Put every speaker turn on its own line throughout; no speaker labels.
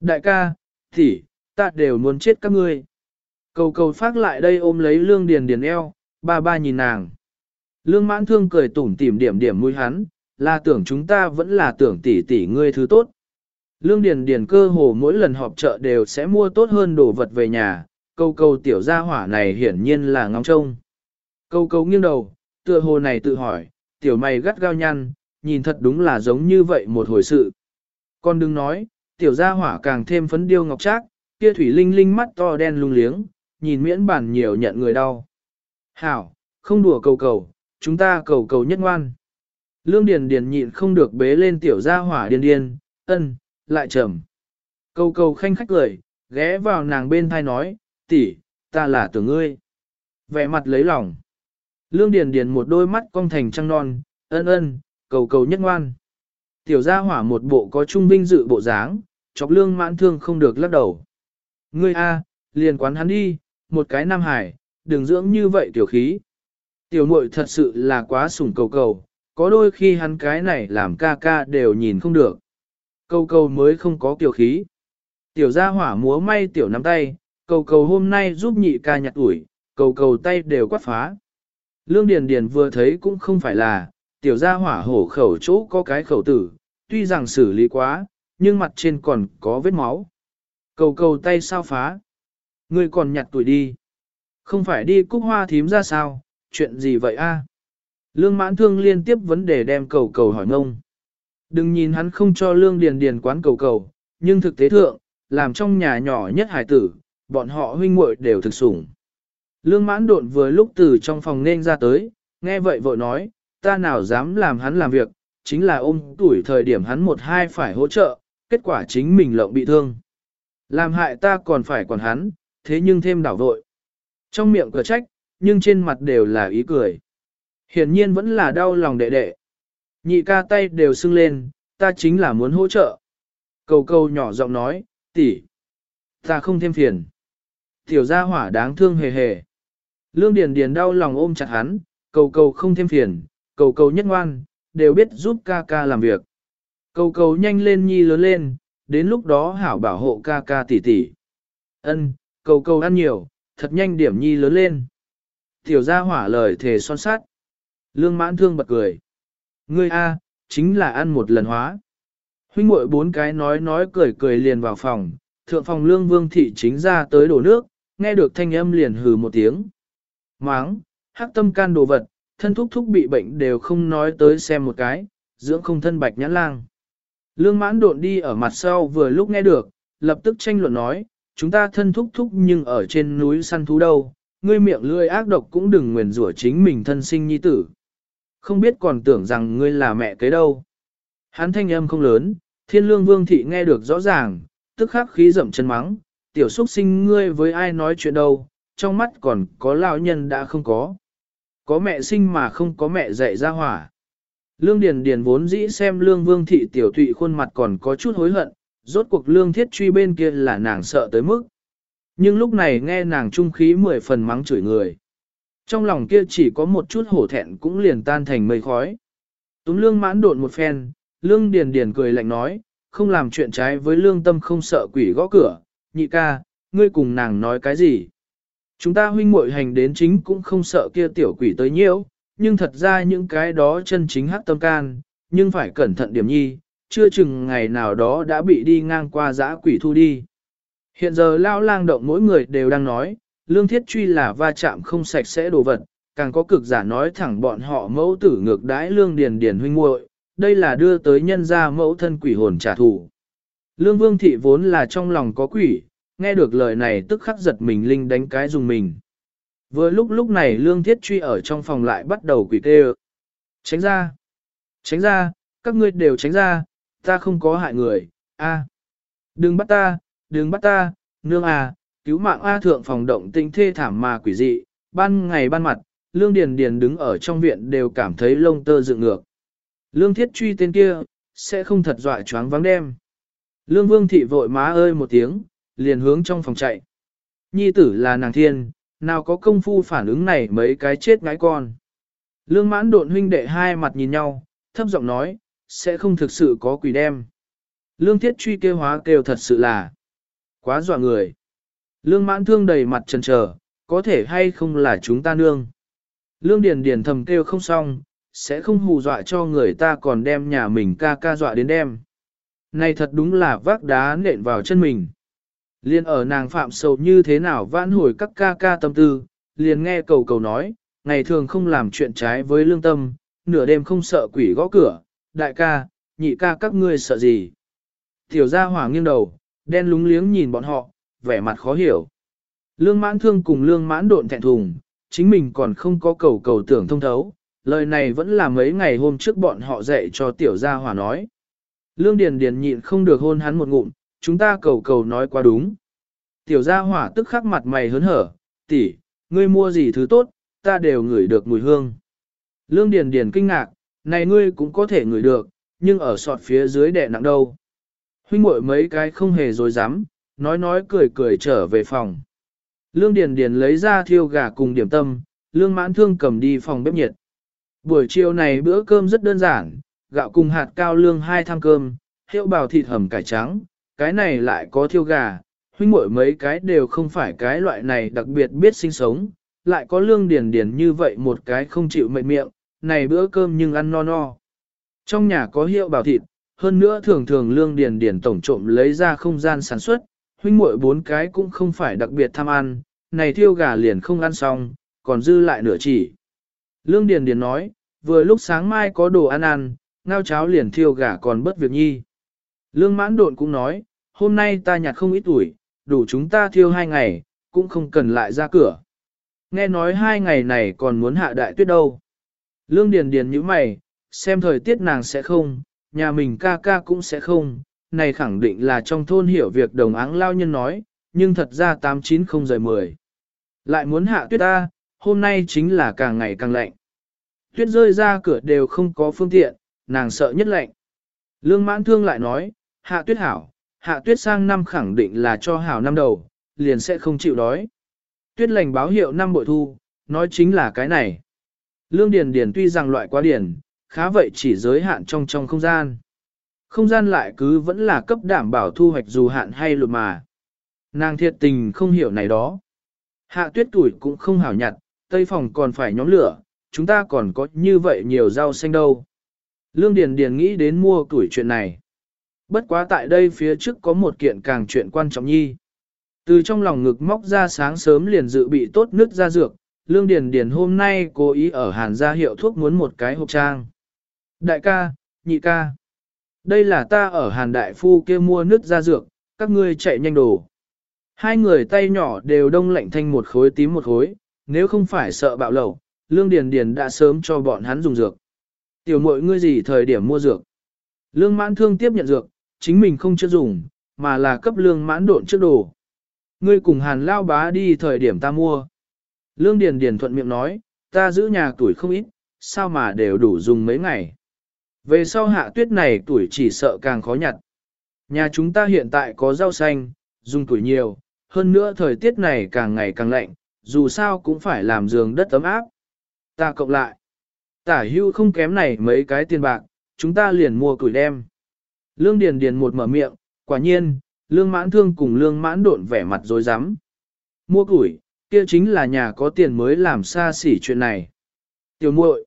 Đại ca, tỷ, ta đều muốn chết các ngươi. Cầu cầu phát lại đây ôm lấy lương điền điền eo, ba ba nhìn nàng. Lương mãn thương cười tủm tỉm điểm điểm mũi hắn, là tưởng chúng ta vẫn là tưởng tỷ tỷ ngươi thứ tốt. Lương Điền Điền cơ hồ mỗi lần họp chợ đều sẽ mua tốt hơn đồ vật về nhà, câu câu tiểu gia hỏa này hiển nhiên là ngóng trông. Câu câu nghiêng đầu, tựa hồ này tự hỏi, tiểu mày gắt gao nhăn, nhìn thật đúng là giống như vậy một hồi sự. Con đừng nói, tiểu gia hỏa càng thêm phấn điêu ngọc trác, kia thủy linh linh mắt to đen lung liếng, nhìn miễn bản nhiều nhận người đau. Hảo, không đùa cầu cầu, chúng ta cầu cầu nhất ngoan. Lương Điền Điền nhịn không được bế lên tiểu gia hỏa điên điên, ân, lại trầm. Cầu cầu khanh khách cười, ghé vào nàng bên thai nói, tỷ, ta là tưởng ngươi. Vẻ mặt lấy lòng. Lương Điền Điền một đôi mắt cong thành trăng non, ân ân, cầu cầu nhất ngoan. Tiểu gia hỏa một bộ có trung vinh dự bộ dáng, chọc lương mãn thương không được lắc đầu. Ngươi a, liền quán hắn đi, một cái nam hải, đừng dưỡng như vậy tiểu khí. Tiểu muội thật sự là quá sủng cầu cầu, có đôi khi hắn cái này làm ca ca đều nhìn không được. Cầu cầu mới không có tiểu khí. Tiểu gia hỏa múa may tiểu nắm tay, cầu cầu hôm nay giúp nhị ca nhặt ủi, cầu cầu tay đều quát phá. Lương Điền Điền vừa thấy cũng không phải là, tiểu gia hỏa hổ khẩu chỗ có cái khẩu tử, tuy rằng xử lý quá, nhưng mặt trên còn có vết máu. Cầu cầu tay sao phá? Ngươi còn nhặt tuổi đi. Không phải đi cúc hoa thím ra sao, chuyện gì vậy a? Lương mãn thương liên tiếp vấn đề đem cầu cầu hỏi ngông. Đừng nhìn hắn không cho lương điền điền quán cầu cầu, nhưng thực tế thượng, làm trong nhà nhỏ nhất hải tử, bọn họ huynh muội đều thực sủng. Lương mãn độn vừa lúc từ trong phòng nên ra tới, nghe vậy vội nói, ta nào dám làm hắn làm việc, chính là ôm tuổi thời điểm hắn một hai phải hỗ trợ, kết quả chính mình lộng bị thương. Làm hại ta còn phải còn hắn, thế nhưng thêm đảo vội. Trong miệng cửa trách, nhưng trên mặt đều là ý cười. Hiển nhiên vẫn là đau lòng đệ đệ. Nhị ca tay đều sưng lên, ta chính là muốn hỗ trợ. Cầu cầu nhỏ giọng nói, tỷ, ta không thêm phiền. Tiểu gia hỏa đáng thương hề hề. Lương Điền Điền đau lòng ôm chặt hắn, cầu cầu không thêm phiền, cầu cầu nhất ngoan, đều biết giúp ca ca làm việc. Cầu cầu nhanh lên nhi lớn lên, đến lúc đó hảo bảo hộ ca ca tỷ tỷ. Ân, cầu cầu ăn nhiều, thật nhanh điểm nhi lớn lên. Tiểu gia hỏa lời thề son sát. Lương mãn thương bật cười. Ngươi A, chính là ăn một lần hóa. Huynh muội bốn cái nói nói cười cười liền vào phòng, thượng phòng lương vương thị chính ra tới đổ nước, nghe được thanh âm liền hừ một tiếng. Máng, hắc tâm can đồ vật, thân thúc thúc bị bệnh đều không nói tới xem một cái, dưỡng không thân bạch nhãn lang. Lương mãn độn đi ở mặt sau vừa lúc nghe được, lập tức tranh luận nói, chúng ta thân thúc thúc nhưng ở trên núi săn thú đâu, ngươi miệng lươi ác độc cũng đừng nguyền rủa chính mình thân sinh nhi tử. Không biết còn tưởng rằng ngươi là mẹ kế đâu. Hắn thanh âm không lớn, thiên lương vương thị nghe được rõ ràng, tức khắc khí rậm chân mắng, tiểu xuất sinh ngươi với ai nói chuyện đâu, trong mắt còn có lão nhân đã không có. Có mẹ sinh mà không có mẹ dạy ra hỏa. Lương Điền Điền vốn dĩ xem Lương Vương Thị tiểu thụy khuôn mặt còn có chút hối hận, rốt cuộc Lương Thiết truy bên kia là nàng sợ tới mức. Nhưng lúc này nghe nàng trung khí mười phần mắng chửi người. Trong lòng kia chỉ có một chút hổ thẹn cũng liền tan thành mây khói. Túm Lương mãn độn một phen, Lương Điền Điền cười lạnh nói, không làm chuyện trái với lương tâm không sợ quỷ gõ cửa, nhị ca, ngươi cùng nàng nói cái gì. Chúng ta huynh muội hành đến chính cũng không sợ kia tiểu quỷ tới nhiễu, nhưng thật ra những cái đó chân chính hắc tâm can, nhưng phải cẩn thận điểm nhi, chưa chừng ngày nào đó đã bị đi ngang qua giã quỷ thu đi. Hiện giờ lao lang động mỗi người đều đang nói, lương thiết truy là va chạm không sạch sẽ đồ vật, càng có cực giả nói thẳng bọn họ mẫu tử ngược đãi lương điền điền huynh muội, đây là đưa tới nhân gia mẫu thân quỷ hồn trả thù. Lương vương thị vốn là trong lòng có quỷ, nghe được lời này tức khắc giật mình linh đánh cái dùng mình. Vừa lúc lúc này lương thiết truy ở trong phòng lại bắt đầu quỷ tê Tránh ra! Tránh ra! Các ngươi đều tránh ra! Ta không có hại người! a Đừng bắt ta! Đừng bắt ta! Nương à! Cứu mạng A thượng phòng động tinh thê thảm mà quỷ dị! Ban ngày ban mặt, lương điền điền đứng ở trong viện đều cảm thấy lông tơ dựng ngược. Lương thiết truy tên kia, sẽ không thật dọa choáng vắng đêm. Lương vương thị vội má ơi một tiếng, liền hướng trong phòng chạy. Nhi tử là nàng thiên, nào có công phu phản ứng này mấy cái chết ngái con. Lương mãn độn huynh đệ hai mặt nhìn nhau, thấp giọng nói, sẽ không thực sự có quỷ đem. Lương thiết truy kêu hóa kêu thật sự là quá dọa người. Lương mãn thương đầy mặt trần trở, có thể hay không là chúng ta nương. Lương điền điền thầm kêu không xong, sẽ không hù dọa cho người ta còn đem nhà mình ca ca dọa đến đem. Này thật đúng là vác đá nện vào chân mình. Liên ở nàng phạm sầu như thế nào vãn hồi các ca ca tâm tư, liền nghe cầu cầu nói, ngày thường không làm chuyện trái với lương tâm, nửa đêm không sợ quỷ gõ cửa, đại ca, nhị ca các ngươi sợ gì. Tiểu gia hỏa nghiêng đầu, đen lúng liếng nhìn bọn họ, vẻ mặt khó hiểu. Lương mãn thương cùng lương mãn độn thẹn thùng, chính mình còn không có cầu cầu tưởng thông thấu, lời này vẫn là mấy ngày hôm trước bọn họ dạy cho tiểu gia hỏa nói. Lương Điền Điền nhịn không được hôn hắn một ngụm, chúng ta cầu cầu nói quá đúng. Tiểu gia hỏa tức khắc mặt mày hớn hở, tỷ, ngươi mua gì thứ tốt, ta đều ngửi được mùi hương. Lương Điền Điền kinh ngạc, này ngươi cũng có thể ngửi được, nhưng ở sọt phía dưới đè nặng đâu. Huynh muội mấy cái không hề dối dám, nói nói cười cười trở về phòng. Lương Điền Điền lấy ra thiêu gà cùng điểm tâm, Lương Mãn Thương cầm đi phòng bếp nhiệt. Buổi chiều này bữa cơm rất đơn giản, gạo cùng hạt cao lương hai tham cơm, hiệu bào thịt hầm cải trắng, cái này lại có thiêu gà, huynh muội mấy cái đều không phải cái loại này đặc biệt biết sinh sống, lại có lương điền điền như vậy một cái không chịu mệt miệng, này bữa cơm nhưng ăn no no. Trong nhà có hiệu bảo thịt, hơn nữa thường thường lương điền điền tổng trộm lấy ra không gian sản xuất, huynh muội bốn cái cũng không phải đặc biệt tham ăn, này thiêu gà liền không ăn xong, còn dư lại nửa chỉ. Lương điền điền nói, vừa lúc sáng mai có đồ ăn ăn, ngao cháo liền thiêu gà còn bất việc nhi. Lương mãn độn cũng nói, hôm nay ta nhặt không ít tuổi, đủ chúng ta thiêu hai ngày, cũng không cần lại ra cửa. Nghe nói hai ngày này còn muốn hạ đại tuyết đâu. Lương Điền Điền như mày, xem thời tiết nàng sẽ không, nhà mình ca ca cũng sẽ không, này khẳng định là trong thôn hiểu việc đồng áng lao nhân nói, nhưng thật ra 890 giờ 10. Lại muốn hạ tuyết ta, hôm nay chính là càng ngày càng lạnh. Tuyết rơi ra cửa đều không có phương tiện, nàng sợ nhất lạnh. Lương mãn thương lại nói, hạ tuyết hảo, hạ tuyết sang năm khẳng định là cho hảo năm đầu, liền sẽ không chịu đói. Tuyết lành báo hiệu năm bội thu, nói chính là cái này. Lương điền điền tuy rằng loại quá điền, khá vậy chỉ giới hạn trong trong không gian. Không gian lại cứ vẫn là cấp đảm bảo thu hoạch dù hạn hay lụt mà. Nàng thiệt tình không hiểu này đó. Hạ tuyết tuổi cũng không hảo nhặt, tây phòng còn phải nhóm lửa, chúng ta còn có như vậy nhiều rau xanh đâu. Lương Điền Điền nghĩ đến mua tuổi chuyện này. Bất quá tại đây phía trước có một kiện càng chuyện quan trọng nhi. Từ trong lòng ngực móc ra sáng sớm liền dự bị tốt nước ra dược, Lương Điền Điền hôm nay cố ý ở Hàn gia hiệu thuốc muốn một cái hộp trang. Đại ca, nhị ca. Đây là ta ở Hàn Đại Phu kia mua nước ra dược, các ngươi chạy nhanh đổ. Hai người tay nhỏ đều đông lạnh thanh một khối tím một khối, nếu không phải sợ bạo lẩu, Lương Điền Điền đã sớm cho bọn hắn dùng dược. Tiểu muội ngươi gì thời điểm mua dược? Lương mãn thương tiếp nhận dược, chính mình không chưa dùng, mà là cấp lương mãn độn trước đồ. Ngươi cùng hàn lao bá đi thời điểm ta mua. Lương Điền Điền thuận miệng nói, ta giữ nhà tuổi không ít, sao mà đều đủ dùng mấy ngày. Về sau hạ tuyết này tuổi chỉ sợ càng khó nhặt. Nhà chúng ta hiện tại có rau xanh, dùng tuổi nhiều, hơn nữa thời tiết này càng ngày càng lạnh, dù sao cũng phải làm giường đất ấm áp. Ta cộng lại. Tả hưu không kém này mấy cái tiền bạc, chúng ta liền mua tuổi đem. Lương Điền Điền một mở miệng, quả nhiên, Lương Mãn Thương cùng Lương Mãn độn vẻ mặt rối rắm Mua củi, kia chính là nhà có tiền mới làm xa xỉ chuyện này. Tiểu muội,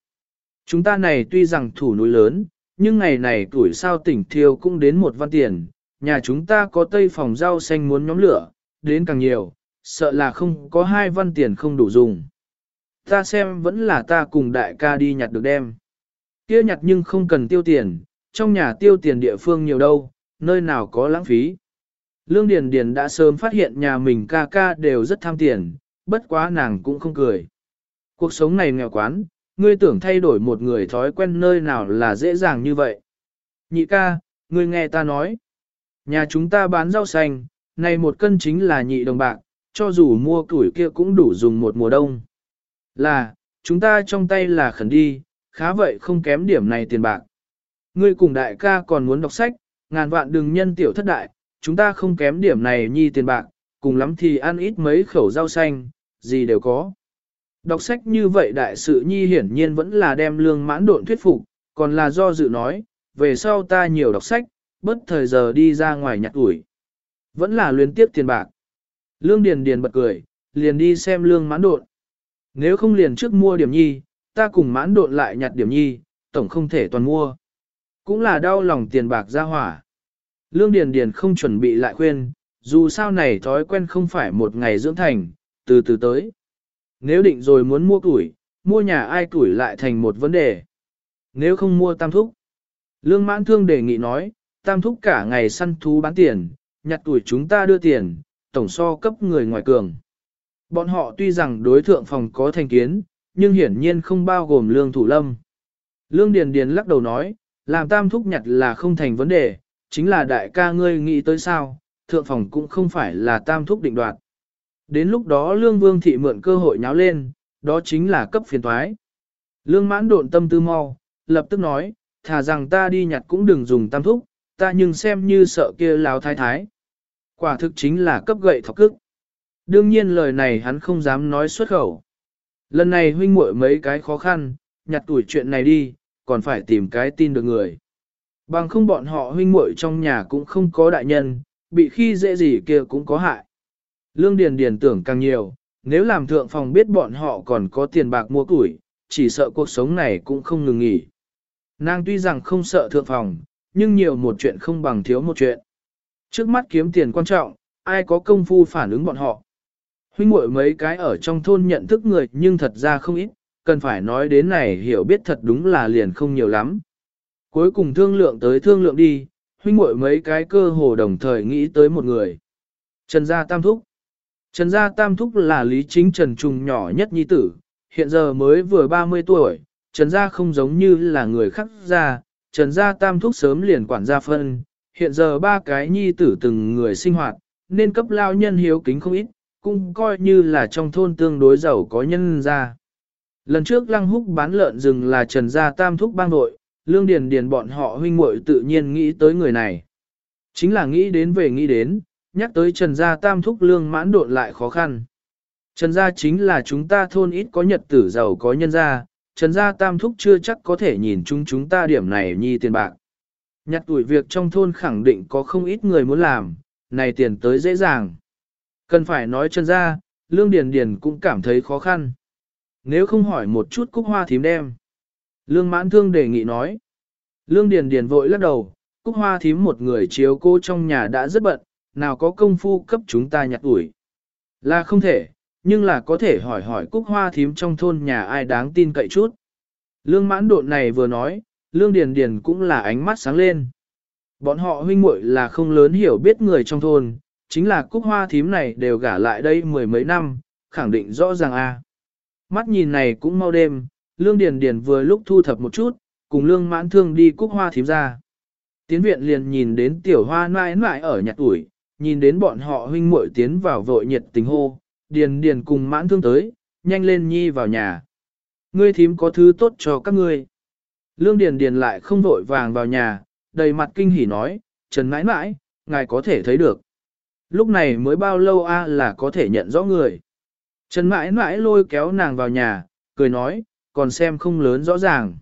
chúng ta này tuy rằng thủ núi lớn, nhưng ngày này tuổi sao tỉnh thiêu cũng đến một văn tiền, nhà chúng ta có tây phòng rau xanh muốn nhóm lửa, đến càng nhiều, sợ là không có hai văn tiền không đủ dùng. Ta xem vẫn là ta cùng đại ca đi nhặt được đem. Kia nhặt nhưng không cần tiêu tiền, trong nhà tiêu tiền địa phương nhiều đâu, nơi nào có lãng phí. Lương Điền Điền đã sớm phát hiện nhà mình ca ca đều rất tham tiền, bất quá nàng cũng không cười. Cuộc sống này nghèo quán, ngươi tưởng thay đổi một người thói quen nơi nào là dễ dàng như vậy. Nhị ca, ngươi nghe ta nói. Nhà chúng ta bán rau xanh, này một cân chính là nhị đồng bạc, cho dù mua củi kia cũng đủ dùng một mùa đông. Là, chúng ta trong tay là khẩn đi, khá vậy không kém điểm này tiền bạc. Ngươi cùng đại ca còn muốn đọc sách, ngàn vạn đừng nhân tiểu thất đại, chúng ta không kém điểm này nhi tiền bạc, cùng lắm thì ăn ít mấy khẩu rau xanh, gì đều có. Đọc sách như vậy đại sự nhi hiển nhiên vẫn là đem lương mãn độn thuyết phục, còn là do dự nói, về sau ta nhiều đọc sách, bất thời giờ đi ra ngoài nhặt ủi. Vẫn là luyến tiếp tiền bạc. Lương Điền Điền bật cười, liền đi xem lương mãn độn. Nếu không liền trước mua điểm nhi, ta cùng mãn độn lại nhặt điểm nhi, tổng không thể toàn mua. Cũng là đau lòng tiền bạc ra hỏa. Lương Điền Điền không chuẩn bị lại khuyên, dù sao này thói quen không phải một ngày dưỡng thành, từ từ tới. Nếu định rồi muốn mua tuổi, mua nhà ai tuổi lại thành một vấn đề. Nếu không mua tam thúc. Lương mãn thương đề nghị nói, tam thúc cả ngày săn thú bán tiền, nhặt tuổi chúng ta đưa tiền, tổng so cấp người ngoài cường. Bọn họ tuy rằng đối thượng phòng có thành kiến, nhưng hiển nhiên không bao gồm lương thủ lâm. Lương Điền Điền lắc đầu nói, làm tam thúc nhặt là không thành vấn đề, chính là đại ca ngươi nghĩ tới sao, thượng phòng cũng không phải là tam thúc định đoạt. Đến lúc đó lương vương thị mượn cơ hội nháo lên, đó chính là cấp phiền toái. Lương mãn độn tâm tư mau, lập tức nói, thà rằng ta đi nhặt cũng đừng dùng tam thúc, ta nhưng xem như sợ kia láo thái thái. Quả thực chính là cấp gậy thọc cức. Đương nhiên lời này hắn không dám nói xuất khẩu. Lần này huynh muội mấy cái khó khăn, nhặt tuổi chuyện này đi, còn phải tìm cái tin được người. Bằng không bọn họ huynh muội trong nhà cũng không có đại nhân, bị khi dễ gì kia cũng có hại. Lương Điền Điền tưởng càng nhiều, nếu làm thượng phòng biết bọn họ còn có tiền bạc mua củi chỉ sợ cuộc sống này cũng không ngừng nghỉ. Nàng tuy rằng không sợ thượng phòng, nhưng nhiều một chuyện không bằng thiếu một chuyện. Trước mắt kiếm tiền quan trọng, ai có công phu phản ứng bọn họ. Huynh muội mấy cái ở trong thôn nhận thức người nhưng thật ra không ít, cần phải nói đến này hiểu biết thật đúng là liền không nhiều lắm. Cuối cùng thương lượng tới thương lượng đi, huynh muội mấy cái cơ hồ đồng thời nghĩ tới một người. Trần Gia Tam Thúc Trần Gia Tam Thúc là lý chính Trần Trùng nhỏ nhất nhi tử, hiện giờ mới vừa 30 tuổi, Trần Gia không giống như là người khác gia, Trần Gia Tam Thúc sớm liền quản gia phân, hiện giờ ba cái nhi tử từng người sinh hoạt, nên cấp lao nhân hiếu kính không ít, cũng coi như là trong thôn tương đối giàu có nhân gia. Lần trước Lăng Húc bán lợn rừng là Trần Gia Tam Thúc bang nội, Lương Điền Điền bọn họ huynh muội tự nhiên nghĩ tới người này. Chính là nghĩ đến về nghĩ đến, nhắc tới Trần Gia Tam Thúc Lương mãn độn lại khó khăn. Trần Gia chính là chúng ta thôn ít có nhật tử giàu có nhân gia, Trần Gia Tam Thúc chưa chắc có thể nhìn chúng chúng ta điểm này nhi tiền bạc. Nhặt tuổi việc trong thôn khẳng định có không ít người muốn làm, này tiền tới dễ dàng. Cần phải nói Trần Gia, Lương Điền Điền cũng cảm thấy khó khăn. Nếu không hỏi một chút cúc hoa thím đem. Lương mãn thương đề nghị nói. Lương Điền Điền vội lắc đầu, cúc hoa thím một người chiếu cô trong nhà đã rất bận, nào có công phu cấp chúng ta nhặt ủi. Là không thể, nhưng là có thể hỏi hỏi cúc hoa thím trong thôn nhà ai đáng tin cậy chút. Lương mãn độn này vừa nói, Lương Điền Điền cũng là ánh mắt sáng lên. Bọn họ huynh muội là không lớn hiểu biết người trong thôn, chính là cúc hoa thím này đều gả lại đây mười mấy năm, khẳng định rõ ràng a. Mắt nhìn này cũng mau đêm, Lương Điền Điền vừa lúc thu thập một chút, cùng Lương Mãn Thương đi cúc hoa thím ra. Tiến viện liền nhìn đến tiểu hoa nãi mãi ở nhặt tuổi, nhìn đến bọn họ huynh muội tiến vào vội nhiệt tình hô, Điền Điền cùng Mãn Thương tới, nhanh lên nhi vào nhà. Ngươi thím có thứ tốt cho các ngươi. Lương Điền Điền lại không vội vàng vào nhà, đầy mặt kinh hỉ nói, Trần mãi mãi, ngài có thể thấy được. Lúc này mới bao lâu a là có thể nhận rõ người. Trần mãi mãi lôi kéo nàng vào nhà, cười nói, còn xem không lớn rõ ràng.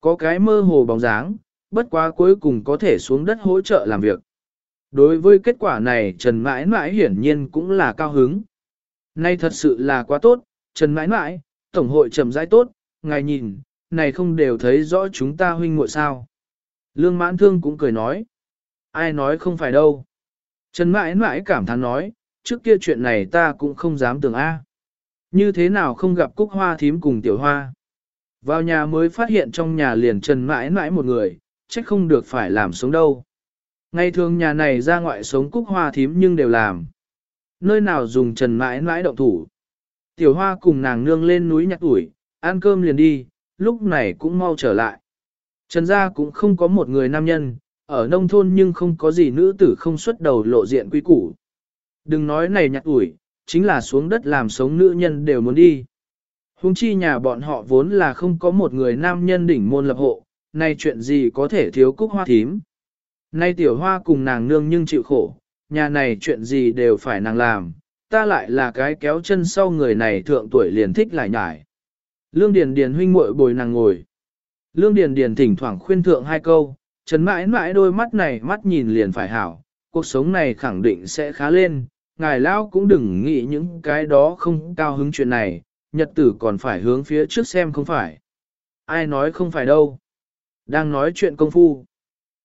Có cái mơ hồ bóng dáng, bất quá cuối cùng có thể xuống đất hỗ trợ làm việc. Đối với kết quả này Trần mãi mãi hiển nhiên cũng là cao hứng. Nay thật sự là quá tốt, Trần mãi mãi, Tổng hội trầm rãi tốt, ngài nhìn, này không đều thấy rõ chúng ta huynh muội sao. Lương mãn thương cũng cười nói. Ai nói không phải đâu. Trần mãi mãi cảm thán nói, trước kia chuyện này ta cũng không dám tưởng A. Như thế nào không gặp cúc hoa thím cùng tiểu hoa. Vào nhà mới phát hiện trong nhà liền trần mãi mãi một người, trách không được phải làm sống đâu. Ngày thường nhà này ra ngoại sống cúc hoa thím nhưng đều làm. Nơi nào dùng trần mãi mãi động thủ. Tiểu hoa cùng nàng nương lên núi nhặt ủi, ăn cơm liền đi, lúc này cũng mau trở lại. Trần gia cũng không có một người nam nhân, ở nông thôn nhưng không có gì nữ tử không xuất đầu lộ diện quy củ. Đừng nói này nhặt ủi, chính là xuống đất làm sống nữ nhân đều muốn đi. Hùng chi nhà bọn họ vốn là không có một người nam nhân đỉnh môn lập hộ, nay chuyện gì có thể thiếu cúc hoa thím. Nay tiểu hoa cùng nàng nương nhưng chịu khổ, nhà này chuyện gì đều phải nàng làm, ta lại là cái kéo chân sau người này thượng tuổi liền thích lại nhải. Lương Điền Điền huynh muội bồi nàng ngồi. Lương Điền Điền thỉnh thoảng khuyên thượng hai câu, chấn mãi mãi đôi mắt này mắt nhìn liền phải hảo, cuộc sống này khẳng định sẽ khá lên, ngài lão cũng đừng nghĩ những cái đó không cao hứng chuyện này, nhật tử còn phải hướng phía trước xem không phải. Ai nói không phải đâu. Đang nói chuyện công phu.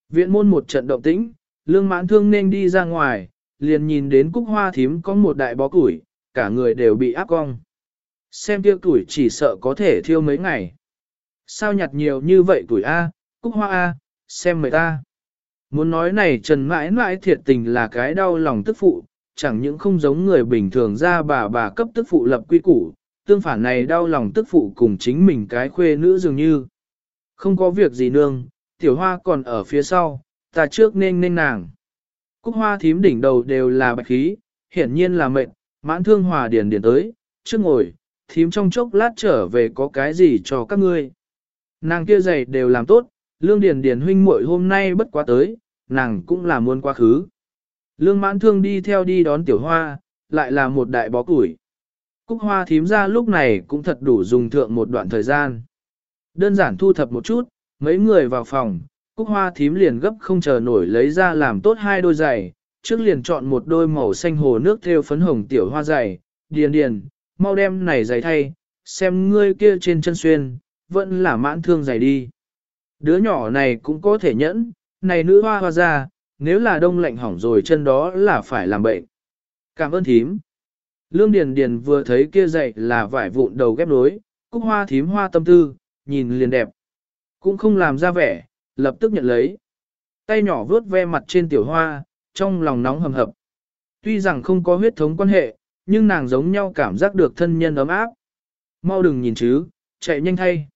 Viện môn một trận động tĩnh, lương mãn thương nên đi ra ngoài, liền nhìn đến cúc hoa thím có một đại bó củi, cả người đều bị áp cong. Xem kia tuổi chỉ sợ có thể thiêu mấy ngày. Sao nhặt nhiều như vậy tuổi A, cúc hoa A, xem mời ta. Muốn nói này trần mãi mãi thiệt tình là cái đau lòng tức phụ, chẳng những không giống người bình thường ra bà bà cấp tức phụ lập quy củ, tương phản này đau lòng tức phụ cùng chính mình cái khuê nữ dường như. Không có việc gì nương, tiểu hoa còn ở phía sau, ta trước nên nên nàng. Cúc hoa thím đỉnh đầu đều là bạch khí, hiển nhiên là mệnh, mãn thương hòa điền điền tới, trước ngồi, thím trong chốc lát trở về có cái gì cho các ngươi. Nàng kia giày đều làm tốt, lương điền điền huynh muội hôm nay bất quá tới, nàng cũng là muốn quá khứ. Lương mãn thương đi theo đi đón tiểu hoa, lại là một đại bó củi. Cúc hoa thím ra lúc này cũng thật đủ dùng thượng một đoạn thời gian. Đơn giản thu thập một chút, mấy người vào phòng, cúc hoa thím liền gấp không chờ nổi lấy ra làm tốt hai đôi giày, trước liền chọn một đôi màu xanh hồ nước theo phấn hồng tiểu hoa giày, điền điền, mau đem này giày thay, xem ngươi kia trên chân xuyên, vẫn là mãn thương giày đi. Đứa nhỏ này cũng có thể nhẫn, này nữ hoa hoa ra, nếu là đông lạnh hỏng rồi chân đó là phải làm bệnh. Cảm ơn thím. Lương Điền Điền vừa thấy kia dậy là vải vụn đầu ghép nối, cúc hoa thím hoa tâm tư, nhìn liền đẹp. Cũng không làm ra vẻ, lập tức nhận lấy. Tay nhỏ vướt ve mặt trên tiểu hoa, trong lòng nóng hầm hập. Tuy rằng không có huyết thống quan hệ, nhưng nàng giống nhau cảm giác được thân nhân ấm áp. Mau đừng nhìn chứ, chạy nhanh thay.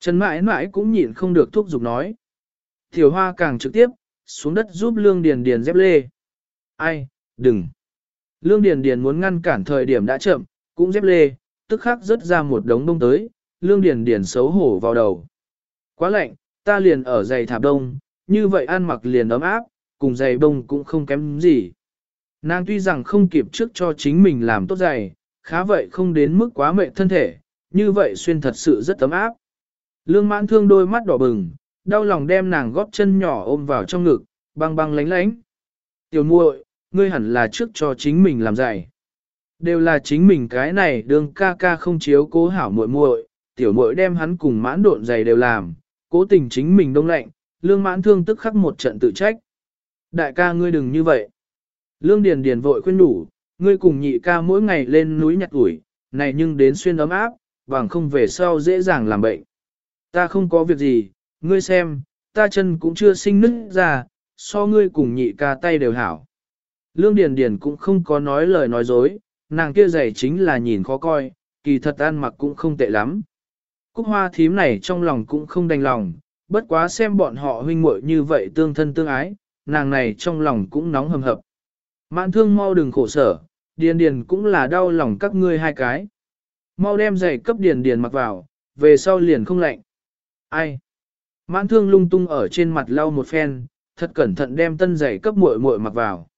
Trần mãi mãi cũng nhịn không được thúc giục nói. Tiểu hoa càng trực tiếp, xuống đất giúp Lương Điền Điền dép lê. Ai, đừng. Lương Điền Điền muốn ngăn cản thời điểm đã chậm, cũng dép lê, tức khắc rớt ra một đống đông tới, Lương Điền Điền xấu hổ vào đầu. Quá lạnh, ta liền ở giày thạp đông, như vậy ăn mặc liền ấm áp, cùng giày bông cũng không kém gì. Nàng tuy rằng không kịp trước cho chính mình làm tốt giày, khá vậy không đến mức quá mệt thân thể, như vậy xuyên thật sự rất ấm áp. Lương mãn thương đôi mắt đỏ bừng, đau lòng đem nàng góp chân nhỏ ôm vào trong ngực, băng băng lánh lánh. Tiểu muội, ngươi hẳn là trước cho chính mình làm dạy. Đều là chính mình cái này đường ca ca không chiếu cố hảo muội muội, tiểu muội đem hắn cùng mãn độn dày đều làm, cố tình chính mình đông lạnh, lương mãn thương tức khắc một trận tự trách. Đại ca ngươi đừng như vậy. Lương Điền Điền vội khuyên đủ, ngươi cùng nhị ca mỗi ngày lên núi nhặt ủi, này nhưng đến xuyên ấm áp, bằng không về sau dễ dàng làm bệnh. Ta không có việc gì, ngươi xem, ta chân cũng chưa sinh nứt ra, so ngươi cùng nhị ca tay đều hảo. Lương Điền Điền cũng không có nói lời nói dối, nàng kia giày chính là nhìn khó coi, kỳ thật ăn mặc cũng không tệ lắm. Cúc hoa thím này trong lòng cũng không đành lòng, bất quá xem bọn họ huynh muội như vậy tương thân tương ái, nàng này trong lòng cũng nóng hầm hập. Mạn thương mau đừng khổ sở, điền điền cũng là đau lòng các ngươi hai cái. Mau đem giày cấp điền điền mặc vào, về sau liền không lạnh. Ai? Mãn thương lung tung ở trên mặt lau một phen, thật cẩn thận đem tân giày cấp muội muội mặc vào.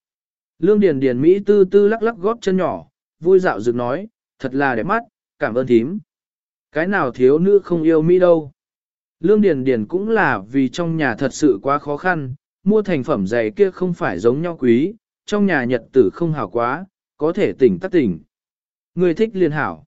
Lương Điền Điền Mỹ tư tư lắc lắc góp chân nhỏ, vui dạo dựng nói, thật là đẹp mắt, cảm ơn thím. Cái nào thiếu nữ không yêu Mỹ đâu. Lương Điền Điền cũng là vì trong nhà thật sự quá khó khăn, mua thành phẩm giày kia không phải giống nhau quý, trong nhà nhật tử không hảo quá, có thể tỉnh tắt tỉnh. Người thích liền hảo.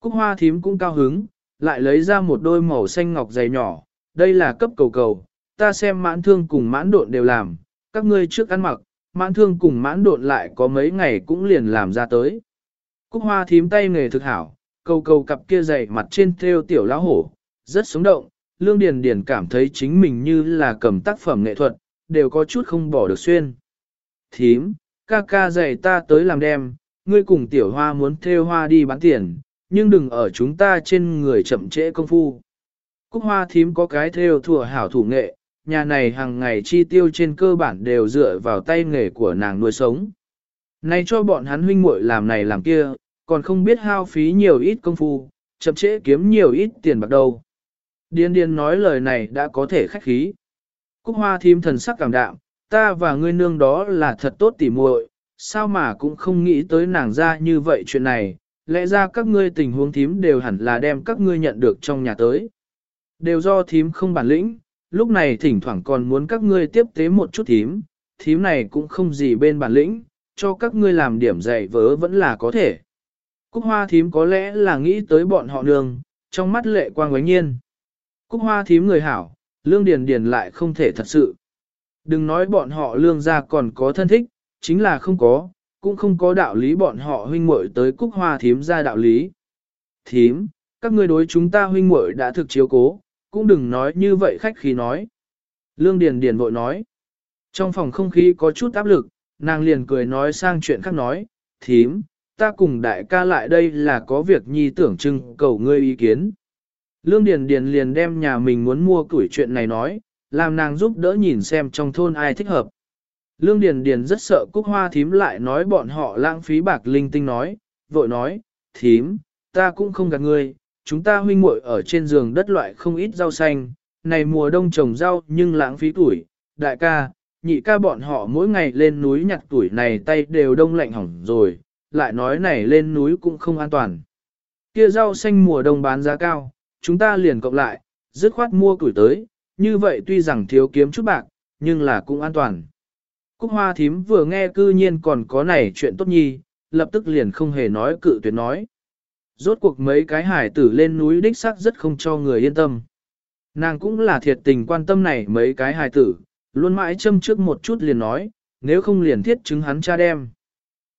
Cúc hoa thím cũng cao hứng, lại lấy ra một đôi màu xanh ngọc giày nhỏ, đây là cấp cầu cầu, ta xem mãn thương cùng mãn độn đều làm, các ngươi trước ăn mặc, mãn thương cùng mãn độn lại có mấy ngày cũng liền làm ra tới. Cúc hoa thím tay nghề thực hảo, cầu cầu cặp kia dày mặt trên theo tiểu lão hổ, rất sống động, lương điền điền cảm thấy chính mình như là cầm tác phẩm nghệ thuật, đều có chút không bỏ được xuyên. Thím, ca ca giày ta tới làm đem, ngươi cùng tiểu hoa muốn theo hoa đi bán tiền, nhưng đừng ở chúng ta trên người chậm trễ công phu. Cúc hoa thím có cái theo thùa hảo thủ nghệ, nhà này hàng ngày chi tiêu trên cơ bản đều dựa vào tay nghề của nàng nuôi sống. Này cho bọn hắn huynh muội làm này làm kia, còn không biết hao phí nhiều ít công phu, chậm trễ kiếm nhiều ít tiền bạc đâu. Điên điên nói lời này đã có thể khách khí. Cúc hoa thím thần sắc cảm đạm, ta và ngươi nương đó là thật tốt tỉ muội, sao mà cũng không nghĩ tới nàng ra như vậy chuyện này, lẽ ra các ngươi tình huống thím đều hẳn là đem các ngươi nhận được trong nhà tới. Đều do thím không bản lĩnh, lúc này thỉnh thoảng còn muốn các ngươi tiếp tế một chút thím, thím này cũng không gì bên bản lĩnh, cho các ngươi làm điểm dạy vớ vẫn là có thể. Cúc hoa thím có lẽ là nghĩ tới bọn họ nương, trong mắt lệ quang quánh nhiên. Cúc hoa thím người hảo, lương điền điền lại không thể thật sự. Đừng nói bọn họ lương gia còn có thân thích, chính là không có, cũng không có đạo lý bọn họ huynh muội tới cúc hoa thím ra đạo lý. Thím, các ngươi đối chúng ta huynh muội đã thực chiếu cố, cũng đừng nói như vậy khách khí nói. Lương Điền Điền vội nói. Trong phòng không khí có chút áp lực, nàng liền cười nói sang chuyện khác nói, thím, ta cùng đại ca lại đây là có việc nhi tưởng trưng cầu ngươi ý kiến. Lương Điền Điền liền đem nhà mình muốn mua tuổi chuyện này nói, làm nàng giúp đỡ nhìn xem trong thôn ai thích hợp. Lương Điền Điền rất sợ Cúc Hoa thím lại nói bọn họ lãng phí bạc linh tinh nói, vội nói, thím, ta cũng không gạt ngươi, chúng ta huynh muội ở trên giường đất loại không ít rau xanh, này mùa đông trồng rau nhưng lãng phí tuổi, đại ca, nhị ca bọn họ mỗi ngày lên núi nhặt tuổi này tay đều đông lạnh hỏng rồi, lại nói này lên núi cũng không an toàn. Kia rau xanh mùa đông bán giá cao, chúng ta liền cộng lại, dứt khoát mua tuổi tới, như vậy tuy rằng thiếu kiếm chút bạc, nhưng là cũng an toàn. Cúc hoa thím vừa nghe cư nhiên còn có này chuyện tốt nhi, lập tức liền không hề nói cự tuyệt nói. Rốt cuộc mấy cái hải tử lên núi đích xác rất không cho người yên tâm. Nàng cũng là thiệt tình quan tâm này mấy cái hải tử, luôn mãi châm trước một chút liền nói, nếu không liền thiết chứng hắn cha đem.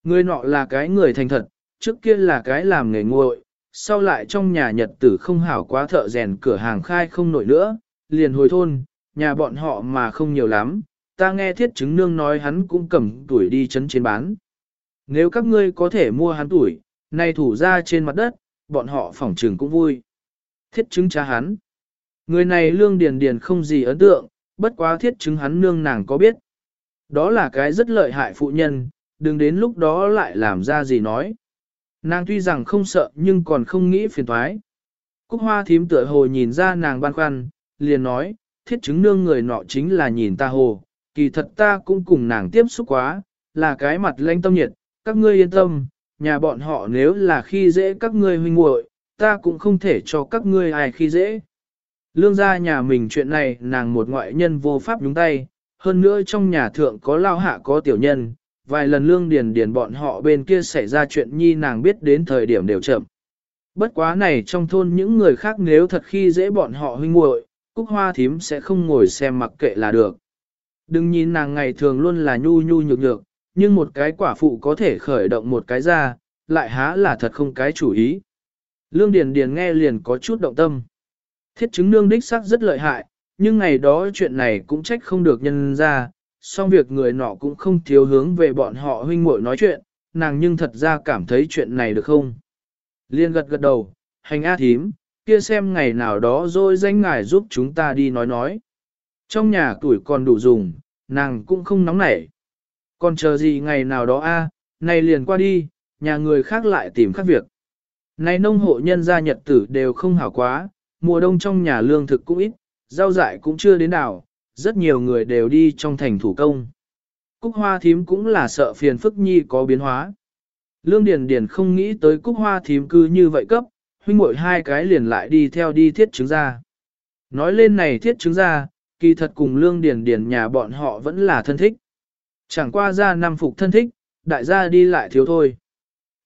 Người nọ là cái người thành thật, trước kia là cái làm nghề nguội, sau lại trong nhà nhật tử không hảo quá thợ rèn cửa hàng khai không nổi nữa, liền hồi thôn, nhà bọn họ mà không nhiều lắm, ta nghe thiết chứng nương nói hắn cũng cầm tuổi đi chấn trên bán. Nếu các ngươi có thể mua hắn tuổi, nay thủ ra trên mặt đất, bọn họ phỏng trường cũng vui. Thiết chứng cha hắn. Người này lương điền điền không gì ấn tượng, bất quá thiết chứng hắn nương nàng có biết. Đó là cái rất lợi hại phụ nhân, đừng đến lúc đó lại làm ra gì nói. Nàng tuy rằng không sợ nhưng còn không nghĩ phiền thoái. Cúc hoa thím tựa hồ nhìn ra nàng băn khoăn, liền nói, thiết chứng nương người nọ chính là nhìn ta hồ, kỳ thật ta cũng cùng nàng tiếp xúc quá, là cái mặt lanh tâm nhiệt, các ngươi yên tâm, nhà bọn họ nếu là khi dễ các ngươi huynh muội, ta cũng không thể cho các ngươi ai khi dễ. Lương gia nhà mình chuyện này nàng một ngoại nhân vô pháp nhúng tay, hơn nữa trong nhà thượng có lao hạ có tiểu nhân, vài lần lương điền điền bọn họ bên kia xảy ra chuyện nhi nàng biết đến thời điểm đều chậm. Bất quá này trong thôn những người khác nếu thật khi dễ bọn họ huynh muội, cúc hoa thím sẽ không ngồi xem mặc kệ là được. Đừng nhìn nàng ngày thường luôn là nhu nhu nhược nhược, nhưng một cái quả phụ có thể khởi động một cái ra, lại há là thật không cái chủ ý. Lương Điền Điền nghe liền có chút động tâm. Thiết chứng nương đích xác rất lợi hại, nhưng ngày đó chuyện này cũng trách không được nhân ra, song việc người nọ cũng không thiếu hướng về bọn họ huynh muội nói chuyện, nàng nhưng thật ra cảm thấy chuyện này được không. Liên gật gật đầu, hành A thím, kia xem ngày nào đó rồi danh ngài giúp chúng ta đi nói nói. Trong nhà tuổi còn đủ dùng, nàng cũng không nóng nảy. Còn chờ gì ngày nào đó a, này liền qua đi, nhà người khác lại tìm khác việc. Này nông hộ nhân gia nhật tử đều không hảo quá, mùa đông trong nhà lương thực cũng ít, rau dại cũng chưa đến nào, rất nhiều người đều đi trong thành thủ công. Cúc hoa thím cũng là sợ phiền phức nhi có biến hóa. Lương Điền Điền không nghĩ tới cúc hoa thím cư như vậy cấp, huynh muội hai cái liền lại đi theo đi thiết chứng ra. Nói lên này thiết chứng ra, kỳ thật cùng Lương Điền Điền nhà bọn họ vẫn là thân thích. Chẳng qua ra năm phục thân thích, đại gia đi lại thiếu thôi.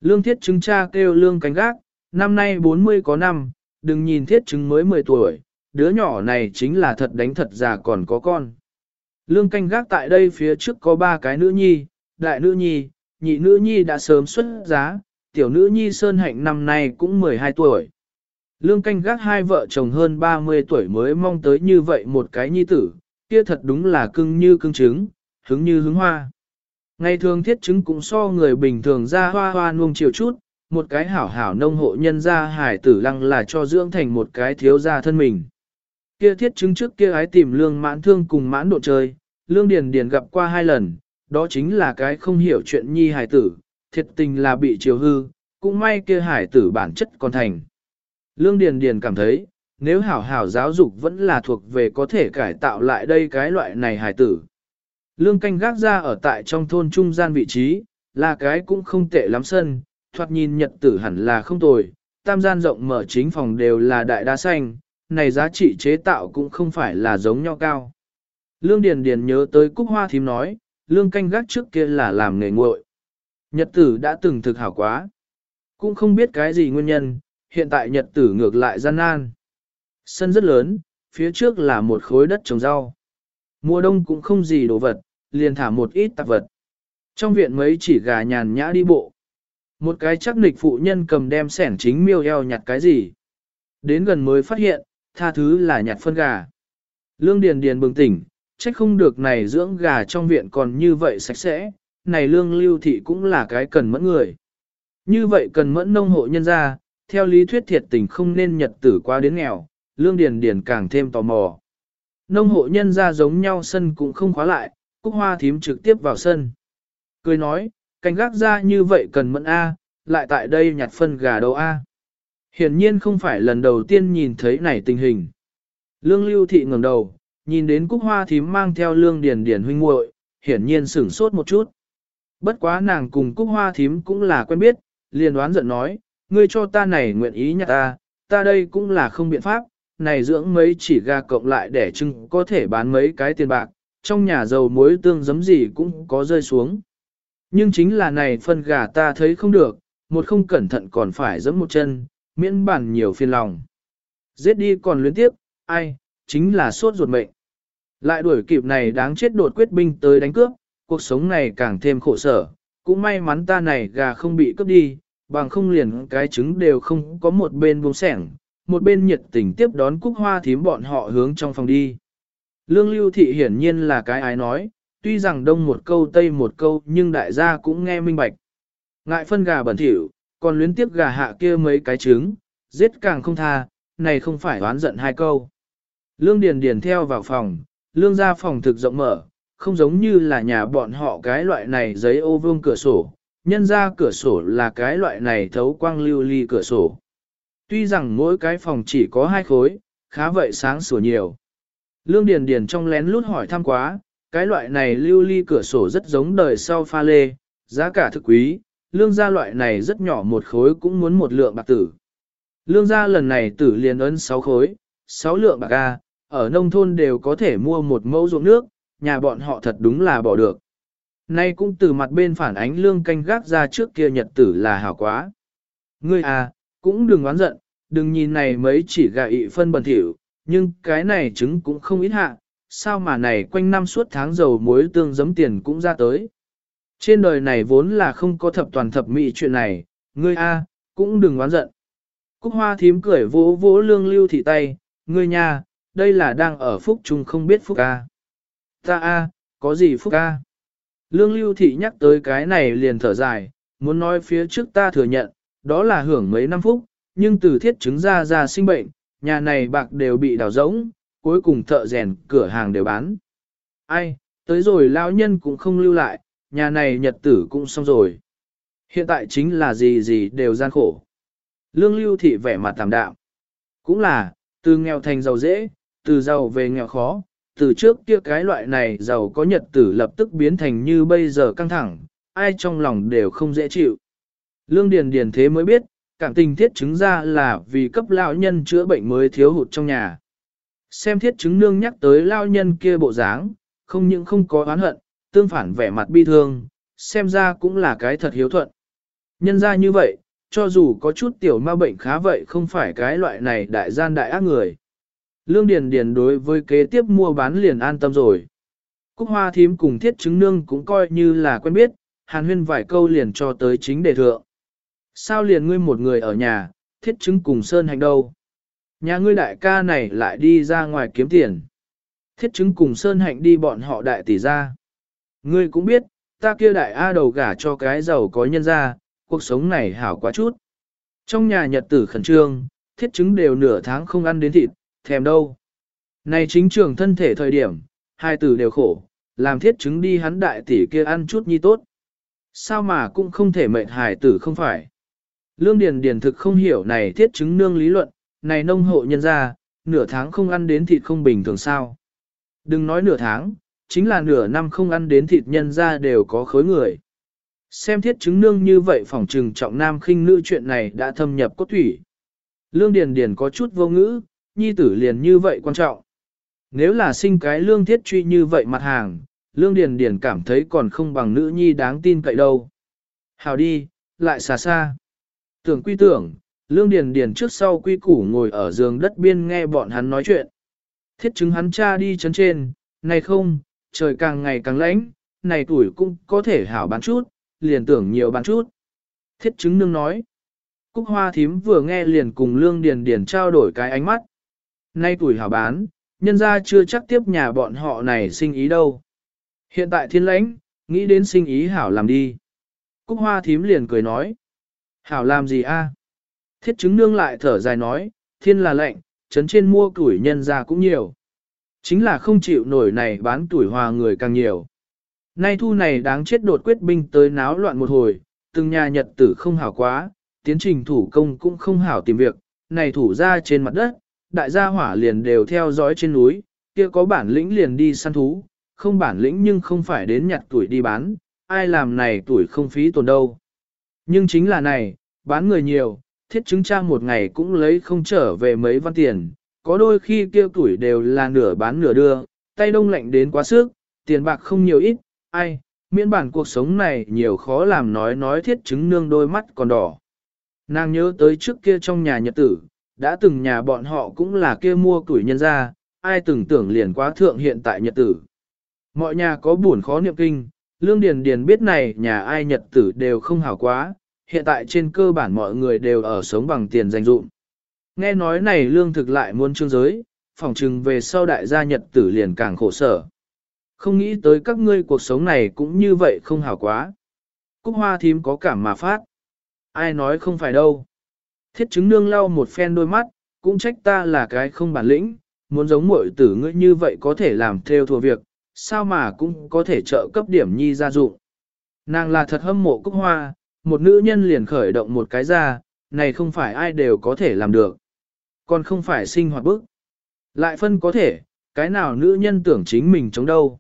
Lương thiết chứng cha kêu lương cánh gác, năm nay 40 có năm, đừng nhìn thiết chứng mới 10 tuổi, đứa nhỏ này chính là thật đánh thật già còn có con. Lương canh gác tại đây phía trước có ba cái nữ nhi, đại nữ nhi, nhị nữ nhi đã sớm xuất giá, tiểu nữ nhi sơn hạnh năm nay cũng 12 tuổi. Lương canh gác hai vợ chồng hơn 30 tuổi mới mong tới như vậy một cái nhi tử, kia thật đúng là cưng như cưng trứng, hứng như hứng hoa. Ngày thường thiết chứng cũng so người bình thường ra hoa hoa nuông chiều chút, một cái hảo hảo nông hộ nhân ra hải tử lăng là cho dưỡng thành một cái thiếu gia thân mình. Kia thiết chứng trước kia ái tìm lương mãn thương cùng mãn độ chơi, lương điền điền gặp qua hai lần, đó chính là cái không hiểu chuyện nhi hải tử, thiệt tình là bị chiều hư, cũng may kia hải tử bản chất còn thành. Lương điền điền cảm thấy, nếu hảo hảo giáo dục vẫn là thuộc về có thể cải tạo lại đây cái loại này hải tử. Lương canh gác ra ở tại trong thôn trung gian vị trí, là cái cũng không tệ lắm sân, thoạt nhìn nhật tử hẳn là không tồi, tam gian rộng mở chính phòng đều là đại đá xanh, này giá trị chế tạo cũng không phải là giống nhau cao. Lương Điền Điền nhớ tới Cúc Hoa thím nói, lương canh gác trước kia là làm nghề nguội. Nhật tử đã từng thực hảo quá. Cũng không biết cái gì nguyên nhân, hiện tại nhật tử ngược lại gian nan. Sân rất lớn, phía trước là một khối đất trồng rau. Mùa đông cũng không gì đồ vật, liền thả một ít tạp vật. Trong viện mấy chỉ gà nhàn nhã đi bộ. Một cái chắc nịch phụ nhân cầm đem sẻn chính miêu eo nhặt cái gì. Đến gần mới phát hiện, tha thứ là nhặt phân gà. Lương Điền Điền bừng tỉnh, trách không được này dưỡng gà trong viện còn như vậy sạch sẽ, này lương lưu thị cũng là cái cần mẫn người. Như vậy cần mẫn nông hộ nhân gia, theo lý thuyết thiệt tình không nên nhật tử qua đến nghèo, lương điền điền càng thêm tò mò. Nông hộ nhân ra giống nhau sân cũng không khóa lại, cúc hoa thím trực tiếp vào sân. Cười nói, canh gác ra như vậy cần mẫn A, lại tại đây nhặt phân gà đâu A. Hiển nhiên không phải lần đầu tiên nhìn thấy này tình hình. Lương lưu thị ngẩng đầu, nhìn đến cúc hoa thím mang theo lương điền điền huynh muội, hiển nhiên sửng sốt một chút. Bất quá nàng cùng cúc hoa thím cũng là quen biết, liền đoán giận nói, ngươi cho ta này nguyện ý nhặt ta, ta đây cũng là không biện pháp, này dưỡng mấy chỉ gà cộng lại để trưng có thể bán mấy cái tiền bạc, trong nhà dầu muối tương giấm gì cũng có rơi xuống. Nhưng chính là này phân gà ta thấy không được, một không cẩn thận còn phải giẫm một chân, miễn bản nhiều phiền lòng. Giết đi còn luyến tiếp, ai, chính là sốt ruột mệnh. Lại đuổi kịp này đáng chết đột quyết binh tới đánh cướp, cuộc sống này càng thêm khổ sở, cũng may mắn ta này gà không bị cướp đi, bằng không liền cái trứng đều không có một bên buông sẻng, một bên nhiệt tình tiếp đón cúc hoa thím bọn họ hướng trong phòng đi. Lương lưu thị hiển nhiên là cái ái nói, tuy rằng đông một câu tây một câu nhưng đại gia cũng nghe minh bạch. Ngại phân gà bẩn thỉu, còn luyến tiếp gà hạ kia mấy cái trứng, giết càng không tha, này không phải oán giận hai câu. Lương Điền Điền theo vào phòng, lương ra phòng thực rộng mở, không giống như là nhà bọn họ cái loại này giấy ô vương cửa sổ, nhân ra cửa sổ là cái loại này thấu quang lưu ly cửa sổ. Tuy rằng mỗi cái phòng chỉ có hai khối, khá vậy sáng sủa nhiều. Lương Điền Điền trong lén lút hỏi thăm quá, cái loại này lưu ly cửa sổ rất giống đời sau pha lê, giá cả thực quý, lương gia loại này rất nhỏ một khối cũng muốn một lượng bạc tử. Lương gia lần này tử liền ấn 6 khối, 6 lượng bạc A, ở nông thôn đều có thể mua một mẫu ruộng nước, nhà bọn họ thật đúng là bỏ được. Nay cũng từ mặt bên phản ánh lương canh gác ra trước kia nhật tử là hảo quá. Ngươi à, cũng đừng oán giận, đừng nhìn này mấy chỉ gà ị phân bẩn thỉu, nhưng cái này trứng cũng không ít hạ, sao mà này quanh năm suốt tháng dầu muối tương giấm tiền cũng ra tới. Trên đời này vốn là không có thập toàn thập mỹ chuyện này, ngươi a, cũng đừng oán giận. Cúc hoa thím cười vỗ vỗ lương lưu thị tay, ngươi nha, đây là đang ở phúc chung không biết phúc a. Ta a, có gì phúc a? Lương lưu thị nhắc tới cái này liền thở dài, muốn nói phía trước ta thừa nhận, đó là hưởng mấy năm phúc, nhưng từ thiết chứng ra ra sinh bệnh, nhà này bạc đều bị đào rỗng, cuối cùng thợ rèn cửa hàng đều bán. Ai, tới rồi lao nhân cũng không lưu lại, nhà này nhật tử cũng xong rồi. Hiện tại chính là gì gì đều gian khổ. Lương lưu thị vẻ mặt tạm đạm. Cũng là, từ nghèo thành giàu dễ, từ giàu về nghèo khó, từ trước kia cái loại này giàu có nhật tử lập tức biến thành như bây giờ căng thẳng, ai trong lòng đều không dễ chịu. Lương Điền Điền thế mới biết, cảm tình thiết chứng ra là vì cấp lão nhân chữa bệnh mới thiếu hụt trong nhà. Xem thiết chứng nương nhắc tới lão nhân kia bộ dáng, không những không có oán hận, tương phản vẻ mặt bi thương, xem ra cũng là cái thật hiếu thuận. Nhân ra như vậy, cho dù có chút tiểu ma bệnh khá vậy không phải cái loại này đại gian đại ác người. Lương Điền Điền đối với kế tiếp mua bán liền an tâm rồi. Cúc hoa thím cùng thiết chứng nương cũng coi như là quen biết, hàn huyên vài câu liền cho tới chính đề thượng. Sao liền ngươi một người ở nhà, thiết chứng cùng Sơn Hạnh đâu? Nhà ngươi đại ca này lại đi ra ngoài kiếm tiền. Thiết chứng cùng Sơn Hạnh đi bọn họ đại tỷ ra. Ngươi cũng biết, ta kia đại A đầu gả cho cái giàu có nhân ra, cuộc sống này hảo quá chút. Trong nhà nhật tử khẩn trương, thiết chứng đều nửa tháng không ăn đến thịt, thèm đâu. Này chính trường thân thể thời điểm, hai tử đều khổ, làm thiết chứng đi hắn đại tỷ kia ăn chút nhi tốt. Sao mà cũng không thể mệnh hài tử không phải. Lương Điền Điền thực không hiểu này thiết chứng nương lý luận, này nông hộ nhân gia nửa tháng không ăn đến thịt không bình thường sao. Đừng nói nửa tháng, chính là nửa năm không ăn đến thịt nhân gia đều có khối người. Xem thiết chứng nương như vậy phỏng trừng trọng nam khinh nữ chuyện này đã thâm nhập cốt thủy. Lương Điền Điền có chút vô ngữ, nhi tử liền như vậy quan trọng. Nếu là sinh cái lương thiết truy như vậy mặt hàng, lương điền điền cảm thấy còn không bằng nữ nhi đáng tin cậy đâu. Hào đi, lại xa xa. Tưởng quy tưởng, lương điền điền trước sau quy củ ngồi ở giường đất biên nghe bọn hắn nói chuyện. Thiết chứng hắn cha đi chấn trên, này không, trời càng ngày càng lạnh, này tuổi cũng có thể hảo bán chút, liền tưởng nhiều bán chút. Thiết chứng nương nói. Cúc hoa thím vừa nghe liền cùng lương điền điền trao đổi cái ánh mắt. Nay tuổi hảo bán, nhân gia chưa chắc tiếp nhà bọn họ này sinh ý đâu. Hiện tại thiên lãnh, nghĩ đến sinh ý hảo làm đi. Cúc hoa thím liền cười nói. Hảo làm gì a? Thiết chứng nương lại thở dài nói, thiên là lệnh, trấn trên mua tuổi nhân ra cũng nhiều. Chính là không chịu nổi này bán tuổi hòa người càng nhiều. Nay thu này đáng chết đột quyết binh tới náo loạn một hồi, từng nhà nhật tử không hảo quá, tiến trình thủ công cũng không hảo tìm việc, này thủ ra trên mặt đất, đại gia hỏa liền đều theo dõi trên núi, kia có bản lĩnh liền đi săn thú, không bản lĩnh nhưng không phải đến nhặt tuổi đi bán, ai làm này tuổi không phí tồn đâu. Nhưng chính là này, bán người nhiều, thiết chứng trang một ngày cũng lấy không trở về mấy văn tiền, có đôi khi kia tuổi đều là nửa bán nửa đưa, tay đông lạnh đến quá sức, tiền bạc không nhiều ít, ai, miễn bản cuộc sống này nhiều khó làm nói nói thiết chứng nương đôi mắt còn đỏ. Nàng nhớ tới trước kia trong nhà nhật tử, đã từng nhà bọn họ cũng là kia mua tuổi nhân ra, ai từng tưởng liền quá thượng hiện tại nhật tử. Mọi nhà có buồn khó niệm kinh, lương điền điền biết này nhà ai nhật tử đều không hảo quá, hiện tại trên cơ bản mọi người đều ở sống bằng tiền dành dụm. Nghe nói này lương thực lại muôn trương giới, phỏng trừng về sau đại gia nhật tử liền càng khổ sở. Không nghĩ tới các ngươi cuộc sống này cũng như vậy không hảo quá. Cúc hoa thím có cảm mà phát. Ai nói không phải đâu. Thiết chứng nương lau một phen đôi mắt, cũng trách ta là cái không bản lĩnh, muốn giống muội tử ngươi như vậy có thể làm theo thua việc, sao mà cũng có thể trợ cấp điểm nhi gia dụng. Nàng là thật hâm mộ cúc hoa, một nữ nhân liền khởi động một cái ra, này không phải ai đều có thể làm được. Còn không phải sinh hoạt bức. Lại phân có thể, cái nào nữ nhân tưởng chính mình chống đâu.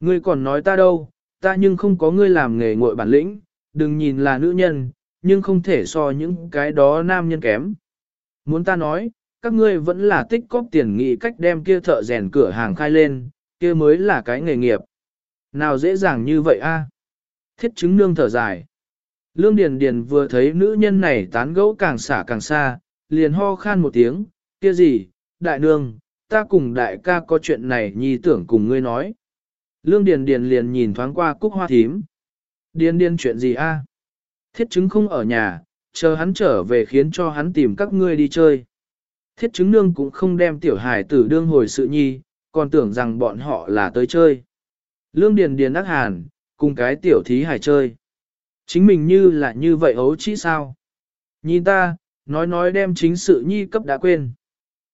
Ngươi còn nói ta đâu, ta nhưng không có ngươi làm nghề ngội bản lĩnh, đừng nhìn là nữ nhân, nhưng không thể so những cái đó nam nhân kém. Muốn ta nói, các ngươi vẫn là tích cóp tiền nghị cách đem kia thợ rèn cửa hàng khai lên, kia mới là cái nghề nghiệp. Nào dễ dàng như vậy a? Thiết chứng nương thở dài. Lương Điền Điền vừa thấy nữ nhân này tán gẫu càng xả càng xa, liền ho khan một tiếng, kia gì, đại nương, ta cùng đại ca có chuyện này nhi tưởng cùng ngươi nói. Lương Điền Điền liền nhìn thoáng qua cúc hoa thím. Điền điền chuyện gì a? Thiết chứng không ở nhà, chờ hắn trở về khiến cho hắn tìm các ngươi đi chơi. Thiết chứng nương cũng không đem tiểu hải tử đương hồi sự nhi, còn tưởng rằng bọn họ là tới chơi. Lương Điền Điền ác hàn, cùng cái tiểu thí hải chơi. Chính mình như là như vậy ấu chỉ sao? Nhìn ta, nói nói đem chính sự nhi cấp đã quên.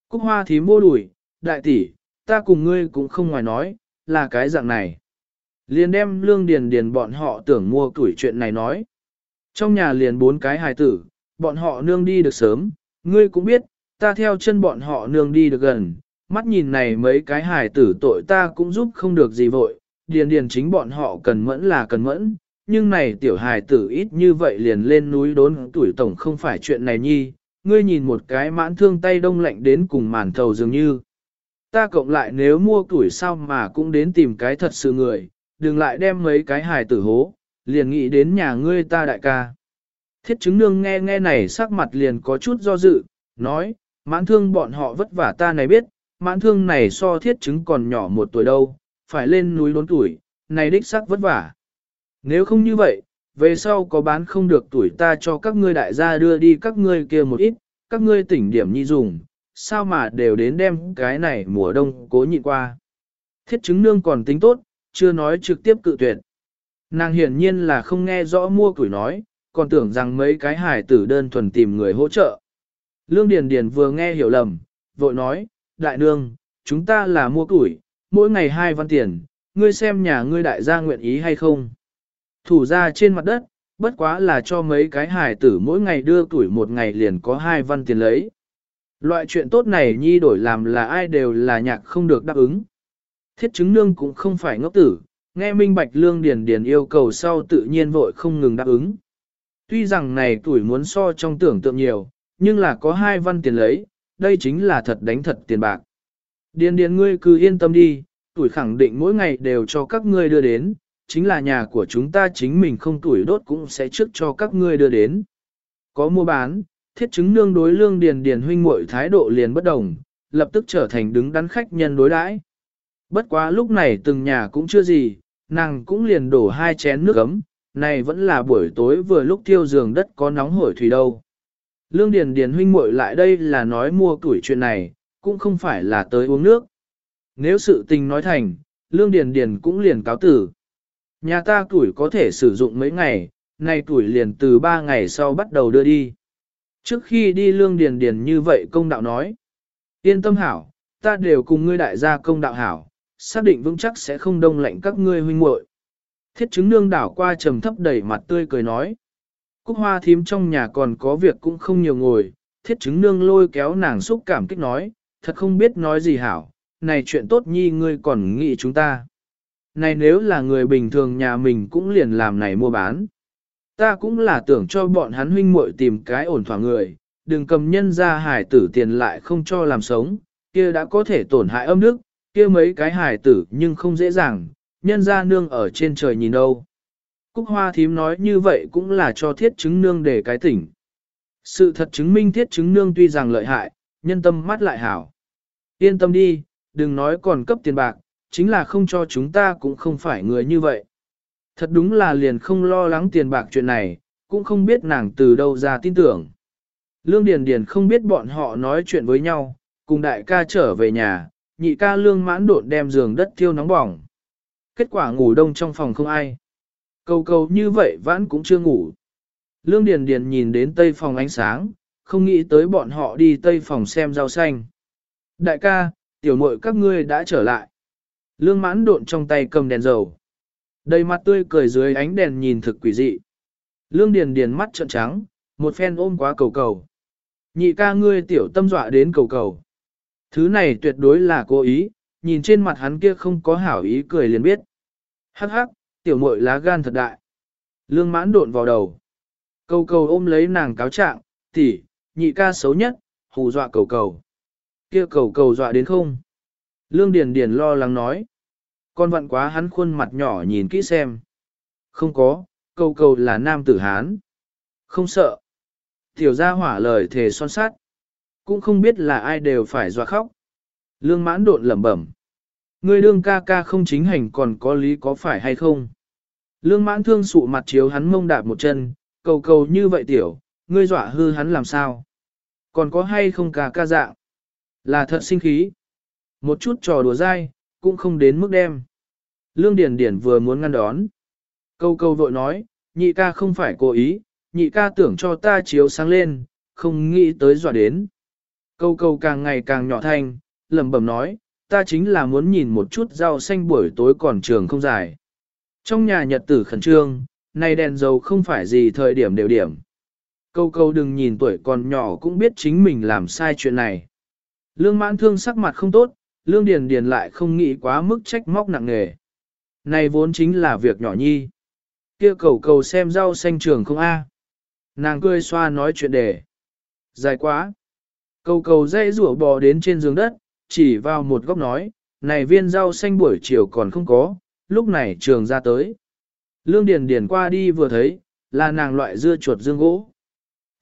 Cúc hoa thí mô đuổi, đại tỷ, ta cùng ngươi cũng không ngoài nói, là cái dạng này. Liền đem lương điền điền bọn họ tưởng mua tuổi chuyện này nói. Trong nhà liền bốn cái hài tử, bọn họ nương đi được sớm, ngươi cũng biết, ta theo chân bọn họ nương đi được gần, mắt nhìn này mấy cái hài tử tội ta cũng giúp không được gì vội, điền điền chính bọn họ cần mẫn là cần mẫn, nhưng này tiểu hài tử ít như vậy liền lên núi đốn tuổi tổng không phải chuyện này nhi, ngươi nhìn một cái mãn thương tay đông lạnh đến cùng màn thầu dường như. Ta cộng lại nếu mua tuổi sao mà cũng đến tìm cái thật sự người, đừng lại đem mấy cái hài tử hố, liền nghĩ đến nhà ngươi ta đại ca. Thiết chứng nương nghe nghe này sắc mặt liền có chút do dự, nói, mãn thương bọn họ vất vả ta này biết, mãn thương này so thiết chứng còn nhỏ một tuổi đâu, phải lên núi đốn tuổi, này đích sắc vất vả. Nếu không như vậy, về sau có bán không được tuổi ta cho các ngươi đại gia đưa đi các ngươi kia một ít, các ngươi tỉnh điểm nhi dùng, sao mà đều đến đem cái này mùa đông cố nhịn qua. Thiết chứng nương còn tính tốt, chưa nói trực tiếp cự tuyệt. Nàng hiển nhiên là không nghe rõ mua tuổi nói, còn tưởng rằng mấy cái hải tử đơn thuần tìm người hỗ trợ. Lương Điền Điền vừa nghe hiểu lầm, vội nói, đại nương, chúng ta là mua tuổi, mỗi ngày hai văn tiền, ngươi xem nhà ngươi đại gia nguyện ý hay không. Thủ ra trên mặt đất, bất quá là cho mấy cái hài tử mỗi ngày đưa tuổi một ngày liền có hai văn tiền lấy. Loại chuyện tốt này nhi đổi làm là ai đều là nhạc không được đáp ứng. Thiết chứng nương cũng không phải ngốc tử, nghe minh bạch lương điền điền yêu cầu sau tự nhiên vội không ngừng đáp ứng. Tuy rằng này tuổi muốn so trong tưởng tượng nhiều, nhưng là có hai văn tiền lấy, đây chính là thật đánh thật tiền bạc. Điền điền ngươi cứ yên tâm đi, tuổi khẳng định mỗi ngày đều cho các ngươi đưa đến, chính là nhà của chúng ta chính mình không tuổi đốt cũng sẽ trước cho các ngươi đưa đến. Có mua bán, thiết chứng nương đối lương điền điền huynh muội thái độ liền bất đồng, lập tức trở thành đứng đắn khách nhân đối đãi. Bất quá lúc này từng nhà cũng chưa gì, nàng cũng liền đổ hai chén nước ấm, này vẫn là buổi tối vừa lúc tiêu giường đất có nóng hổi thủy đâu. Lương Điền Điền huynh muội lại đây là nói mua tuổi chuyện này, cũng không phải là tới uống nước. Nếu sự tình nói thành, Lương Điền Điền cũng liền cáo tử. Nhà ta tuổi có thể sử dụng mấy ngày, nay tuổi liền từ ba ngày sau bắt đầu đưa đi. Trước khi đi Lương Điền Điền như vậy công đạo nói. Yên tâm hảo, ta đều cùng ngươi đại gia công đạo hảo, xác định vững chắc sẽ không đông lạnh các ngươi huynh muội. Thiết chứng nương đảo qua trầm thấp đẩy mặt tươi cười nói. Cúc hoa thím trong nhà còn có việc cũng không nhiều ngồi, thiết chứng nương lôi kéo nàng xúc cảm kích nói, thật không biết nói gì hảo, này chuyện tốt nhi ngươi còn nghĩ chúng ta. Này nếu là người bình thường nhà mình cũng liền làm này mua bán. Ta cũng là tưởng cho bọn hắn huynh muội tìm cái ổn thỏa người, đừng cầm nhân ra hải tử tiền lại không cho làm sống, kia đã có thể tổn hại âm đức, kia mấy cái hải tử nhưng không dễ dàng, nhân ra nương ở trên trời nhìn đâu. Cúc hoa thím nói như vậy cũng là cho thiết chứng nương để cái tỉnh. Sự thật chứng minh thiết chứng nương tuy rằng lợi hại, nhân tâm mắt lại hảo. Yên tâm đi, đừng nói còn cấp tiền bạc, chính là không cho chúng ta cũng không phải người như vậy. Thật đúng là liền không lo lắng tiền bạc chuyện này, cũng không biết nàng từ đâu ra tin tưởng. Lương Điền Điền không biết bọn họ nói chuyện với nhau, cùng đại ca trở về nhà, nhị ca lương mãn đột đem giường đất thiêu nóng bỏng. Kết quả ngủ đông trong phòng không ai. Cầu cầu như vậy vãn cũng chưa ngủ. Lương Điền Điền nhìn đến tây phòng ánh sáng, không nghĩ tới bọn họ đi tây phòng xem rau xanh. Đại ca, tiểu muội các ngươi đã trở lại. Lương mãn độn trong tay cầm đèn dầu. Đầy mặt tươi cười dưới ánh đèn nhìn thực quỷ dị. Lương Điền Điền mắt trợn trắng, một phen ôm quá cầu cầu. Nhị ca ngươi tiểu tâm dọa đến cầu cầu. Thứ này tuyệt đối là cố ý, nhìn trên mặt hắn kia không có hảo ý cười liền biết. Hắc hắc, tiểu muội lá gan thật đại. Lương mãn độn vào đầu. Cầu cầu ôm lấy nàng cáo trạng, tỷ, nhị ca xấu nhất, hù dọa cầu cầu. Kia cầu cầu dọa đến không? Lương Điền Điền lo lắng nói. Con vặn quá hắn khuôn mặt nhỏ nhìn kỹ xem. Không có, cầu cầu là nam tử Hán. Không sợ. Tiểu gia hỏa lời thề son sát. Cũng không biết là ai đều phải dọa khóc. Lương mãn độn lẩm bẩm. Ngươi đương ca ca không chính hành còn có lý có phải hay không? Lương mãn thương sụ mặt chiếu hắn mông đạp một chân, cầu cầu như vậy tiểu, ngươi dọa hư hắn làm sao? Còn có hay không ca ca dạng? Là thật sinh khí. Một chút trò đùa dai, cũng không đến mức đem. Lương Điền điển vừa muốn ngăn đón. Câu câu vội nói, nhị ca không phải cố ý, nhị ca tưởng cho ta chiếu sáng lên, không nghĩ tới dọa đến. Câu câu càng ngày càng nhỏ thanh, lẩm bẩm nói, ta chính là muốn nhìn một chút rau xanh buổi tối còn trường không dài. Trong nhà nhật tử khẩn trương, này đèn dầu không phải gì thời điểm đều điểm. Câu câu đừng nhìn tuổi còn nhỏ cũng biết chính mình làm sai chuyện này. Lương mãn thương sắc mặt không tốt, lương điền điền lại không nghĩ quá mức trách móc nặng nề. Này vốn chính là việc nhỏ nhi. Kia cầu cầu xem rau xanh trường không a. Nàng cười xoa nói chuyện đề. Dài quá. Cầu cầu dây rủa bò đến trên giường đất, chỉ vào một góc nói, này viên rau xanh buổi chiều còn không có, lúc này trường ra tới. Lương Điền Điền qua đi vừa thấy, là nàng loại dưa chuột dương gỗ.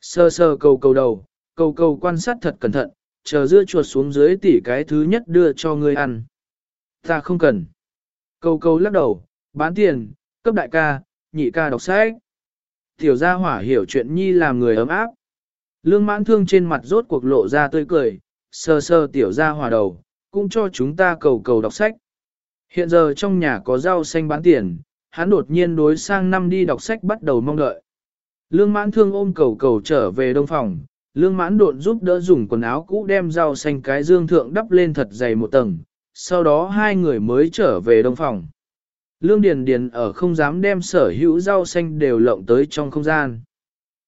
Sơ sơ cầu cầu đầu, cầu cầu quan sát thật cẩn thận, chờ dưa chuột xuống dưới tỉ cái thứ nhất đưa cho ngươi ăn. Ta không cần. Cầu cầu lắc đầu, bán tiền, cấp đại ca, nhị ca đọc sách. Tiểu gia hỏa hiểu chuyện nhi làm người ấm áp. Lương mãn thương trên mặt rốt cuộc lộ ra tươi cười, sơ sơ tiểu ra hòa đầu, cũng cho chúng ta cầu cầu đọc sách. Hiện giờ trong nhà có rau xanh bán tiền, hắn đột nhiên đối sang năm đi đọc sách bắt đầu mong đợi. Lương mãn thương ôm cầu cầu trở về đông phòng, lương mãn độn giúp đỡ dùng quần áo cũ đem rau xanh cái dương thượng đắp lên thật dày một tầng, sau đó hai người mới trở về đông phòng. Lương Điền Điền ở không dám đem sở hữu rau xanh đều lộng tới trong không gian.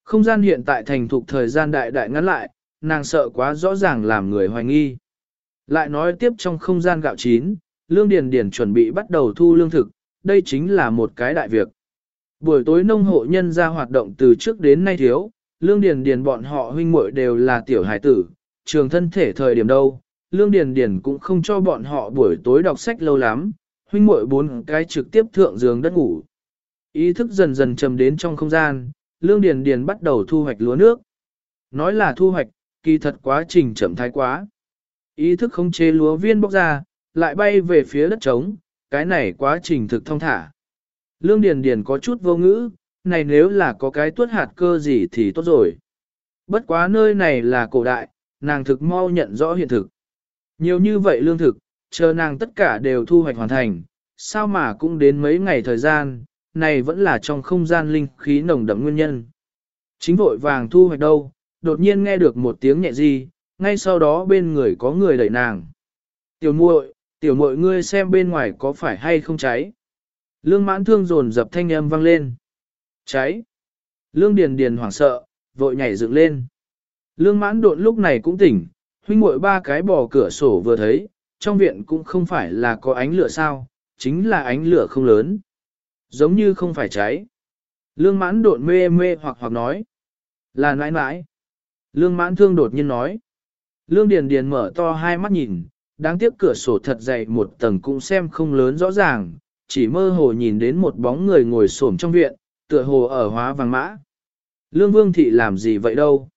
Không gian hiện tại thành thục thời gian đại đại ngắn lại, nàng sợ quá rõ ràng làm người hoài nghi. Lại nói tiếp trong không gian gạo chín, Lương Điền Điền chuẩn bị bắt đầu thu lương thực, đây chính là một cái đại việc. Buổi tối nông hộ nhân ra hoạt động từ trước đến nay thiếu, Lương Điền Điền bọn họ huynh muội đều là tiểu hải tử, trường thân thể thời điểm đâu, Lương Điền Điền cũng không cho bọn họ buổi tối đọc sách lâu lắm, huynh muội bốn cái trực tiếp thượng giường đất ngủ. Ý thức dần dần trầm đến trong không gian, Lương Điền Điền bắt đầu thu hoạch lúa nước. Nói là thu hoạch, kỳ thật quá trình chậm thái quá. Ý thức không chế lúa viên bóc ra, lại bay về phía đất trống, cái này quá trình thực thông thả. Lương Điền Điền có chút vô ngữ, này nếu là có cái tuốt hạt cơ gì thì tốt rồi. Bất quá nơi này là cổ đại, nàng thực mau nhận rõ hiện thực. Nhiều như vậy lương thực, chờ nàng tất cả đều thu hoạch hoàn thành, sao mà cũng đến mấy ngày thời gian, này vẫn là trong không gian linh khí nồng đậm nguyên nhân. Chính vội vàng thu hoạch đâu, đột nhiên nghe được một tiếng nhẹ gì, ngay sau đó bên người có người đẩy nàng. Tiểu muội, tiểu muội ngươi xem bên ngoài có phải hay không cháy. Lương mãn thương rồn dập thanh âm vang lên. Cháy. Lương điền điền hoảng sợ, vội nhảy dựng lên. Lương mãn đột lúc này cũng tỉnh, huynh muội ba cái bò cửa sổ vừa thấy, trong viện cũng không phải là có ánh lửa sao, chính là ánh lửa không lớn. Giống như không phải cháy. Lương mãn đột mê mê hoặc hoặc nói. Là nãi nãi. Lương mãn thương đột nhiên nói. Lương Điền Điền mở to hai mắt nhìn, đáng tiếc cửa sổ thật dày một tầng cũng xem không lớn rõ ràng, chỉ mơ hồ nhìn đến một bóng người ngồi xổm trong viện, tựa hồ ở hóa vàng mã. Lương Vương Thị làm gì vậy đâu?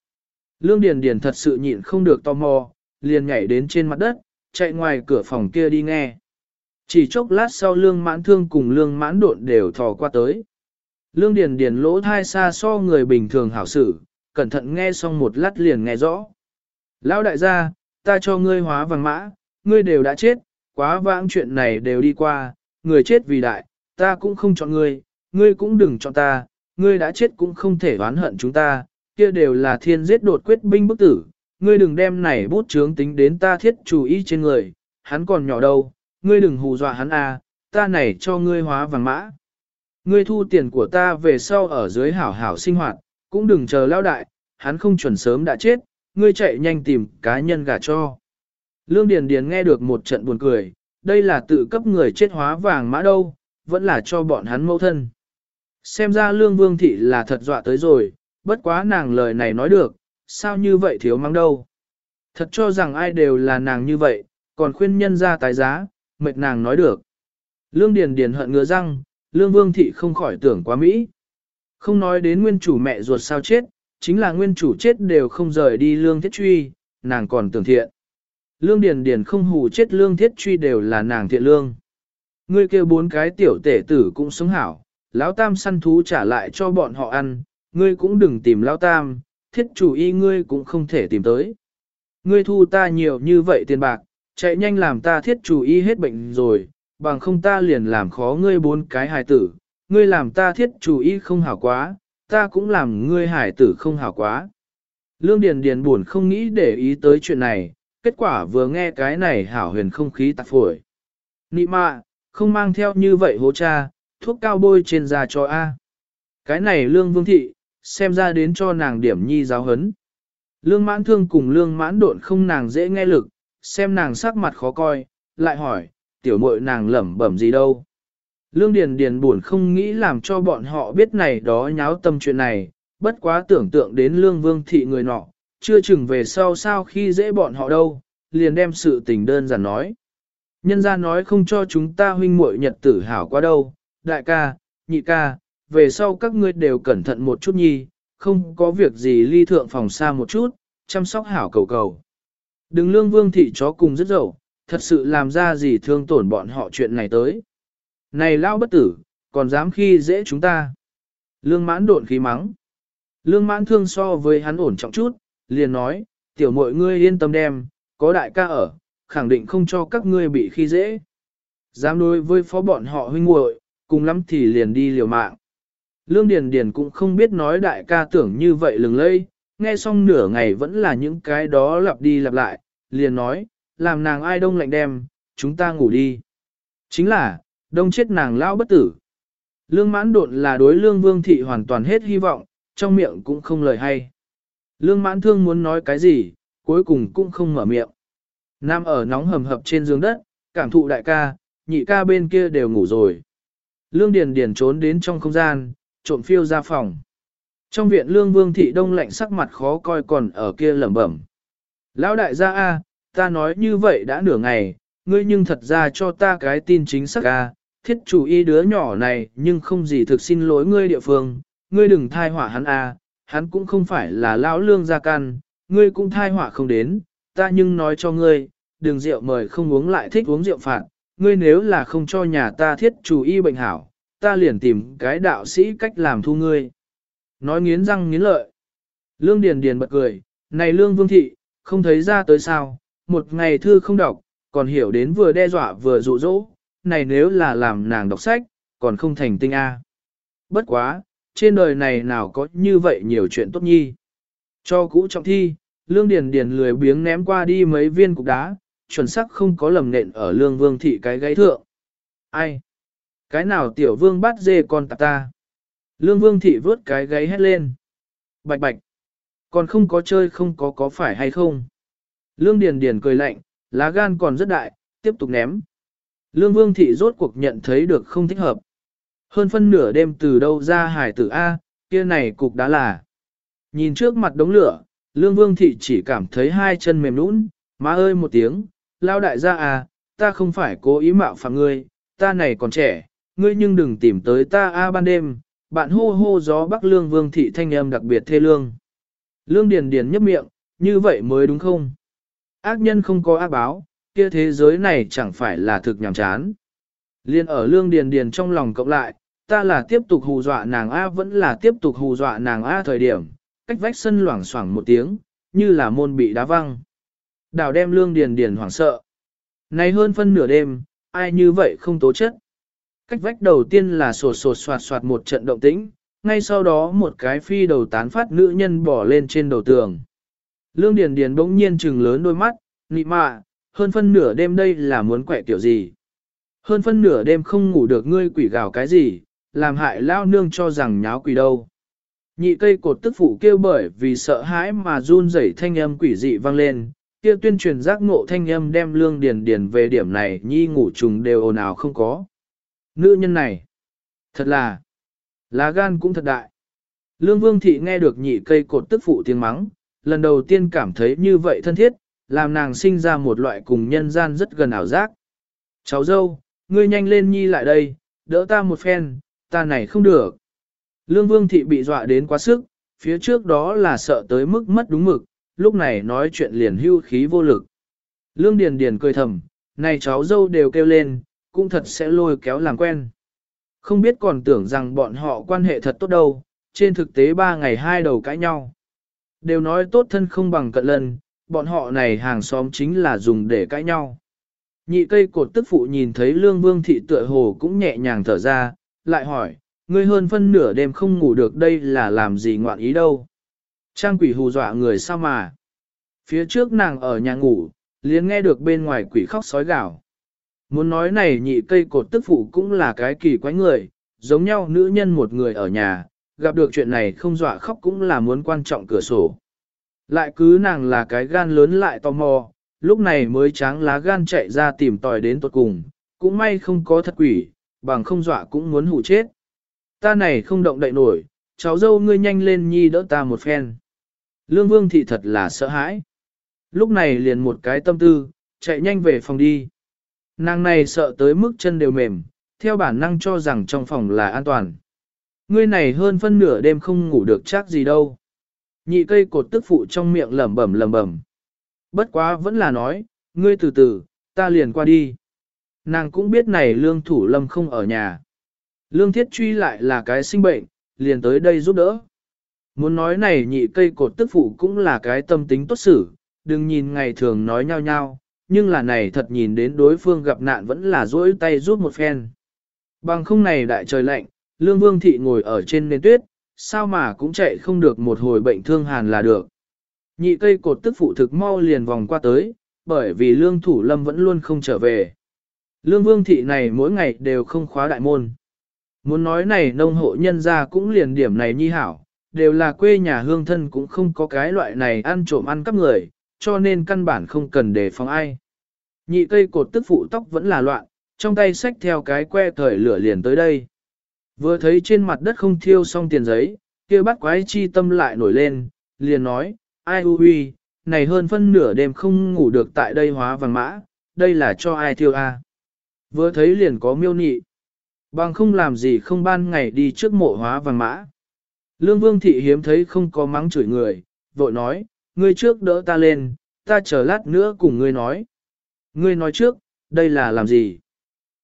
Lương Điền Điền thật sự nhịn không được tò mò, liền nhảy đến trên mặt đất, chạy ngoài cửa phòng kia đi nghe. Chỉ chốc lát sau Lương Mãn Thương cùng Lương Mãn Độn đều thò qua tới. Lương Điền Điền lỗ thai xa so người bình thường hảo xử, cẩn thận nghe xong một lát liền nghe rõ. Lão đại gia, ta cho ngươi hóa vàng mã, ngươi đều đã chết, quá vãng chuyện này đều đi qua, người chết vì đại, ta cũng không chọn ngươi, ngươi cũng đừng chọn ta, ngươi đã chết cũng không thể oán hận chúng ta, kia đều là thiên giết đột quyết binh bức tử, ngươi đừng đem này bút chướng tính đến ta thiết chủ ý trên người, hắn còn nhỏ đâu, ngươi đừng hù dọa hắn à, ta này cho ngươi hóa vàng mã. Ngươi thu tiền của ta về sau ở dưới hảo hảo sinh hoạt, cũng đừng chờ lao đại, hắn không chuẩn sớm đã chết, ngươi chạy nhanh tìm cá nhân gả cho. Lương Điền Điền nghe được một trận buồn cười, đây là tự cấp người chết hóa vàng mã đâu, vẫn là cho bọn hắn mẫu thân. Xem ra Lương Vương Thị là thật dọa tới rồi, bất quá nàng lời này nói được, sao như vậy thiếu mắng đâu. Thật cho rằng ai đều là nàng như vậy, còn khuyên nhân ra tái giá, mệt nàng nói được. Lương Điền Điền hận ngứa răng, Lương Vương Thị không khỏi tưởng quá Mỹ. Không nói đến nguyên chủ mẹ ruột sao chết, chính là nguyên chủ chết đều không rời đi Lương Thiết Truy, nàng còn tưởng thiện. Lương Điền Điền không hù chết Lương Thiết Truy đều là nàng thiện lương. Ngươi kêu bốn cái tiểu tể tử cũng sống hảo, lão tam săn thú trả lại cho bọn họ ăn, ngươi cũng đừng tìm lão tam, thiết chủ y ngươi cũng không thể tìm tới. Ngươi thu ta nhiều như vậy tiền bạc, chạy nhanh làm ta thiết chủ y hết bệnh rồi, bằng không ta liền làm khó ngươi bốn cái hài tử, ngươi làm ta thiết chủ ý không hảo quá, ta cũng làm ngươi hải tử không hảo quá. Lương Điền Điền buồn không nghĩ để ý tới chuyện này, kết quả vừa nghe cái này hảo huyền không khí tạc phổi. Nị mạ, không mang theo như vậy hố cha, thuốc cao bôi trên da cho A. Cái này lương vương thị, xem ra đến cho nàng điểm nhi giáo hấn. Lương mãn thương cùng lương mãn độn không nàng dễ nghe lực, xem nàng sắc mặt khó coi, lại hỏi, tiểu muội nàng lẩm bẩm gì đâu. Lương Điền Điền buồn không nghĩ làm cho bọn họ biết này đó nháo tâm chuyện này, bất quá tưởng tượng đến lương vương thị người nọ, chưa chừng về sau sao khi dễ bọn họ đâu, liền đem sự tình đơn giản nói. Nhân gia nói không cho chúng ta huynh muội nhật tử hảo quá đâu, đại ca, nhị ca, về sau các ngươi đều cẩn thận một chút nhi, không có việc gì ly thượng phòng xa một chút, chăm sóc hảo cầu cầu. Đừng lương vương thị chó cùng rất dậu, thật sự làm ra gì thương tổn bọn họ chuyện này tới. Này lao bất tử, còn dám khi dễ chúng ta. Lương mãn độn khí mắng. Lương mãn thương so với hắn ổn trọng chút, liền nói, tiểu muội ngươi yên tâm đem, có đại ca ở, khẳng định không cho các ngươi bị khi dễ. Dám đối với phó bọn họ huynh muội, cùng lắm thì liền đi liều mạng. Lương Điền Điền cũng không biết nói đại ca tưởng như vậy lừng lây, nghe xong nửa ngày vẫn là những cái đó lặp đi lặp lại, liền nói, làm nàng ai đông lạnh đem, chúng ta ngủ đi. Chính là, đông chết nàng lao bất tử. Lương mãn độn là đối lương vương thị hoàn toàn hết hy vọng, trong miệng cũng không lời hay. Lương mãn thương muốn nói cái gì, cuối cùng cũng không mở miệng. Nam ở nóng hầm hập trên giường đất, cảm thụ đại ca, nhị ca bên kia đều ngủ rồi. Lương Điền Điền trốn đến trong không gian, trộm phiêu ra phòng. Trong viện Lương Vương Thị Đông lạnh sắc mặt khó coi còn ở kia lẩm bẩm. Lão đại gia A, ta nói như vậy đã nửa ngày, ngươi nhưng thật ra cho ta cái tin chính xác A, thiết chủ y đứa nhỏ này nhưng không gì thực xin lỗi ngươi địa phương, ngươi đừng thai họa hắn A, hắn cũng không phải là lão lương gia căn, ngươi cũng thai họa không đến, ta nhưng nói cho ngươi, đừng rượu mời không uống lại thích uống rượu phạt, ngươi nếu là không cho nhà ta thiết chủ y bệnh hảo, ta liền tìm cái đạo sĩ cách làm thu ngươi. Nói nghiến răng nghiến lợi. Lương Điền Điền bật cười, này Lương Vương Thị, không thấy ra tới sao, một ngày thư không đọc, còn hiểu đến vừa đe dọa vừa dụ dỗ, này nếu là làm nàng đọc sách, còn không thành tinh A. Bất quá, trên đời này nào có như vậy nhiều chuyện tốt nhi. Cho cũ trọng thi, Lương Điền Điền lười biếng ném qua đi mấy viên cục đá, chuẩn xác không có lầm nện ở Lương Vương Thị cái gáy thượng. Ai? Cái nào tiểu vương bắt dê con tạp ta? Lương Vương Thị vớt cái gáy hét lên. Bạch bạch. Còn không có chơi không có có phải hay không? Lương Điền Điền cười lạnh, lá gan còn rất đại, tiếp tục ném. Lương Vương Thị rốt cuộc nhận thấy được không thích hợp. Hơn phân nửa đêm từ đâu ra hải tử A, kia này cục đá là. Nhìn trước mặt đống lửa, Lương Vương Thị chỉ cảm thấy hai chân mềm nũng, má ơi một tiếng, lao đại gia à, ta không phải cố ý mạo phạm ngươi, ta này còn trẻ, ngươi nhưng đừng tìm tới ta A ban đêm, bạn hô hô gió Bắc Lương Vương Thị thanh âm đặc biệt thê lương. Lương Điền Điền nhấp miệng, như vậy mới đúng không? Ác nhân không có ác báo, kia thế giới này chẳng phải là thực nhàm chán. Liên ở Lương Điền Điền trong lòng cộng lại, ta là tiếp tục hù dọa nàng A vẫn là tiếp tục hù dọa nàng A thời điểm, cách vách sân loảng xoảng một tiếng, như là môn bị đá văng. Đào đem Lương Điền Điền hoảng sợ. Này hơn phân nửa đêm, ai như vậy không tố chất. Cách vách đầu tiên là sột sột soạt soạt một trận động tĩnh, ngay sau đó một cái phi đầu tán phát nữ nhân bỏ lên trên đầu tường. Lương Điền Điền bỗng nhiên trừng lớn đôi mắt, nị mạ, hơn phân nửa đêm đây là muốn quẹ kiểu gì. Hơn phân nửa đêm không ngủ được ngươi quỷ gào cái gì, làm hại lao nương cho rằng nháo quỷ đâu. Nhị cây cột tức phụ kêu bởi vì sợ hãi mà run rẩy thanh âm quỷ dị vang lên, kia tuyên truyền giác ngộ thanh âm đem lương điền điền về điểm này nhi ngủ trùng đều ồn ào không có. Nữ nhân này, thật là, lá gan cũng thật đại. Lương Vương Thị nghe được nhị cây cột tức phụ tiếng mắng, lần đầu tiên cảm thấy như vậy thân thiết, làm nàng sinh ra một loại cùng nhân gian rất gần ảo giác. Cháu dâu, ngươi nhanh lên nhi lại đây, đỡ ta một phen, ta này không được. Lương Vương Thị bị dọa đến quá sức, phía trước đó là sợ tới mức mất đúng mực, lúc này nói chuyện liền hưu khí vô lực. Lương Điền Điền cười thầm, này cháu dâu đều kêu lên, cũng thật sẽ lôi kéo làm quen. Không biết còn tưởng rằng bọn họ quan hệ thật tốt đâu, trên thực tế ba ngày hai đầu cãi nhau. Đều nói tốt thân không bằng cận lần, bọn họ này hàng xóm chính là dùng để cãi nhau. Nhị cây cột tức phụ nhìn thấy lương vương thị tựa hồ cũng nhẹ nhàng thở ra, lại hỏi, ngươi hơn phân nửa đêm không ngủ được đây là làm gì ngoạn ý đâu. Trang quỷ hù dọa người sao mà. Phía trước nàng ở nhà ngủ, liền nghe được bên ngoài quỷ khóc sói gào. Muốn nói này nhị cây cột tức phụ cũng là cái kỳ quái người, giống nhau nữ nhân một người ở nhà, gặp được chuyện này không dọa khóc cũng là muốn quan trọng cửa sổ. Lại cứ nàng là cái gan lớn lại tò mò, lúc này mới tráng lá gan chạy ra tìm tòi đến tuột cùng, cũng may không có thật quỷ, bằng không dọa cũng muốn hụ chết. Ta này không động đậy nổi, cháu dâu ngươi nhanh lên nhi đỡ ta một phen. Lương vương thị thật là sợ hãi. Lúc này liền một cái tâm tư, chạy nhanh về phòng đi. Nàng này sợ tới mức chân đều mềm, theo bản năng cho rằng trong phòng là an toàn. Ngươi này hơn phân nửa đêm không ngủ được chắc gì đâu. Nhị cây cột tức phụ trong miệng lẩm bẩm lẩm bẩm. Bất quá vẫn là nói, ngươi từ từ, ta liền qua đi. Nàng cũng biết này lương thủ lâm không ở nhà. Lương thiết truy lại là cái sinh bệnh, liền tới đây giúp đỡ. Muốn nói này nhị cây cột tức phụ cũng là cái tâm tính tốt xử, đừng nhìn ngày thường nói nhau nhau, nhưng là này thật nhìn đến đối phương gặp nạn vẫn là dỗi tay giúp một phen. Bằng không này đại trời lạnh, lương vương thị ngồi ở trên nền tuyết, sao mà cũng chạy không được một hồi bệnh thương hàn là được. Nhị cây cột tức phụ thực mau liền vòng qua tới, bởi vì lương thủ lâm vẫn luôn không trở về. Lương vương thị này mỗi ngày đều không khóa đại môn. Muốn nói này nông hộ nhân ra cũng liền điểm này nhi hảo, đều là quê nhà hương thân cũng không có cái loại này ăn trộm ăn cắp người, cho nên căn bản không cần đề phòng ai. Nhị cây cột tức phụ tóc vẫn là loạn, trong tay xách theo cái que thời lửa liền tới đây. Vừa thấy trên mặt đất không thiêu xong tiền giấy, kia bắt quái chi tâm lại nổi lên, liền nói, ai u huy, này hơn phân nửa đêm không ngủ được tại đây hóa vàng mã, đây là cho ai thiêu a? Vừa thấy liền có miêu nị. Bằng không làm gì không ban ngày đi trước mộ hóa vàng mã. Lương Vương Thị hiếm thấy không có mắng chửi người, vội nói, ngươi trước đỡ ta lên, ta chờ lát nữa cùng ngươi nói. Ngươi nói trước, đây là làm gì?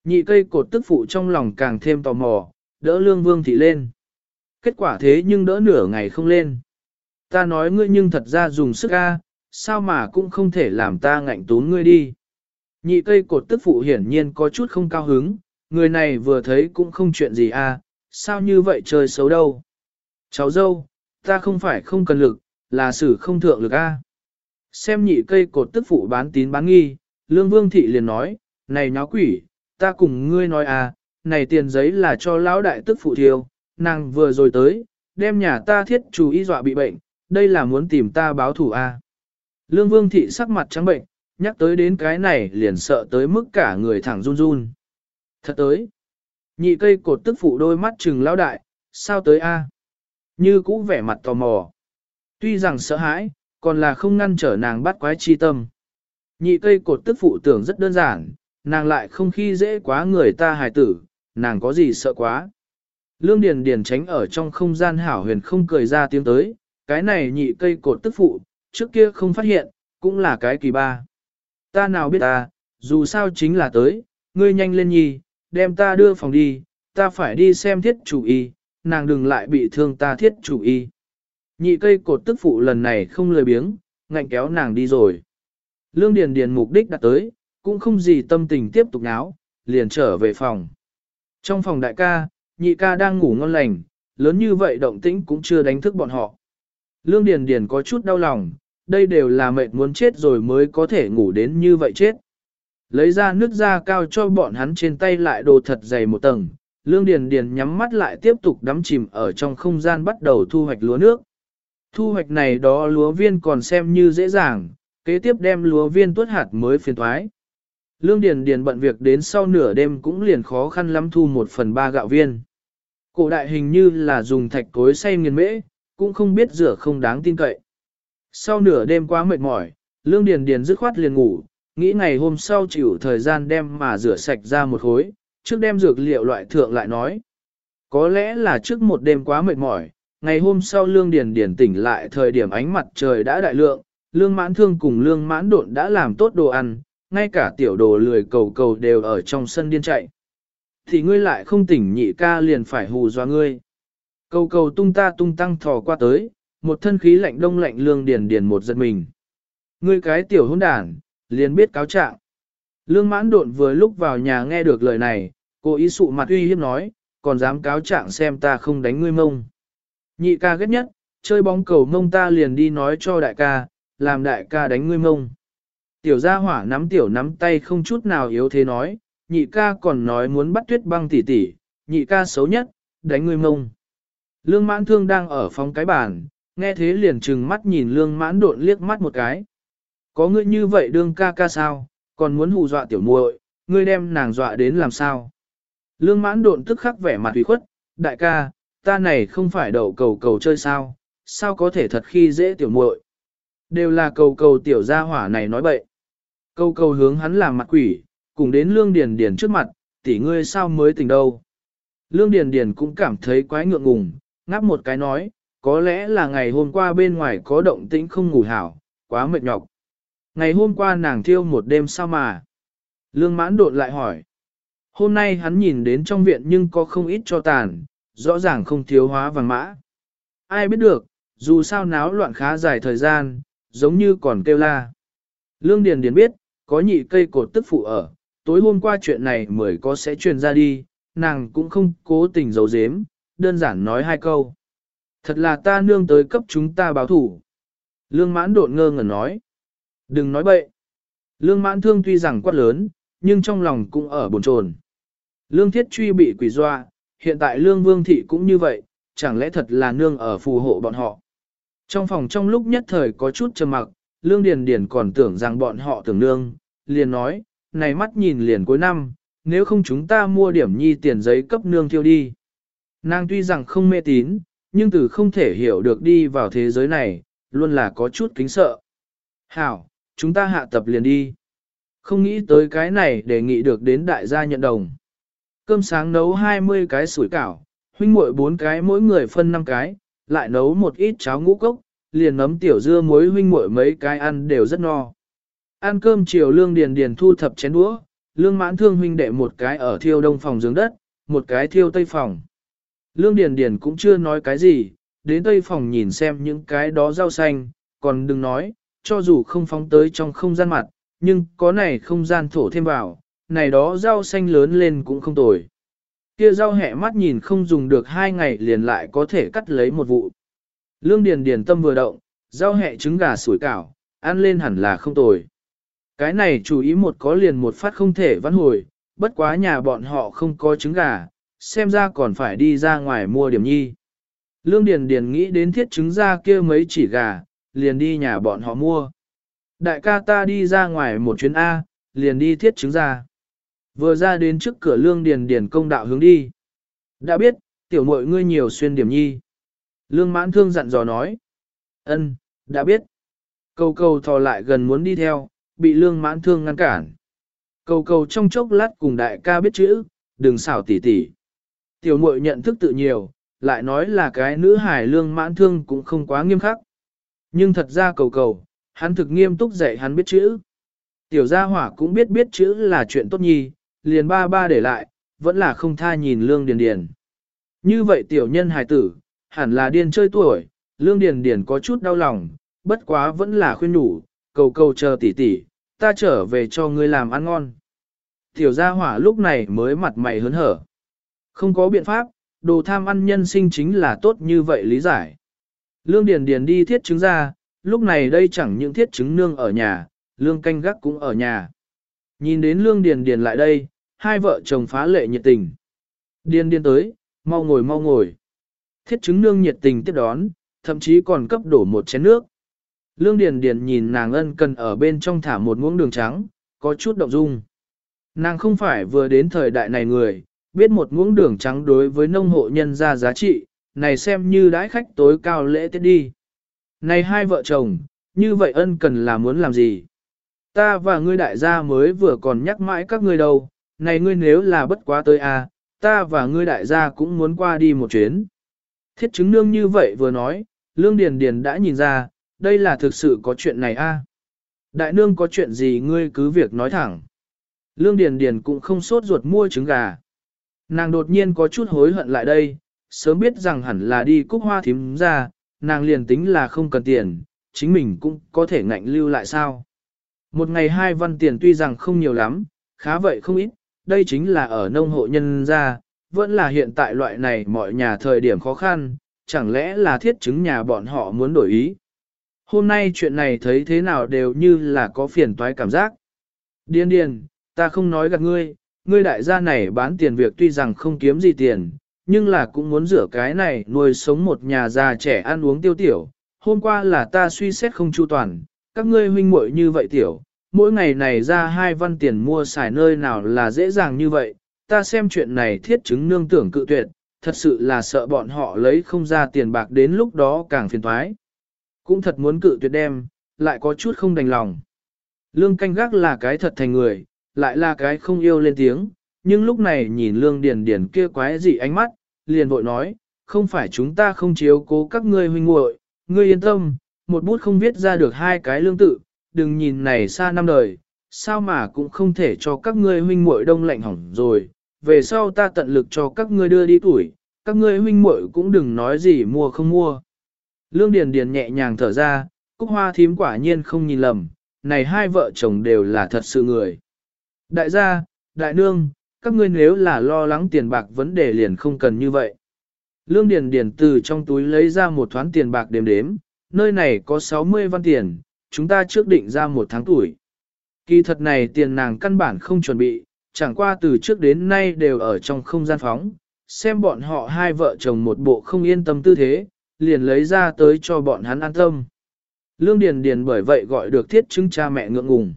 Nhị cây cột tức phụ trong lòng càng thêm tò mò, đỡ Lương Vương Thị lên. Kết quả thế nhưng đỡ nửa ngày không lên. Ta nói ngươi nhưng thật ra dùng sức a, sao mà cũng không thể làm ta ngạnh tốn ngươi đi. Nhị cây cột tức phụ hiển nhiên có chút không cao hứng, người này vừa thấy cũng không chuyện gì a, sao như vậy chơi xấu đâu. Cháu dâu, ta không phải không cần lực, là xử không thượng lực a. Xem nhị cây cột tức phụ bán tín bán nghi, lương vương thị liền nói, này nháo quỷ, ta cùng ngươi nói à, này tiền giấy là cho lão đại tức phụ thiêu, nàng vừa rồi tới, đem nhà ta thiết chủ y dọa bị bệnh, đây là muốn tìm ta báo thủ a. Lương vương thị sắc mặt trắng bệnh, nhắc tới đến cái này liền sợ tới mức cả người thẳng run run. Thật tới, nhị cây cột tức phụ đôi mắt trừng lão đại, sao tới a? Như cũ vẻ mặt tò mò. Tuy rằng sợ hãi, còn là không ngăn trở nàng bắt quái chi tâm. Nhị cây cột tức phụ tưởng rất đơn giản, nàng lại không khi dễ quá người ta hài tử, nàng có gì sợ quá. Lương Điền Điền tránh ở trong không gian hảo huyền không cười ra tiếng tới, cái này nhị cây cột tức phụ, trước kia không phát hiện, cũng là cái kỳ ba. Ta nào biết ta, dù sao chính là tới, ngươi nhanh lên nhi, đem ta đưa phòng đi, ta phải đi xem thiết chủ y, nàng đừng lại bị thương ta thiết chủ y. Nhị cây cột tức phụ lần này không lười biếng, ngạnh kéo nàng đi rồi. Lương Điền Điền mục đích đã tới, cũng không gì tâm tình tiếp tục náo, liền trở về phòng. Trong phòng đại ca, nhị ca đang ngủ ngon lành, lớn như vậy động tĩnh cũng chưa đánh thức bọn họ. Lương Điền Điền có chút đau lòng, đây đều là mệt muốn chết rồi mới có thể ngủ đến như vậy chết. Lấy ra nước da cao cho bọn hắn trên tay lại đồ thật dày một tầng, Lương Điền Điền nhắm mắt lại tiếp tục đắm chìm ở trong không gian bắt đầu thu hoạch lúa nước. Thu hoạch này đó lúa viên còn xem như dễ dàng, kế tiếp đem lúa viên tuốt hạt mới phiền thoái. Lương Điền Điền bận việc đến sau nửa đêm cũng liền khó khăn lắm thu một phần ba gạo viên. Cổ đại hình như là dùng thạch cối xay nghiền mễ, cũng không biết rửa không đáng tin cậy. Sau nửa đêm quá mệt mỏi, Lương Điền Điền dứt khoát liền ngủ, nghĩ ngày hôm sau chịu thời gian đem mà rửa sạch ra một khối, trước đem dược liệu loại thượng lại nói. Có lẽ là trước một đêm quá mệt mỏi, ngày hôm sau Lương Điền Điền tỉnh lại thời điểm ánh mặt trời đã đại lượng, Lương Mãn Thương cùng Lương Mãn Độn đã làm tốt đồ ăn, ngay cả tiểu đồ lười cầu cầu đều ở trong sân điên chạy. Thì ngươi lại không tỉnh nhị ca liền phải hù dọa ngươi. Cầu cầu tung ta tung tăng thò qua tới, một thân khí lạnh đông lạnh Lương Điền Điền một giật mình. Ngươi cái tiểu hỗn đản, liền biết cáo trạng. Lương Mãn Độn vừa lúc vào nhà nghe được lời này, cô ý sụ mặt uy hiếp nói, còn dám cáo trạng xem ta không đánh ngươi mông. Nhị ca ghét nhất, chơi bóng cầu mông ta liền đi nói cho đại ca, làm đại ca đánh ngươi mông. Tiểu gia hỏa nắm tiểu nắm tay không chút nào yếu thế nói, nhị ca còn nói muốn bắt tuyết băng tỉ tỉ, nhị ca xấu nhất, đánh ngươi mông. Lương mãn thương đang ở phòng cái bàn, nghe thế liền trừng mắt nhìn lương mãn độn liếc mắt một cái. Có ngươi như vậy đương ca ca sao, còn muốn hù dọa tiểu muội, ngươi đem nàng dọa đến làm sao. Lương mãn độn tức khắc vẻ mặt ủy khuất, đại ca, ta này không phải đậu cầu cầu chơi sao, sao có thể thật khi dễ tiểu muội. Đều là cầu cầu tiểu gia hỏa này nói bậy. Câu câu hướng hắn làm mặt quỷ, cùng đến lương điền điền trước mặt, tỷ ngươi sao mới tỉnh đâu. Lương điền điền cũng cảm thấy quái ngượng ngùng, ngáp một cái nói, có lẽ là ngày hôm qua bên ngoài có động tĩnh không ngủ hảo, quá mệt nhọc. Ngày hôm qua nàng thiêu một đêm sao mà. Lương mãn đột lại hỏi. Hôm nay hắn nhìn đến trong viện nhưng có không ít cho tàn, rõ ràng không thiếu hóa vàng mã. Ai biết được, dù sao náo loạn khá dài thời gian, giống như còn kêu la. Lương Điền Điền biết, có nhị cây cột tức phụ ở, tối hôm qua chuyện này mới có sẽ truyền ra đi, nàng cũng không cố tình giấu giếm, đơn giản nói hai câu. Thật là ta nương tới cấp chúng ta báo thủ. Lương mãn đột ngơ ngẩn nói. Đừng nói bậy. Lương mãn thương tuy rằng quát lớn, nhưng trong lòng cũng ở bồn chồn. Lương thiết truy bị quỷ doa, hiện tại lương vương thị cũng như vậy, chẳng lẽ thật là nương ở phù hộ bọn họ. Trong phòng trong lúc nhất thời có chút trầm mặc, lương điền điền còn tưởng rằng bọn họ tưởng nương, liền nói, này mắt nhìn liền cuối năm, nếu không chúng ta mua điểm nhi tiền giấy cấp nương thiêu đi. Nàng tuy rằng không mê tín, nhưng từ không thể hiểu được đi vào thế giới này, luôn là có chút kính sợ. Hảo, chúng ta hạ tập liền đi. Không nghĩ tới cái này đề nghị được đến đại gia nhận đồng. Cơm sáng nấu 20 cái sủi cảo, huynh muội bốn cái mỗi người phân 5 cái, lại nấu một ít cháo ngũ cốc, liền nấm tiểu dưa muối huynh muội mấy cái ăn đều rất no. Ăn cơm chiều lương điền điền thu thập chén đũa, lương mãn thương huynh đệ một cái ở thiêu đông phòng giường đất, một cái thiêu tây phòng. Lương điền điền cũng chưa nói cái gì, đến tây phòng nhìn xem những cái đó rau xanh, còn đừng nói, cho dù không phóng tới trong không gian mặt, nhưng có này không gian thổ thêm vào, này đó rau xanh lớn lên cũng không tồi. Kia rau hẹ mắt nhìn không dùng được hai ngày liền lại có thể cắt lấy một vụ. Lương Điền Điền tâm vừa động, rau hẹ trứng gà sủi cảo, ăn lên hẳn là không tồi. Cái này chú ý một có liền một phát không thể vãn hồi, bất quá nhà bọn họ không có trứng gà, xem ra còn phải đi ra ngoài mua điểm nhi. Lương Điền Điền nghĩ đến thiết trứng ra kia mấy chỉ gà, liền đi nhà bọn họ mua. Đại ca ta đi ra ngoài một chuyến A, liền đi thiết trứng ra. Vừa ra đến trước cửa Lương Điền Điền công đạo hướng đi. Đã biết, tiểu muội ngươi nhiều xuyên điểm nhi. Lương mãn thương dặn dò nói. Ân, đã biết. Cầu cầu thò lại gần muốn đi theo, bị lương mãn thương ngăn cản. Cầu cầu trong chốc lát cùng đại ca biết chữ, đừng xảo tỉ tỉ. Tiểu muội nhận thức tự nhiều, lại nói là cái nữ hải lương mãn thương cũng không quá nghiêm khắc. Nhưng thật ra cầu cầu, hắn thực nghiêm túc dạy hắn biết chữ. Tiểu gia hỏa cũng biết biết chữ là chuyện tốt nhi, liền ba ba để lại, vẫn là không tha nhìn lương điền điền. Như vậy tiểu nhân hài tử, hẳn là điên chơi tuổi, lương điền điền có chút đau lòng, bất quá vẫn là khuyên nhủ, cầu cầu chờ tỷ tỷ, ta trở về cho ngươi làm ăn ngon. Tiểu gia hỏa lúc này mới mặt mày hớn hở. Không có biện pháp, đồ tham ăn nhân sinh chính là tốt như vậy lý giải. Lương Điền Điền đi thiết chứng ra, lúc này đây chẳng những thiết chứng nương ở nhà, lương canh gác cũng ở nhà. Nhìn đến lương Điền Điền lại đây, hai vợ chồng phá lệ nhiệt tình. Điền điền tới, mau ngồi mau ngồi. Thiết chứng nương nhiệt tình tiếp đón, thậm chí còn cấp đổ một chén nước. Lương Điền Điền nhìn nàng ân cần ở bên trong thả một muỗng đường trắng, có chút động dung. Nàng không phải vừa đến thời đại này người, biết một muỗng đường trắng đối với nông hộ nhân ra giá trị, này xem như đãi khách tối cao lễ tiết đi. Này hai vợ chồng, như vậy ân cần là muốn làm gì? Ta và ngươi đại gia mới vừa còn nhắc mãi các ngươi đâu, này ngươi nếu là bất quá tới a, à, ta và ngươi đại gia cũng muốn qua đi một chuyến. Thiết chứng nương như vậy vừa nói, lương điền điền đã nhìn ra, đây là thực sự có chuyện này a. Đại nương có chuyện gì ngươi cứ việc nói thẳng. Lương điền điền cũng không sốt ruột mua trứng gà. Nàng đột nhiên có chút hối hận lại đây, sớm biết rằng hẳn là đi cúc hoa thím ra, nàng liền tính là không cần tiền, chính mình cũng có thể ngạnh lưu lại sao. Một ngày hai văn tiền tuy rằng không nhiều lắm, khá vậy không ít, đây chính là ở nông hộ nhân gia, vẫn là hiện tại loại này mọi nhà thời điểm khó khăn, chẳng lẽ là thiết chứng nhà bọn họ muốn đổi ý. Hôm nay chuyện này thấy thế nào đều như là có phiền toái cảm giác. Điên điên, ta không nói gạt ngươi, ngươi đại gia này bán tiền việc tuy rằng không kiếm gì tiền, nhưng là cũng muốn rửa cái này nuôi sống một nhà già trẻ ăn uống tiêu tiểu. Hôm qua là ta suy xét không chu toàn, các ngươi huynh muội như vậy tiểu, mỗi ngày này ra hai văn tiền mua xài nơi nào là dễ dàng như vậy, ta xem chuyện này thiết chứng nương tưởng cự tuyệt, thật sự là sợ bọn họ lấy không ra tiền bạc đến lúc đó càng phiền thoái. Cũng thật muốn cự tuyệt đem, lại có chút không đành lòng. Lương canh gác là cái thật thành người, lại là cái không yêu lên tiếng, nhưng lúc này nhìn lương điền điền kia quái gì ánh mắt, liền vội nói, không phải chúng ta không chiếu cố các ngươi huynh muội, ngươi yên tâm, một bút không viết ra được hai cái lương tự, đừng nhìn này xa năm đời, sao mà cũng không thể cho các ngươi huynh muội đông lạnh hỏng rồi, về sau ta tận lực cho các ngươi đưa đi tuổi, các ngươi huynh muội cũng đừng nói gì mua không mua. Lương Điền Điền nhẹ nhàng thở ra, Cúc Hoa thím quả nhiên không nhìn lầm, này hai vợ chồng đều là thật sự người. Đại gia, đại nương, các ngươi nếu là lo lắng tiền bạc vấn đề liền không cần như vậy. Lương Điền Điền từ trong túi lấy ra một thoáng tiền bạc đếm đếm, nơi này có 60 văn tiền, chúng ta trước định ra một tháng tuổi. Kỳ thật này tiền nàng căn bản không chuẩn bị, chẳng qua từ trước đến nay đều ở trong không gian phóng, xem bọn họ hai vợ chồng một bộ không yên tâm tư thế, liền lấy ra tới cho bọn hắn an tâm. Lương Điền Điền bởi vậy gọi được thiết chứng cha mẹ ngượng ngùng.